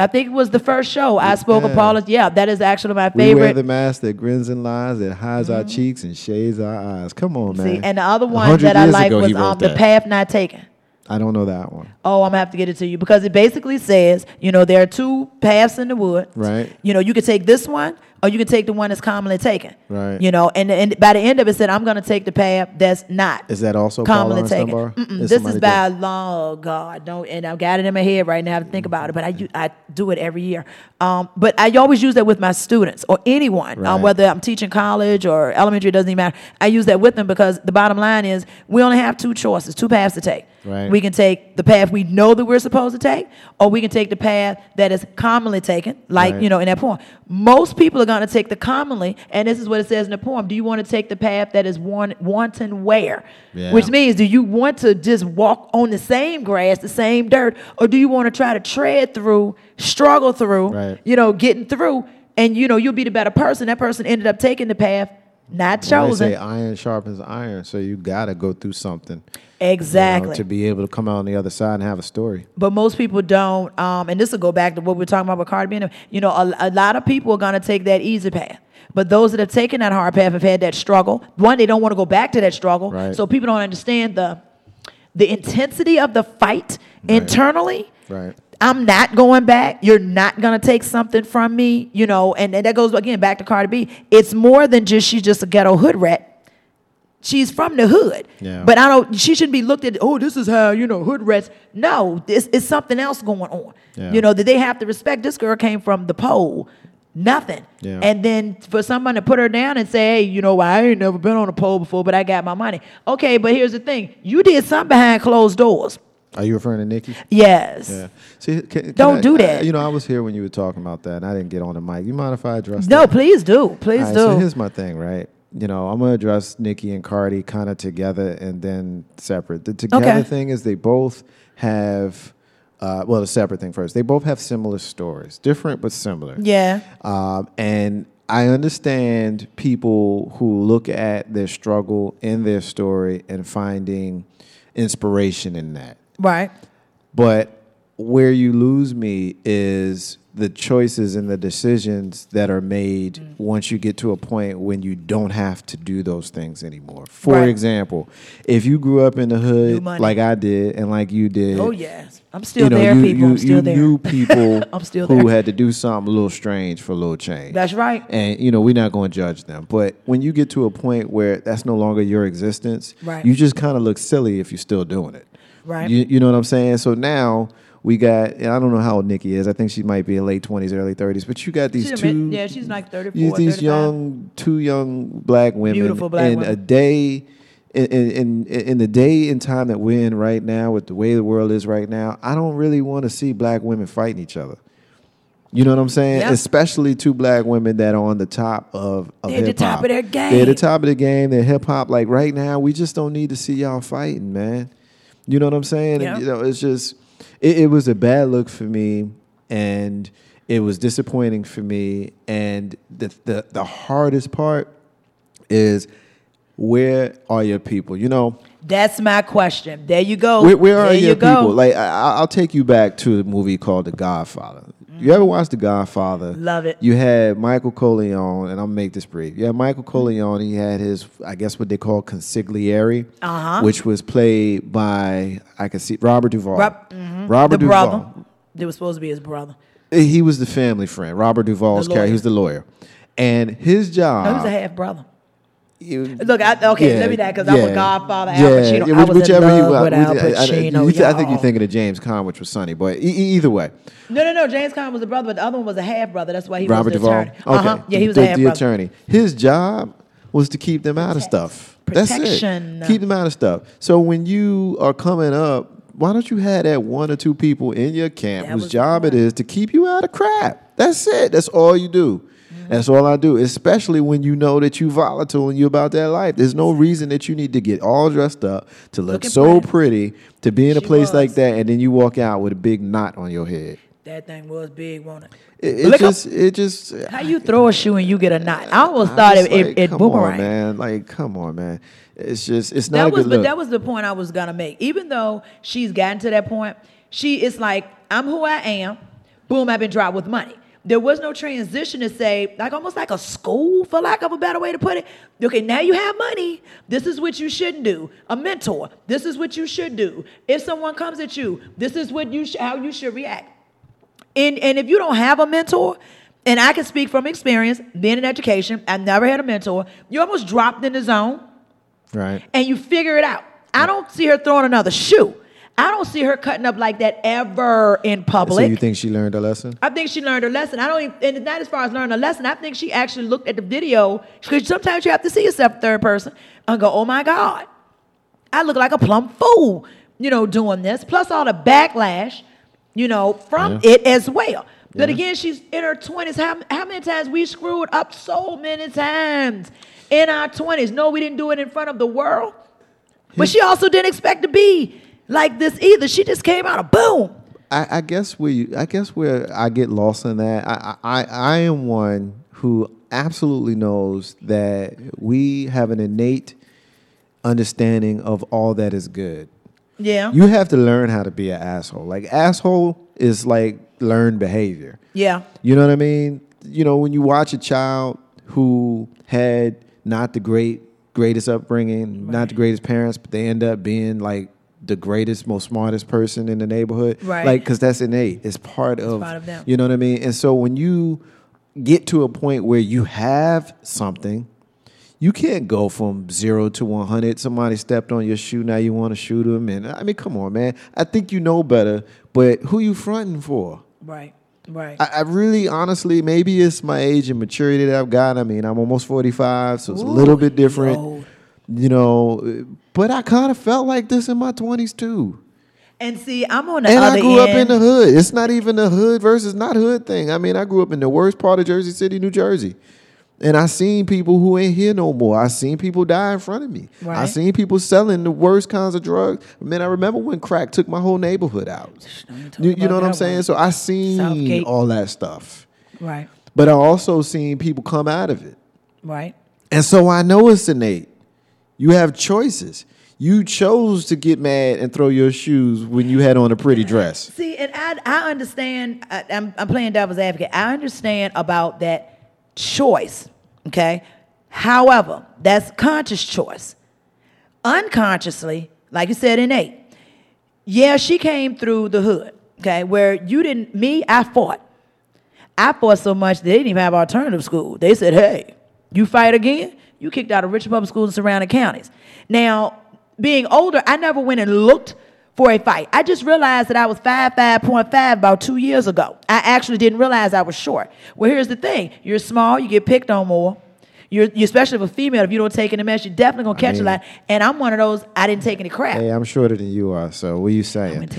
I think it was the first show I spoke of Yeah. Paula's. Yeah, that is actually my favorite. we wear. Mm-hmm. the mask that grins and lies, that hides our cheeks and shades our eyes. Come on, man. See, and the other one that I like was um, the path not taken. I don't know that one. Oh, I'm gonna have to get it to you because it basically says, you know, there are two paths in the wood. Right. You know, you could take this one or you can take the one that's commonly taken. Right. You know, and and by the end of it, said I'm going to take the path that's not Is that also commonly taken. Is this is by law, God, don't, and I've got it in my head right now. I have to think about it, but I I do it every year. Um, but I always use that with my students or anyone, Right. um, whether I'm teaching college or elementary, it doesn't even matter. I use that with them because the bottom line is we only have two choices, two paths to take. Right. We can take the path we know that we're supposed to take, or we can take the path that is commonly taken, like Right. you know in that poem. Most people are going to take the commonly, and this is what it says in the poem. Do you want to take the path that is one, wanton where? Yeah. Which means, do you want to just walk on the same grass, the same dirt, or do you want to try to tread through, struggle through, Right. you know, getting through, and you know you'll be the better person. That person ended up taking the path not Well, they say iron sharpens iron, so you gotta go through something. you know, Exactly. to be able to come out on the other side and have a story. But most people don't. Um, and this will go back to what we are talking about with Cardi B. You know, a, a lot of people are going to take that easy path. But those that have taken that hard path have had that struggle. One, they don't want to go back to that struggle. Right. So people don't understand the the intensity of the fight internally. Right. I'm not going back. You're not gonna take something from me, you know. And, and that goes again back to Cardi B. It's more than just she's just a ghetto hood rat. She's from the hood. Yeah. But I don't. She shouldn't be looked at. Oh, this is how you know hood rats. No, this is something else going on. Yeah. You know that they have to respect. This girl came from the pole, nothing. Yeah. And then for someone to put her down and say, hey, you know, I ain't never been on a pole before, but I got my money. Okay, but here's the thing: you did something behind closed doors. Are you referring to Nicki? Yes. Yeah. See, can, can Don't I- do I- that. you know, I was here when you were talking about that, and I didn't get on the mic. You mind if I address No, that? please do. Please right, do. So here's my thing, right? You know, I'm gonna address Nicki and Cardi kind of together and then separate. The together Okay. thing is they both have, uh, well, the separate thing first. They both have similar stories, different but similar. Yeah. Um, and I understand people who look at their struggle in their story and finding inspiration in that. Right. But where you lose me is the choices and the decisions that are made Mm. once you get to a point when you don't have to do those things anymore. For Right. example, if you grew up in the hood like I did and like you did, Oh yes, I'm still you know, there, you, people. You, I'm still you there. knew people I'm still who there. had to do something a little strange for a little change. That's right. And you know, we're not going to judge them. But when you get to a point where that's no longer your existence, Right. you just kind of look silly if you're still doing it. Right. You, you know what I'm saying? So now we got, and I don't know how old Nicki is. I think she might be in late 20s, early 30s. But you got these She's two, mid- yeah, she's like 34, these, these 35. young, two young black women Beautiful black in a day. In, in, in, in the day and time that we're in right now, with the way the world is right now, I don't really want to see black women fighting each other. You know what I'm saying? Yeah. Especially two black women that are on the top of, of They're the top of their game. They're the top of the game. They're hip hop. Like right now, we just don't need to see y'all fighting, man. You know what I'm saying? Yeah. And, you know, it's just it, it was a bad look for me, and it was disappointing for me. And the the the hardest part is where are your people? You know, That's my question. There you go. where, where are your go. people? Like I, I- I'll take you back to a movie called The Godfather. You ever watched The Godfather? Love it. You had Michael Corleone, and I'll make this brief. You had Michael Corleone. He had his, I guess, what they call consigliere, Uh-huh. which was played by I can see Robert Duvall. Rob- mhm. Robert the Duvall. brother. It was supposed to be his brother. He was the family friend. Robert Duvall's character. He was the lawyer, and his job. No, he was a half brother. Look, I, okay, Yeah, let me that because I'm a Godfather. Al Yeah, Pacino. yeah, I was whichever in you love want. with Al Which- I- I- Pacino. you th- I think you're thinking of James Caan, which was Sonny, but e- either way, No, no, no. James Caan was the brother, but the other one was a half brother. That's why he Robert was the Duvall. attorney. Okay, Uh-huh. Yeah, he was the, a half the attorney. His job was to keep them out of stuff. Protection. That's it. Keep them out of stuff. So when you are coming up, why don't you have that one or two people in your camp That whose job it is to keep you out of crap? That's it. That's all you do. That's all I do, especially when you know that you're volatile and you're about that life. There's no reason that you need to get all dressed up to look Looking so pretty to be in a She place like that, and then you walk out with a big knot on your head. That thing was big, wasn't it? It, it just, it just. How you throw a shoe and you get a knot? I almost I'm thought it, it, like, it come boomerang. on, man. Like, come on, man. It's just, it's not that a was, good but that was the point I was gonna make. Even though she's gotten to that point, she is like, I'm who I am. Boom, I've been dropped with money. There was no transition to say, like almost like a school, for lack of a better way to put it. Okay, now you have money. This is what you shouldn't do. A mentor. This is what you should do. If someone comes at you, this is what you sh- how you should react. And and if you don't have a mentor, and I can speak from experience, being in education. I've never had a mentor. You almost dropped in the zone Right. and you figure it out. I don't see her throwing another shoe. I don't see her cutting up like that ever in So public. you think she learned a lesson? I think she learned her lesson. I don't even, and not as far as learning a lesson. I think she actually looked at the video because sometimes you have to see yourself third person and go, "Oh my God, I look like a plumb fool," you know, doing this. Plus all the backlash, you know, from Yeah. it as well. But Yeah. again, she's in her twenties. How how many times we screwed up? So many times in our twenties. No, we didn't do it in front of the world. But she also didn't expect to be like this either. She just came out of boom. I, I guess where you, I guess where I get lost in that, I, I I am one who absolutely knows that we have an innate understanding of all that is good. Yeah. You have to learn how to be an asshole. Like asshole is like learned behavior. Yeah. You know what I mean? You know, when you watch a child who had not the great greatest upbringing, not the greatest parents, but they end up being like the greatest, most smartest person in the neighborhood. Right. Like, because that's innate. It's part of, part of them. you know what I mean? And so when you get to a point where you have something, you can't go from zero to 100. Somebody stepped on your shoe, now you want to shoot them. And I mean, come on, man. I think you know better, but who you fronting for? Right. Right. I, I really, honestly, maybe it's my age and maturity that I've got. I mean, I'm almost 45, so it's a little bit different. You know, but I kind of felt like this in my 20s too. And see, I'm on the And I grew up in the hood. It's not even a hood versus not hood thing. I mean, I grew up in the worst part of Jersey City, New Jersey. And I seen people who ain't here no more. I seen people die in front of me. I seen people selling the worst kinds of drugs. I Man, I remember when crack took my whole neighborhood out. You, you know what I'm saying? So I seen Southgate. all that stuff. Right. But I also seen people come out of it. Right. And so I know it's innate. You have choices. You chose to get mad and throw your shoes when you had on a pretty dress. See, and I I understand. I, I'm I'm playing devil's advocate. I understand about that choice. Okay. However, that's conscious choice. Unconsciously, like you said, innate. Yeah, she came through the hood. Okay, where you didn't. Me, I fought. I fought so much they didn't even have alternative school. They said, "Hey, you fight again, you kicked out of Richmond Public Schools and surrounding counties." Now, being older, I never went and looked for a fight. I just realized that I was five five point five about two years ago. I actually didn't realize I was short. Well, here's the thing: you're small, you get picked on more. You're, you especially if a female, if you don't take any mess, you're definitely gonna catch mean- a lot. And I'm one of those. I didn't take any crap. Hey, I'm shorter than you are, so what are you saying?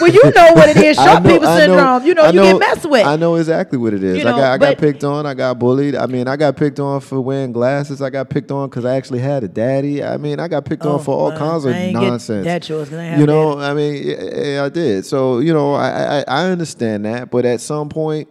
Well, you know what it is, short know- people I know- syndrome. You know, I you get messed with. I know exactly what it is. You I got I got picked on. I got bullied. I mean, I got picked on for wearing glasses. I got picked on because I actually had a daddy. I mean, I got picked Oh, on for all kinds of I nonsense. that yours I you know, I mean, yeah, yeah, I did. So you know, I, I I understand that, but at some point.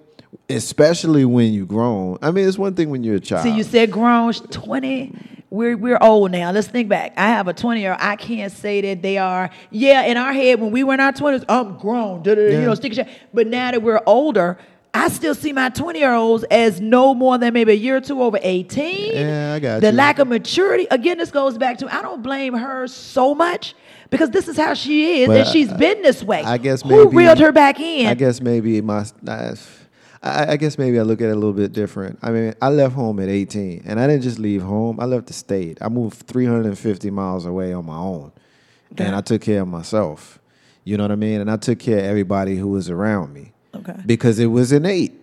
Especially when you grown. I mean, it's one thing when you're a child. See, you said grown, 20. We're, we're old now. Let's think back. I have a 20 year old. I can't say that they are, yeah, in our head, when we were in our 20s, I'm grown, Yeah. you know, stick. But now that we're older, I still see my 20 year olds as no more than maybe a year or two over 18. Yeah, I got the you. lack of maturity, again, this goes back to I don't blame her so much because this is how she is But and she's I- been this way. I guess Who maybe reeled her back in? I guess maybe my. I, I I guess maybe I look at it a little bit different. I mean, I left home at 18, and I didn't just leave home. I left the state. I moved 350 miles away on my own, and I took care of myself. You know what I mean? And I took care of everybody who was around me. Okay. Because it was innate.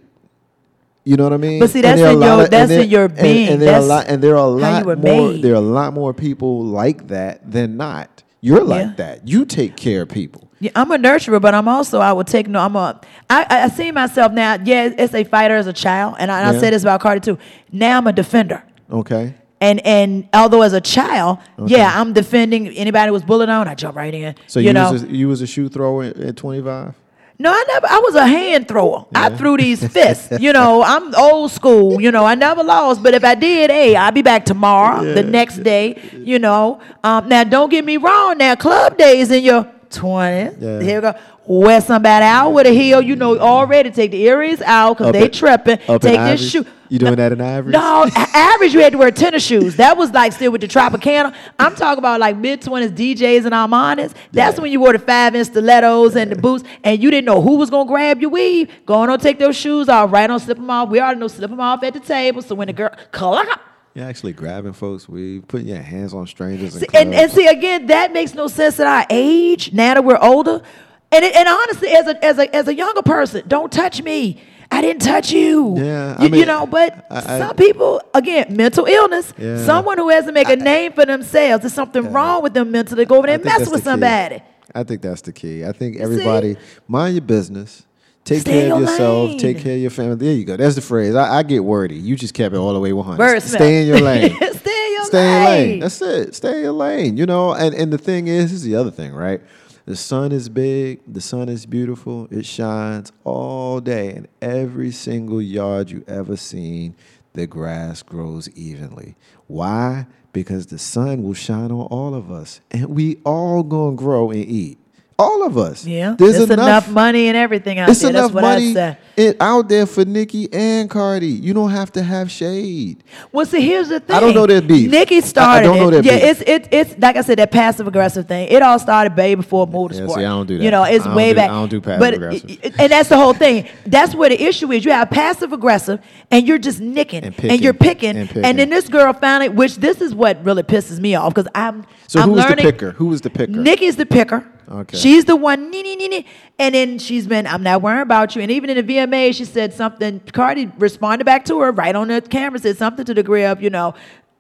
You know what I mean? But see, that's there in your- of- that's and in your being. And, there are a lot, and there are a lot more. Made. There are a lot more people like that than not. You're like Yeah. that. You take care of people. Yeah, I'm a nurturer, but I'm also I would take no. I'm a. I I I see myself now. Yeah, it's a fighter as a child, and I, and I Yeah. say this about Cardi too. Now I'm a defender, Okay. and and although as a child, yeah, I'm defending anybody who was bullied on. I jump right in. So you, you, know. was a, you was a shoe thrower at 25. No, I never. I was a hand thrower. I threw these fists. you know, I'm old school. You know, I never lost. But if I did, hey, I'll be back tomorrow, the next day. You know. Um, now, don't get me wrong. Now, club days in your 20s. Yeah. Here we go. Wear somebody out with a heel. You know, already take the earrings out because they tripping. Take this shoe. You doing that in average? No, average you had to wear tennis shoes. That was like still with the Tropicana. I'm talking about like mid twenties DJs and Armandas. That's when you wore the five inch stilettos and the boots, and you didn't know who was gonna grab your weave. Go on, take those shoes off. Right on, slip them off. We already know slip them off at the table. So when the girl, clap. You're actually grabbing folks. We putting your hands on strangers. See, And, and, and see again, that makes no sense at our age. Now that we're older, and it, and honestly, as a as a as a younger person, don't touch me. I didn't touch you. Yeah, I you, you know. But I- I- some people, again, mental illness. Yeah. Someone who has to make a name for themselves. There's something wrong with them mentally. Go over there and mess with the key. somebody. I think that's the key. I think everybody mind your business. Take Stay care of yourself. lane. Take care of your family. There you go. That's the phrase. I, I get wordy. You just kept it all the way 100. Wordsmith. Stay in your lane. Stay in your Stay in your lane. lane. That's it. Stay in your lane. You know, and, and the thing is, this is the other thing, right? The sun is big, the sun is beautiful, it shines all day, and every single yard you ever seen, the grass grows evenly. Why? Because the sun will shine on all of us, and we all gonna grow and eat. All of us. Yeah, There's There's enough, enough, money and everything out it's there. enough That's what money I said. it, out there for Nicki and Cardi. You don't have to have shade. Well, see, here's the thing. I don't know their beef. Nicki I- I started don't know it. their yeah, beef. it's it's it's like I said, that passive aggressive thing. It all started way before motorsport. Yeah, see, I don't do that. You know, it's way do- back. I don't do passive but, aggressive. And that's the whole thing. That's where the issue is. You have passive aggressive, and you're just nicking, and, picking, you're picking, and and, then this girl found it. Which this is what really pisses me off because I'm So I'm who was the picker? Who was the picker? Nicki's the picker. Okay. She's the one, nee, nee, nee, nee. and then she's been, I'm not worrying about you. And even in the VMA, she said something, Cardi responded back to her right on the camera, said something to the degree of, you know,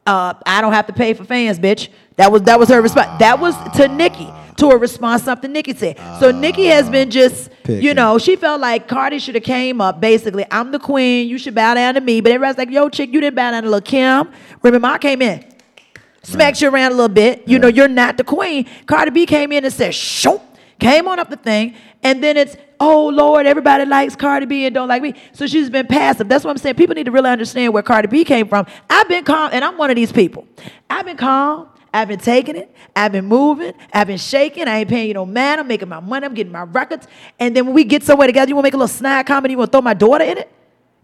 uh, I don't have to pay for fans, bitch. That was that was her response. That was to Nicki, to a response something Nicki said. So Nicki has been just, you know, she felt like Cardi should have came up basically, I'm the queen, you should bow down to me. But everybody's like, yo, chick, you didn't bow down to Lil Kim. Remember, I came in smacks you around a little bit. You know, you're not the queen. Cardi B came in and said, shoop, came on up the thing, and then it's, oh Lord, everybody likes Cardi B and don't like me. So she's been passive. That's what I'm saying. People need to really understand where Cardi B came from. I've been calm, and I'm one of these people. I've been calm. I've been taking it. I've been moving. I've been shaking. I ain't paying you no man. I'm making my money. I'm getting my records. And then when we get somewhere together, you want to make a little snide comedy? You want to throw my daughter in it?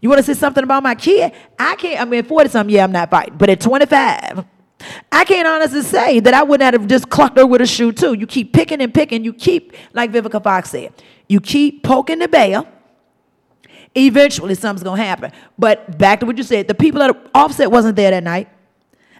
You want to say something about my kid? I can't. I mean, 40 something, yeah, I'm not fighting. But at 25, I can't honestly say that I wouldn't have just clucked her with a shoe too. You keep picking and picking. You keep, like Vivica Fox said, you keep poking the bear. Eventually, something's gonna happen. But back to what you said, the people that Offset wasn't there that night.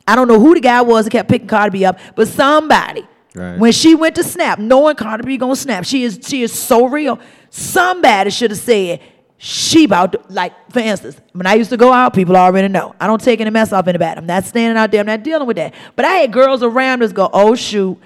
I don't know who the guy was that kept picking Cardi B up, but somebody. Right. When she went to snap, knowing Cardi B gonna snap, she is she is so real. Somebody should have said she about to, like for instance, when I used to go out, people already know I don't take any mess off in the anybody. I'm not standing out there. I'm not dealing with that. But I had girls around us go, oh shoot,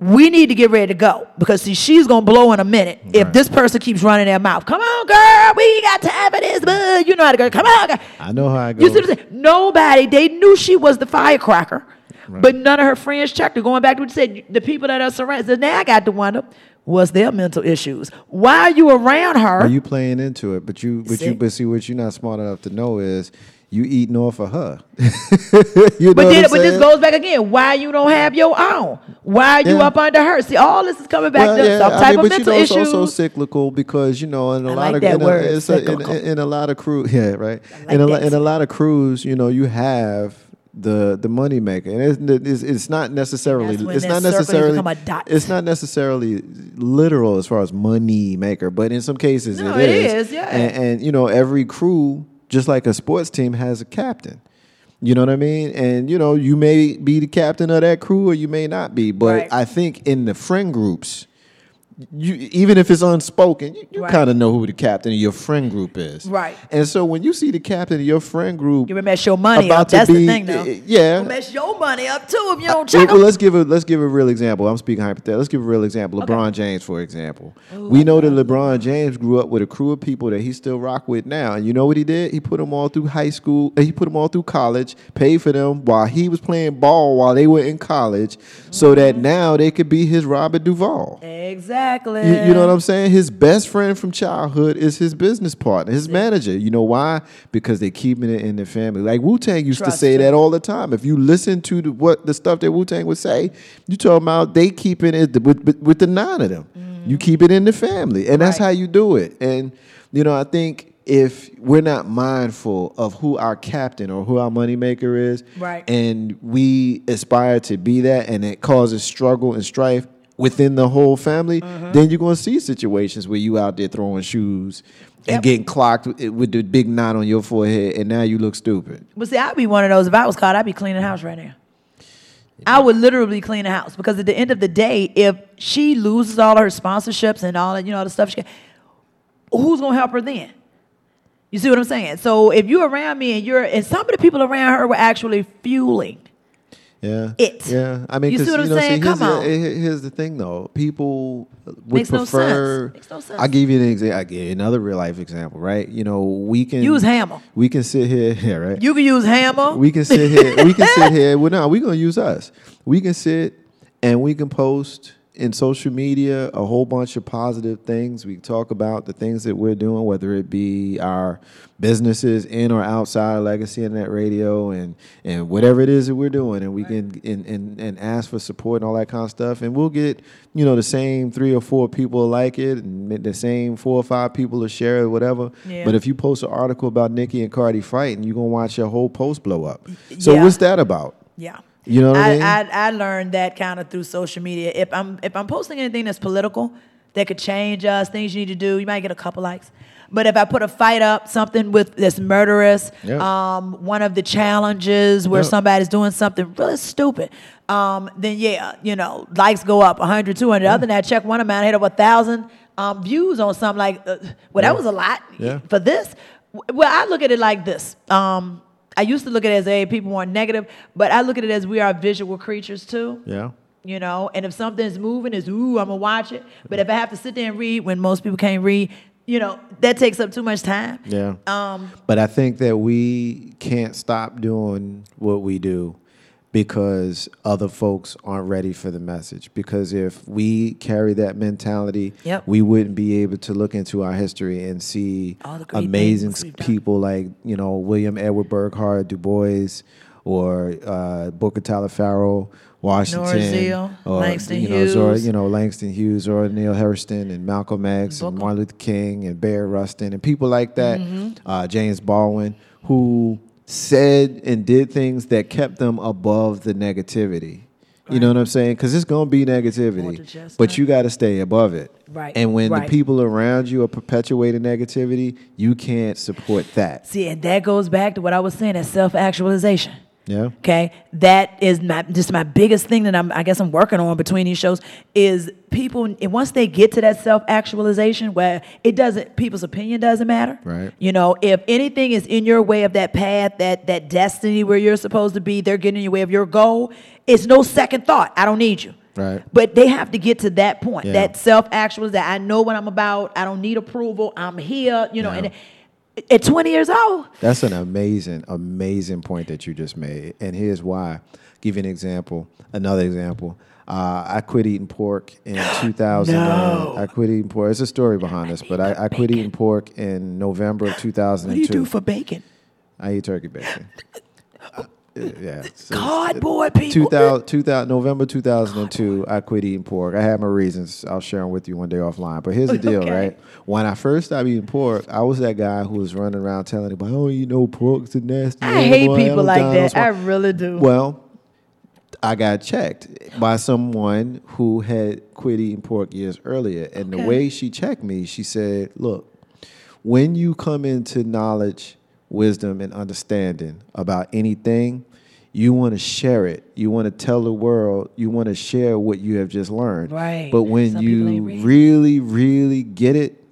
we need to get ready to go because see she's gonna blow in a minute if this person keeps running their mouth. Come on, girl, we got time for this, but you know how to go. Come on, girl. I know how I go. You see what I'm saying? Nobody, they knew she was the firecracker, but none of her friends checked her. Going back to what you said, the people that are surrounded. So now I got to wonder, what's their mental issues? Why are you around her? Are you playing into it? But you, but See? you, but see, what you're not smart enough to know is you eating off of her. you know but then, but this goes back again. Why you don't have your own? Why are you Yeah. up under her? See, all this is coming back Well, to yeah, some I type mean, of but you mental know, it's issues. also cyclical because you know, in a I lot like of in, a, it's a, in, in, in a lot of crew, yeah, right. like in a in a lot of crews, you know, you have the the money maker, and it's, it's, it's not necessarily it's not necessarily it's not necessarily literal as far as money maker, but in some cases No, it it is. is, yeah. And, and you know, every crew, just like a sports team, has a captain. You know what I mean? And you know, you may be the captain of that crew or you may not be. But Right. I think in the friend groups, you even if it's unspoken, you, you Right. kind of know who the captain of your friend group is. Right. And so when you see the captain of your friend group You mess your money about up. to That's be, the thing, though. yeah. You mess your money up too if you don't check well, let's give a let's give a real example. I'm speaking hypothetical. Let's give a real example. LeBron James, for example. we know that LeBron James grew up with a crew of people that he still rock with now. And you know what he did? He put them all through high school. uh, He put them all through college. Paid for them while he was playing ball while they were in college, so that Mm-hmm. now they could be his Robert Duvall. Exactly. You, you know what I'm saying? His best friend from childhood is his business partner, his manager. You know why? Because they keeping it in their family. Like Wu Tang used to say him. that all the time. If you listen to the, what the stuff that Wu Tang would say, you talking about they keeping it with, with, with the nine of them. You keep it in the family, and that's Mm. Right. how you do it. And you know, I think if we're not mindful of who our captain or who our moneymaker is, Right. and we aspire to be that, and it causes struggle and strife within the whole family, Mm-hmm. then you're going to see situations where you out there throwing shoes and Yep. getting clocked with, the big knot on your forehead, and now you look stupid. But see, I'd be one of those. If I was caught, I'd be cleaning the house right now. I would literally clean the house because at the end of the day, if she loses all her sponsorships and all that, you know, the stuff she, who's gonna help her then? You see what I'm saying? So if you're around me and you're, and some of the people around her were actually fueling. Yeah. It. Yeah. I mean, You see what I'm know, saying? here's Come the, on. eh, Here's the thing, though. People would Makes no sense. prefer. Makes no sense. I'll give you an example. I give you another real life example, right? You know, we can Use Hammer. We can sit here, yeah, right? You can use hammer. we can sit here. We can sit here. Well, no, we're gonna use us. We can sit and we can post in social media a whole bunch of positive things. We talk about the things that we're doing, whether it be our businesses in or outside of Legacy Internet Radio, and and whatever it is that we're doing, and we can and, and and ask for support and all that kind of stuff, and we'll get you know the same three or four people like it, and the same four or five people to share it, whatever. Yeah. But if you post an article about Nicki and Cardi fighting, you're gonna watch your whole post blow up. So Yeah. what's that about? Yeah. You know what I, I, mean? I, I learned that kind of through social media. If I'm if I'm posting anything that's political, that could change us, things you need to do, you might get a couple likes. But if I put a fight up, something with that's murderous, Yep. um, one of the challenges where Yep. somebody's doing something really stupid, um, then yeah, you know, likes go up 100, 200. Other than that, check one amount, hit up a thousand um, views on something like, uh, well, Yeah. that was a lot Yeah. for this. Well, I look at it like this. Um, I used to look at it as a people more negative, but I look at it as we are visual creatures too. yeah. You know, and if something's moving, it's ooh, I'm gonna watch it. But if I have to sit there and read when most people can't read, you know, that takes up too much time. Yeah. Um, But I think that we can't stop doing what we do because other folks aren't ready for the message. Because if we carry that mentality, Yep. we wouldn't be able to look into our history and see All the great amazing things we've done. people like, you know, William Edward Burghardt, Du Bois, or uh, Booker Farrell, Washington, Zeal, or Langston you know, Hughes. you know, Langston Hughes, or Neale Hurston, and Malcolm X, and. Martin Luther King, and Bayard Rustin, and people like that, Mhm. uh, James Baldwin, who said and did things that kept them above the negativity. You know what I'm saying? Because it's gonna be negativity, but you got to stay above it. Right, And when right. the people around you are perpetuating negativity, you can't support that. see, and that goes back to what I was saying, that self-actualization. Yeah. Okay, that is my just my biggest thing that I'm I guess I'm working on between these shows is people and once they get to that self actualization where it doesn't people's opinion doesn't matter. Right. You know, if anything is in your way of that path, that that destiny where you're supposed to be, they're getting in your way of your goal. It's no second thought. I don't need you. Right. But they have to get to that point, Yeah. that self actualization. That I know what I'm about. I don't need approval. I'm here. You know, Yeah. and at 20 years old, That's an amazing, amazing point that you just made. And here's why. give you an example. Another example. Uh, I quit eating pork in 2000. No. I quit eating pork. There's a story behind this, but I, I quit eating pork in November of 2002. what do you do for bacon? I eat turkey bacon. Yeah. so- Cardboard people. 2000, 2000, November 2002, I quit eating pork. I had my reasons. I'll share them with you one day offline. But here's the deal, Okay. right? When I first stopped eating pork, I was that guy who was running around telling everybody, oh, you know, pork's a nasty I hate animal, people like that. die." I really do. Well, I got checked by someone who had quit eating pork years earlier. And the way she checked me, she said, Look, when you come into knowledge, wisdom, and understanding about anything, you want to share it. You want to tell the world. You want to share what you have just learned. Right. But when Some you really, really get it,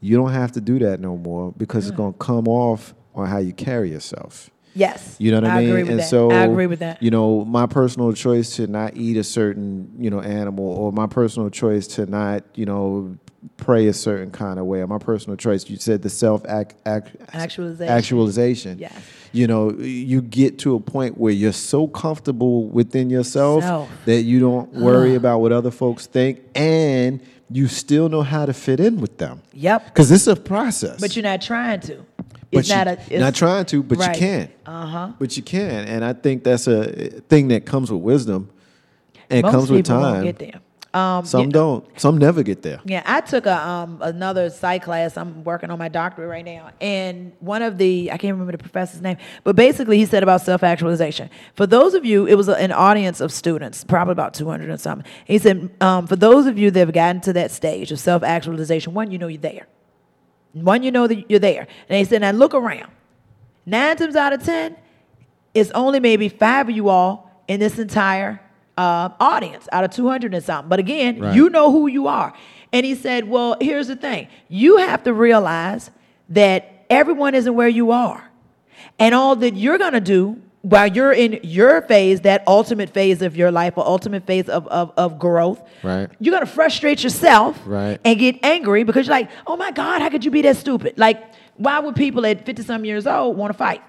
you don't have to do that no more because it's mm. going to come off on how you carry yourself. Yes. You know what I, I mean? agree with and that. so I agree with that. You know, my personal choice to not eat a certain, you know, animal or my personal choice to not, you know, pray a certain kind of way or my personal choice, you said the self act, act Actualization. actualization. Yes. You know, you get to a point where you're so comfortable within yourself Self. that you don't worry Ugh. about what other folks think and you still know how to fit in with them. Yep. Because it's a process. But you're not trying to. But It's you- not a. It's, not trying to, but right. you can. Uh huh. But you can, and I think that's a thing that comes with wisdom and Most comes with time. get there. Um, Some don't. Some never get there. yeah, I took a um, another psych class. I'm working on my doctorate right now, and one of the I can't remember the professor's name, but basically he said about self actualization. For those of you, it was an audience of students, probably about 200 or something. He said, um, for those of you that have gotten to that stage of self actualization, one, you know you're there. One, you know that you're there. And he said, now look around. Nine times out of ten, it's only maybe five of you all in this entire uh, audience out of 200 and something. But again, Right. you know who you are. And he said, Well, here's the thing you have to realize that everyone isn't where you are. And all that you're going to do while you're in your phase, that ultimate phase of your life, or ultimate phase of, of, of growth, Right. you're going to frustrate yourself Right. and get angry because you're like, oh my God, how could you be that stupid? Like, why would people at 50 some years old want to fight?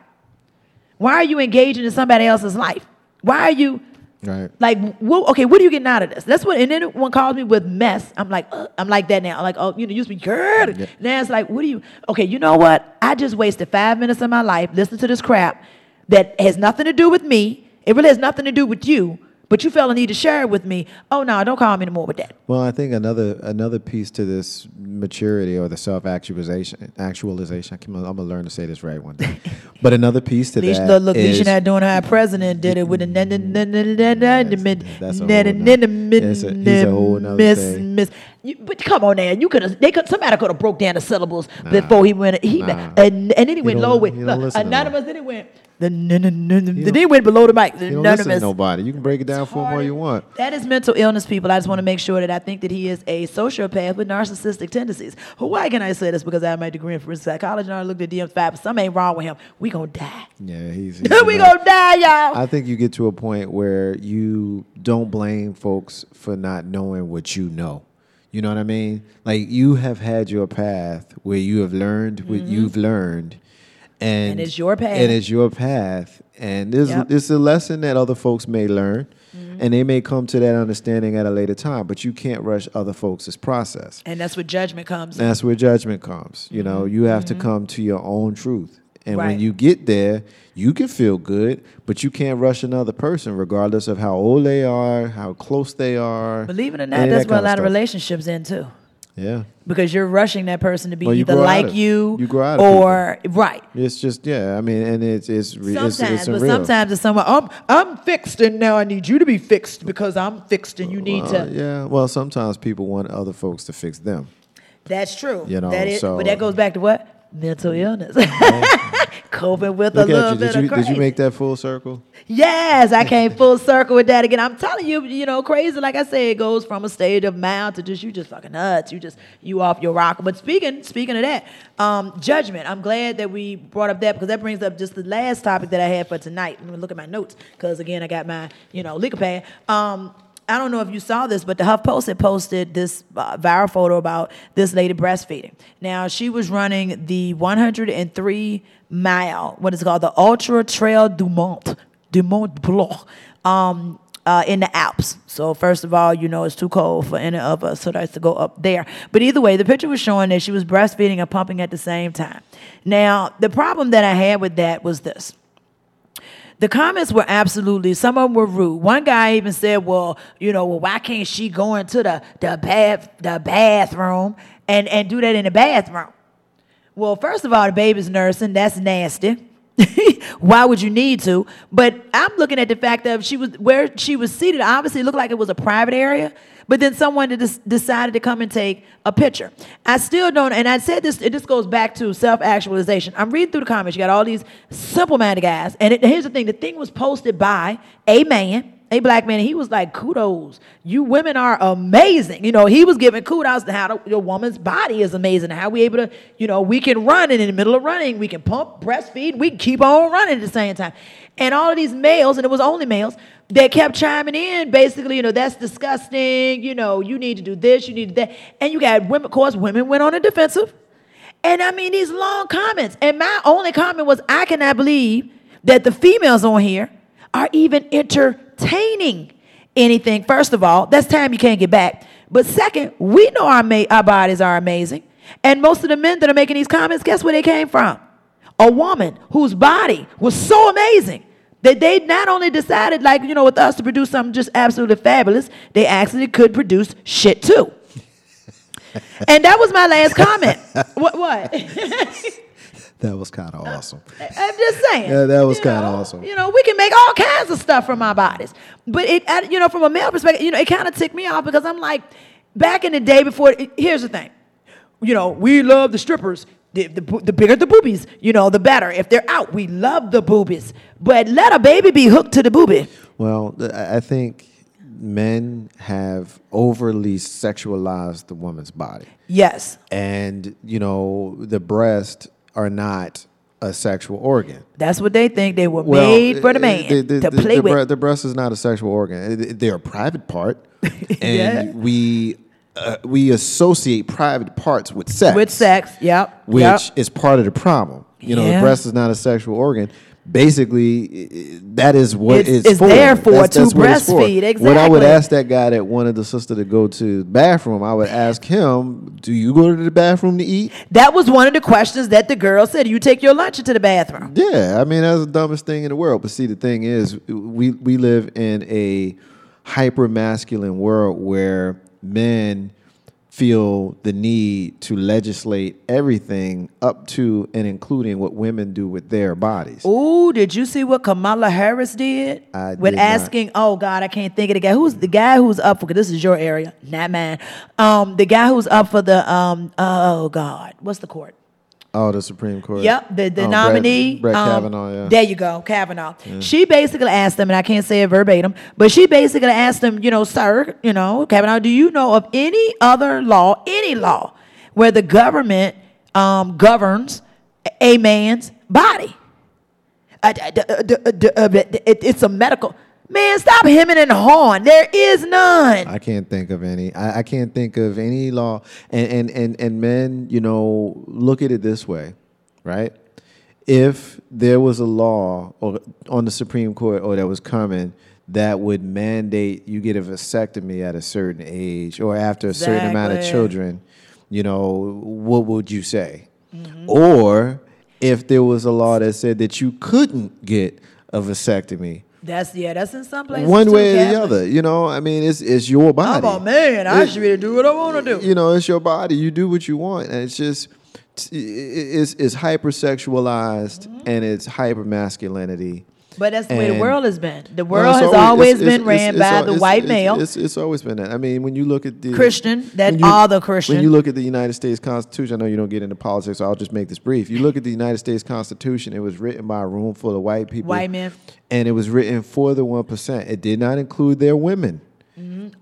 Why are you engaging in somebody else's life? Why are you Right. like, what, okay, what are you getting out of this? That's what, and then one calls me with mess. I'm like, uh, I'm like that now. I'm Like, oh, you know, used to be good. Yeah. Now it's like, what do you, okay, you know what? I just wasted five minutes of my life listening to this crap that has nothing to do with me. It really has nothing to do with you, but you felt a need to share it with me. Oh, no, don't call me anymore with that. Well, I think another another piece to this maturity or the self actualization actualization. I I'm gonna learn to say this right one day. but another piece to Leash, that look, look, is Leisha doing how president did it with a mid- that's a whole nother- na- na- it's a- he's a whole nother miss, miss. But come on, now, you could have. They could. Somebody could have broke down the syllables before he went. He and, and then he went low with look, anonymous. Then he went. The, n- n- then went below the mic. The you don't listen to nobody. You can break it down for him all you want. That is mental illness, people. I just want to make sure that I think that he is a sociopath with narcissistic tendencies. Why can I say this? Because I have my degree in forensic psychology and I looked at DSM five, but something ain't wrong with him. We gonna die. Yeah, he's. we he's a- gonna die, y'all. I think you get to a point where you don't blame folks for not knowing what you know. You know what I mean? Like you have had your path where you have learned what Mhm. you've learned, and, And it's your path. And it's your path, and this Yep. it's a lesson that other folks may learn, Mm-hmm. and they may come to that understanding at a later time. But you can't rush other folks' process. And that's where judgment comes. in. That's where judgment comes. You know, you have to come to your own truth. And when you get there, you can feel good, but you can't rush another person, regardless of how old they are, how close they are. Believe it or not, that's that what a lot of stuff. relationships end too. Yeah. Because you're rushing that person to be Well, either like you, you grow out of or right. It's just yeah. I mean, and it's it's Sometimes, it's, it's but sometimes it's someone I'm I'm fixed and now I need you to be fixed because I'm fixed and you need Uh, to. yeah. Well, sometimes people want other folks to fix them. That's true. You know, that is, so- but that goes back to what mental illness, coping with Look a little you. bit Did you of crazy. did you make that full circle? Yes, I came full circle with that again. I'm telling you, you know, crazy. Like I said, it goes from a stage of mild to just you just fucking nuts. You just you off your rocker. But speaking speaking of that, um, judgment. I'm glad that we brought up that because that brings up just the last topic that I had for tonight. Let me look at my notes because again, I got my you know liquor pad. Um, I don't know if you saw this, but the HuffPost had posted this uh, viral photo about this lady breastfeeding. Now she was running the 103 mile, what is called, the Ultra Trail du Mont, du Mont Blanc, um, uh, in the Alps. So first of all, you know it's too cold for any of us, so that's to go up there. But either way, the picture was showing that she was breastfeeding and pumping at the same time. Now the problem that I had with that was this. The comments were absolutely, some of them were rude. One guy even said, well, you know, well, why can't she go into the, the, bath, the bathroom and, and do that in the bathroom? Well, first of all, the baby's nursing. That's nasty. Why would you need to? But I'm looking at the fact of she was where she was seated. Obviously, it looked like it was a private area. But then someone decided to come and take a picture. I still don't, and I said this. It this goes back to self-actualization. I'm reading through the comments. You got all these simple-minded guys, and it, here's the thing: the thing was posted by a man a black man, he was like, kudos. You women are amazing. You know, he was giving kudos to how your woman's body is amazing, how we able to, you know, we can run, and in the middle of running, we can pump, breastfeed, we can keep on running at the same time. And all of these males, and it was only males, that kept chiming in, basically, you know, that's disgusting, you know, you need to do this, you need to that. And you got women, of course, women went on the defensive. And I mean, these long comments. And my only comment was, I cannot believe that the females on here are even entertaining anything. First of all, that's time you can't get back. But second, we know our, ma- our bodies are amazing. And most of the men that are making these comments, guess where they came from? A woman whose body was so amazing That they not only decided, like, you know, with us to produce something just absolutely fabulous, they actually could produce shit too. and that was my last comment. what? What? That was kind of awesome. Uh, I'm just saying. Yeah, that was kind of awesome. You know, we can make all kinds of stuff from our bodies. But it, you know, from a male perspective, you know, it kind of ticked me off because I'm like, back in the day before, here's the thing. You know, we love the strippers. The, the, the bigger the boobies, you know, the better. If they're out, we love the boobies. But let a baby be hooked to the boobie. Well, I I think men have overly sexualized the woman's body. Yes. And, you know, the breast are not a sexual organ. That's what they think. They were Well, made for the uh, man the- the- to the- play the with. bre- the breast is not a sexual organ. They're a private part, and Yeah. we uh, we associate private parts with sex. With sex, yep. which yep. is part of the problem. You know, Yeah. the breast is not a sexual organ. Basically, that is what It's- it's, it's for. there for, That's- to that's what it's for. breastfeed, When I would ask that guy that wanted the sister to go to the bathroom, I would ask him, "Do you go to the bathroom to eat?" That was one of the questions that the girl said. You take your lunch into the bathroom. Yeah, I mean that's the dumbest thing in the world. But see, the thing is, we we live in a hyper masculine world where men feel the need to legislate everything up to and including what women do with their bodies. Ooh, did you see what Kamala Harris did? I with did not. asking, oh God, I can't think of the guy. Who's the guy who's up for? This is your area, not mine. Um, the guy who's up for the um, oh God, what's the court? Oh, the Supreme Court. Yep, the, the Oh, nominee. Brett, um, Kavanaugh. Yeah. There you go, Kavanaugh. Yeah. She basically asked him, and I can't say it verbatim, but she basically asked him, you know, sir, you know, Kavanaugh, do you know of any other law, any law, where the government um, governs a man's body? Uh, uh, d- d- it- It's a medical. Man, stop hemming and hawing. There is none. I can't think of any. I, I can't think of any law. And, and and and men, you know, look at it this way, right? If there was a law or on the Supreme Court or that was coming that would mandate you get a vasectomy at a certain age or after a certain amount of children, you know, what would you say? Mm-hmm. Or if there was a law that said that you couldn't get a vasectomy, That's yeah. That's in some places. one way or the other. You know, I mean, it's it's your I'm body. a man. I It- should be able to do what I want to do. You know, it's your body. You do what you want, and it's just it's it's hypersexualized Mm-hmm. and it's hyper masculinity. But that's the way the world has been. The world it's has always- always it's- it's- been ran it's- by it's- the white it's- male. It's, it's always been that. I mean, when you look at the Christian, that you- are the Christian. When you look at the United States Constitution, I know you don't get into politics, so I'll just make this brief. You look at the United States Constitution; it was written by a room full of white people, White men. and it was written for the one percent. It did not include their women.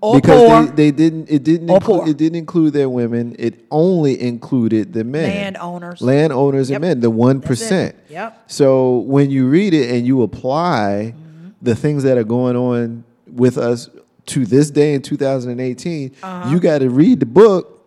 Or because poor. They, they didn't it didn't Or poor. it didn't include their women. It only included the men. Landowners. Landowners Yep. and men, the one Yep. So when you read it and you apply the things that are going on with us to this day in 2018, Uh-huh. you got to read the book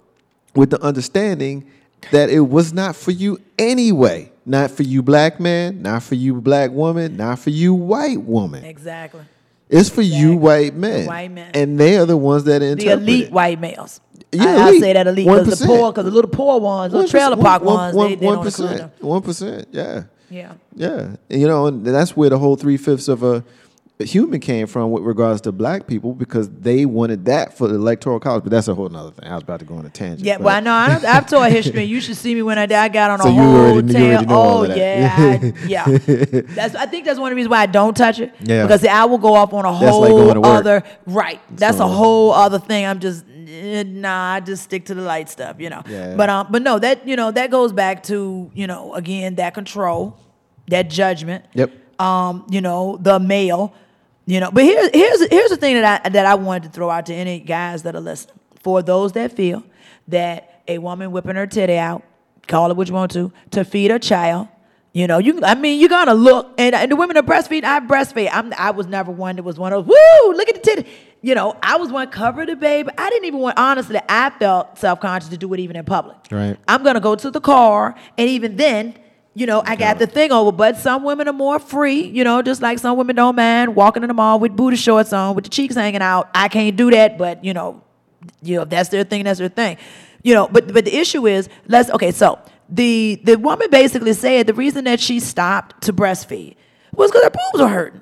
with the understanding that it was not for you anyway. Not for you black man, not for you black woman, not for you white woman. Exactly. It's for you white men. white men. And they are the ones that enter. The elite it. white males. Yeah, I, I say that elite because the poor, because the little poor ones, little trailer park ones, they, they don't include them. One percent, yeah. Yeah. Yeah. You know, and that's where the whole three fifths of a human came from with regards to black people because they wanted that for the electoral college. But that's a whole nother thing. I was about to go on a tangent. Yeah, but- well, I know. I've taught history. and You should see me when I, I got on a So you whole tale. already know all oh yeah, I, yeah. That's. I think that's one of the reasons why I don't touch it. Yeah. Because I will go off on a That's whole like going to work. other. Right. That's So- a whole other thing. I'm just eh, nah. I just stick to the light stuff. You know. Yeah. But um. But no. That you know that goes back to you know again that control, that judgment. Yep. Um. You know the male. You know. But here's here's here's the thing that I that I wanted to throw out to any guys that are listening. For those that feel that a woman whipping her titty out, call it what you want to, to feed a child. You know, you. I mean, you're gonna look, and, and the women that breastfeed, I breastfeed. I'm. I was never one that was one of those. Woo! Look at the titty. You know, I was one cover the baby. I didn't even want. Honestly, I felt self conscious to do it even in public. Right. I'm gonna go to the car, and even then, you know, I got the thing over. But some women are more free, you know, just like some women don't mind walking in the mall with booty shorts on, with the cheeks hanging out. I can't do that, but you know, you know, if that's their thing, that's their thing. You know, but but the issue is, let's okay, so the the woman basically said the reason that she stopped to breastfeed was because her boobs were hurting.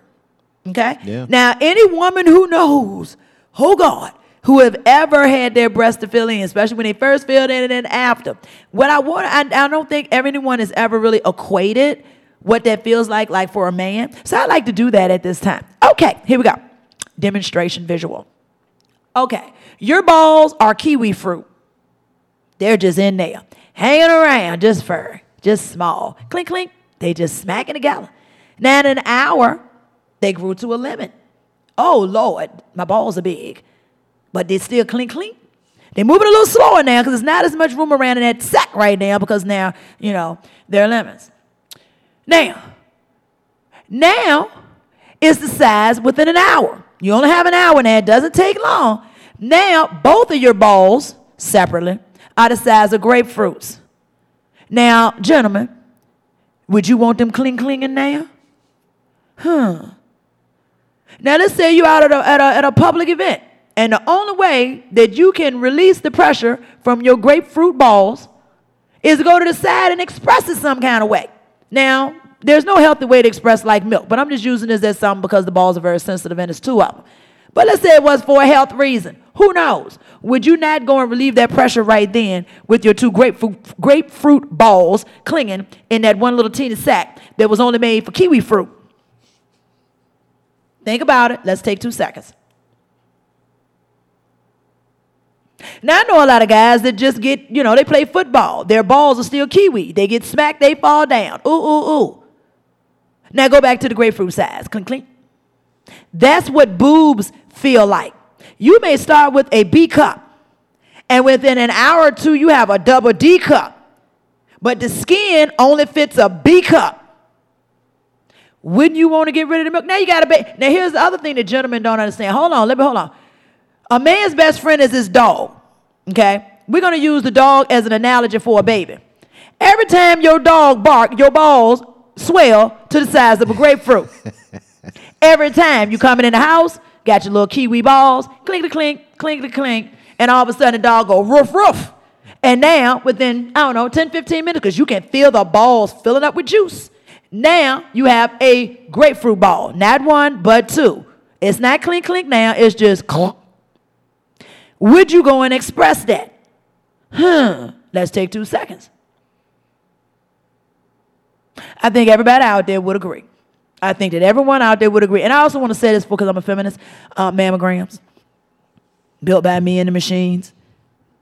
Okay? Yeah. Now, any woman who knows, oh God, who have ever had their breasts to fill in, especially when they first filled in and then after. What I want, I, I don't think everyone has ever really equated what that feels like, like for a man. So I like to do that at this time. Okay, here we go. Demonstration visual. Okay, your balls are kiwi fruit. They're just in there, hanging around, just fur, just small. Clink, clink. They just smacking together. Now in an hour, they grew to a lemon. Oh Lord, my balls are big, but they still clink, clink. They're moving a little slower now because there's not as much room around in that sack right now because now, you know, they're lemons. Now, now is the size within an hour. You only have an hour now. It doesn't take long. Now, both of your balls separately are the size of grapefruits. Now, gentlemen, would you want them cling clinging now? Huh. Now, let's say you're out at a, at, a, at a public event, and the only way that you can release the pressure from your grapefruit balls is to go to the side and express it some kind of way. Now, there's no healthy way to express like milk, but I'm just using this as something because the balls are very sensitive and it's two of them. But let's say it was for a health reason. Who knows? Would you not go and relieve that pressure right then with your two grapefruit, grapefruit balls clinging in that one little teeny sack that was only made for kiwi fruit? Think about it. Let's take two seconds. Now I know a lot of guys that just get, you know, they play football. Their balls are still kiwi. They get smacked, they fall down. Ooh, ooh, ooh. Now go back to the grapefruit size. Clink, clink. That's what boobs feel like. You may start with a B cup, and within an hour or two, you have a double D cup. But the skin only fits a B cup. Wouldn't you want to get rid of the milk? Now you got to be. Now here's the other thing that gentlemen don't understand. Hold on, let me hold on. A man's best friend is his dog. Okay, we're gonna use the dog as an analogy for a baby. Every time your dog bark, your balls swell to the size of a grapefruit. Every time you coming in the house, got your little kiwi balls, clink the clink, clink the clink, and all of a sudden the dog go roof roof. And now, within, I don't know, 10, 15 minutes, because you can feel the balls filling up with juice. Now you have a grapefruit ball. Not one, but two. It's not clink clink now, it's just clunk. Would you go and express that? Huh. Let's take two seconds. I think everybody out there would agree. I think that everyone out there would agree. And I also want to say this because I'm a feminist. Uh, mammograms built by me and the machines.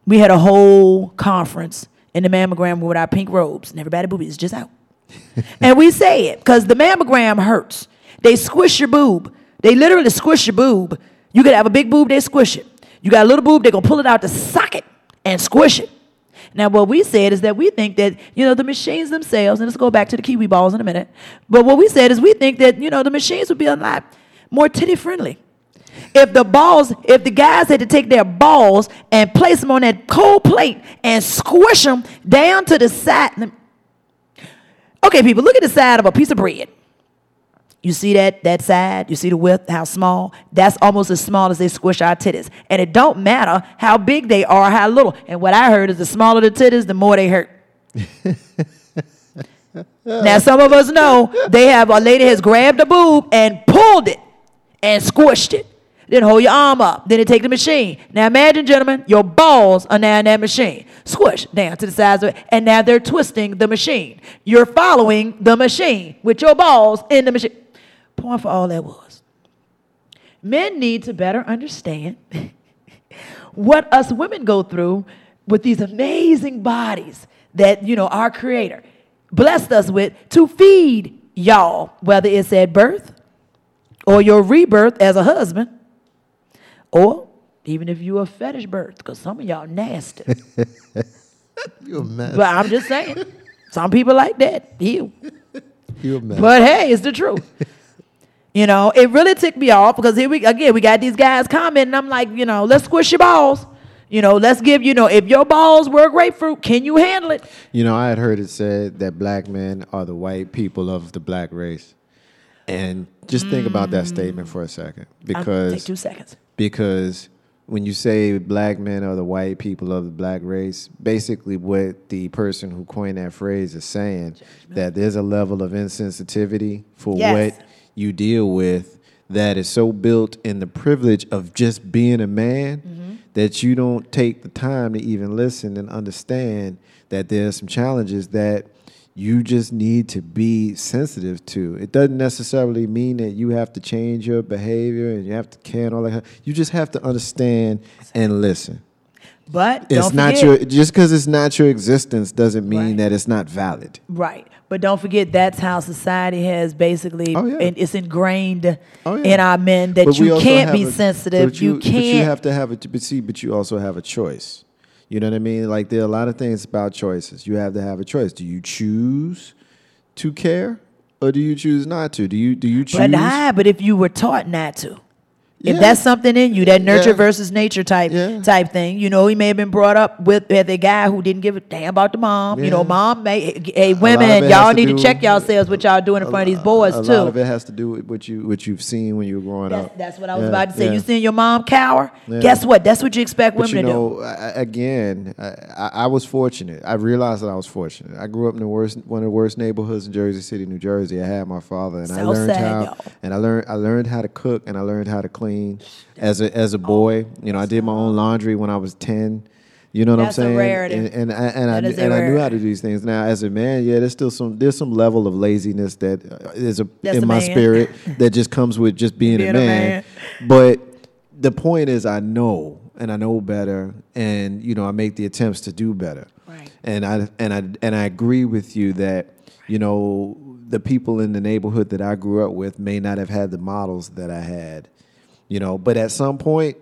We had a whole conference in the mammogram with our pink robes, and everybody boobies is just out. and we say it because the mammogram hurts. They squish your boob. They literally squish your boob. You could have a big boob, they squish it. You got a little boob, they're gonna pull it out the socket and squish it. Now, what we said is that we think that, you know, the machines themselves, and let's go back to the Kiwi balls in a minute, but what we said is we think that, you know, the machines would be a lot more titty friendly. If the balls, if the guys had to take their balls and place them on that cold plate and squish them down to the side. Okay, people, look at the side of a piece of bread. You see that that side? You see the width, how small? That's almost as small as they squish our titties. And it don't matter how big they are, how little. And what I heard is the smaller the titties, the more they hurt. now some of us know they have a lady has grabbed a boob and pulled it and squished it. Then hold your arm up. Then they take the machine. Now imagine, gentlemen, your balls are now in that machine. Squish down to the size of it. And now they're twisting the machine. You're following the machine with your balls in the machine. Point for all that was. Men need to better understand what us women go through with these amazing bodies that, you know, our creator blessed us with to feed y'all, whether it's at birth or your rebirth as a husband, or even if you a fetish birth, because some of y'all nasty. you a mess. But I'm just saying, some people like that. You. You a mess. But hey, it's the truth. You know, it really ticked me off because here we again we got these guys commenting. I'm like, you know, let's squish your balls. You know, let's give you know if your balls were a grapefruit, can you handle it? You know, I had heard it said that black men are the white people of the black race. And just think about that statement for a second. I'll Because take two seconds. because when you say black men are the white people of the black race, basically what the person who coined that phrase is saying that there's a level of insensitivity for Yes. what you deal with that is so built in the privilege of just being a man Mm-hmm. that you don't take the time to even listen and understand that there's some challenges that you just need to be sensitive to. It doesn't necessarily mean that you have to change your behavior and you have to care and all that. You just have to understand and listen. But It's not forget, your just because it's not your existence doesn't mean that it's not valid. Right. But don't forget that's how society has basically Oh, yeah. and it's ingrained Oh, yeah. in our men that But you can't be a- sensitive. You, you can't you have to have a but see, but you also have a choice. You know what I mean? Like there are a lot of things about choices. You have to have a choice. Do you choose to care or do you choose not to? Do you do you choose? But nah, but if you were taught not to. If Yeah. that's something in you, that nurture Yeah. versus nature type type thing, you know, he may have been brought up with, with a guy who didn't give a damn about the mom. You know, mom may hey women, y'all to need to do- check yourselves what y'all doing in front of these boys a too. lot of it has to do with what you what you've seen when you were growing up. That's what I was Yeah, about to say. yeah. You seen your mom cower? Yeah. Guess what? That's what you expect But women you to know, I, again, I, I I was fortunate. I realized that I was fortunate. I grew up in the worst, one of the worst neighborhoods in Jersey City, New Jersey. I had my father, and I learned Side, how, y'all. and I learned, I learned how to cook, and I learned how to clean as a as a boy. You know, I did my own laundry when I was ten. You know what That's a I'm saying? rarity. And and, I, and, I, is a and I knew how to do these things. Now, as a man, yeah, there's still some there's some level of laziness that uh, a, That's in a my man. spirit that just comes with just being, Being a, a man. man. But the point is, I know and I know better, and you know, I make the attempts to do better. Right. And I and I and I agree with you that you know the people in the neighborhood that I grew up with may not have had the models that I had. You know, but at some point,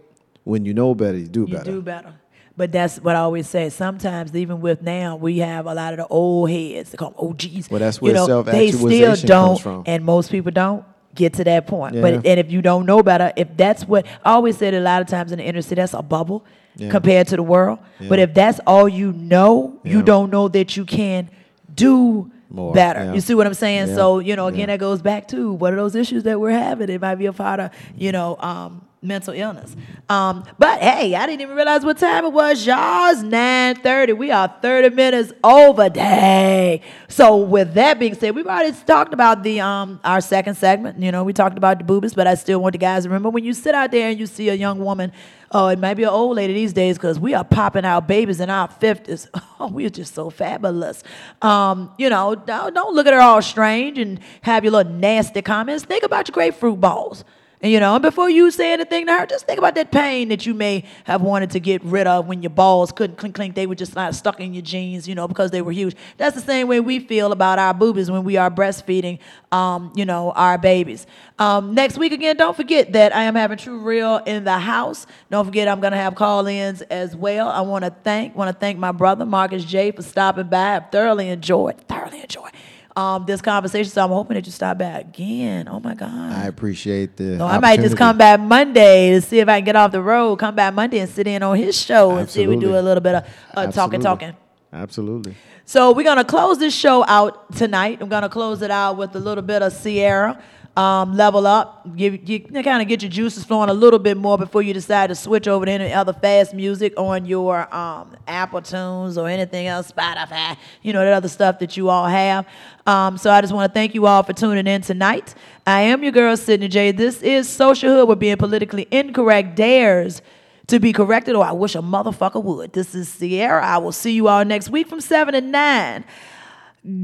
when you know better, you do You better. do better. But that's what I always say. Sometimes, even with now, we have a lot of the old heads. They call them OGs. Well, that's you where know, they still don't, comes from. and most people don't get to that point. But and if you don't know better, if that's what I always said, a lot of times in the inner city, that's a bubble Yeah. compared to the world. But if that's all you know, you don't know that you can do. More, better. yeah. You see what I'm saying? Yeah, So, you know, again, yeah. that goes back to what are those issues that we're having? It might be a part of, you know, um, mental illness. Um, but hey, I didn't even realize what time it was. Y'all's 9:30. We are 30 minutes over. Dang. So with that being said, we've already talked about the um our second segment. You know, we talked about the boobies, but I still want the guys to remember when you sit out there and you see a young woman, oh, it might be an old lady these days because we are popping out babies in our 50s. Oh, we are just so fabulous. Um, you know, don't, don't look at her all strange and have your little nasty comments. Think about your grapefruit balls. And, you know, before you say anything to her, just think about that pain that you may have wanted to get rid of when your balls couldn't clink clink. They were just not stuck in your jeans, you know, because they were huge. That's the same way we feel about our boobies when we are breastfeeding, um, you know, our babies. Um, next week again, don't forget that I am having True Real in the house. Don't forget I'm gonna have call-ins as well. I want to thank want to thank my brother Marcus J for stopping by. I've thoroughly enjoyed, thoroughly enjoyed um, this conversation. So I'm hoping that you stop back again. Oh my God. I appreciate the. No, I might just come back Monday to see if I can get off the road. Come back Monday and sit in on his show and see if we do a little bit of uh, talking, talking. Absolutely. So we're gonna close this show out tonight. I'm gonna close it out with a little bit of Ciara. Um, level up, give you kind of get your juices flowing a little bit more before you decide to switch over to any other fast music on your um, Apple Tunes or anything else, Spotify, you know that other stuff that you all have. Um, so I just want to thank you all for tuning in tonight. I am your girl Sydney J. This is Social Hood. Where being politically incorrect dares to be corrected, or I wish a motherfucker would. This is Ciara. I will see you all next week from 7 to 9.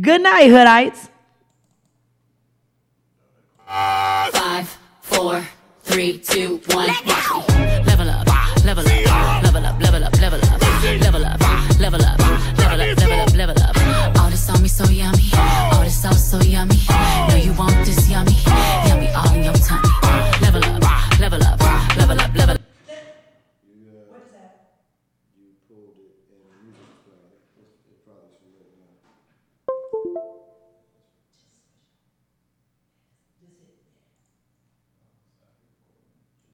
Good night, Hoodites. Five, four, three, two, one. Level up, level up, level up, level up, level up, level up, level up, level up, level up, level up. All this so yummy. All this sauce so yummy. No, you want this yummy.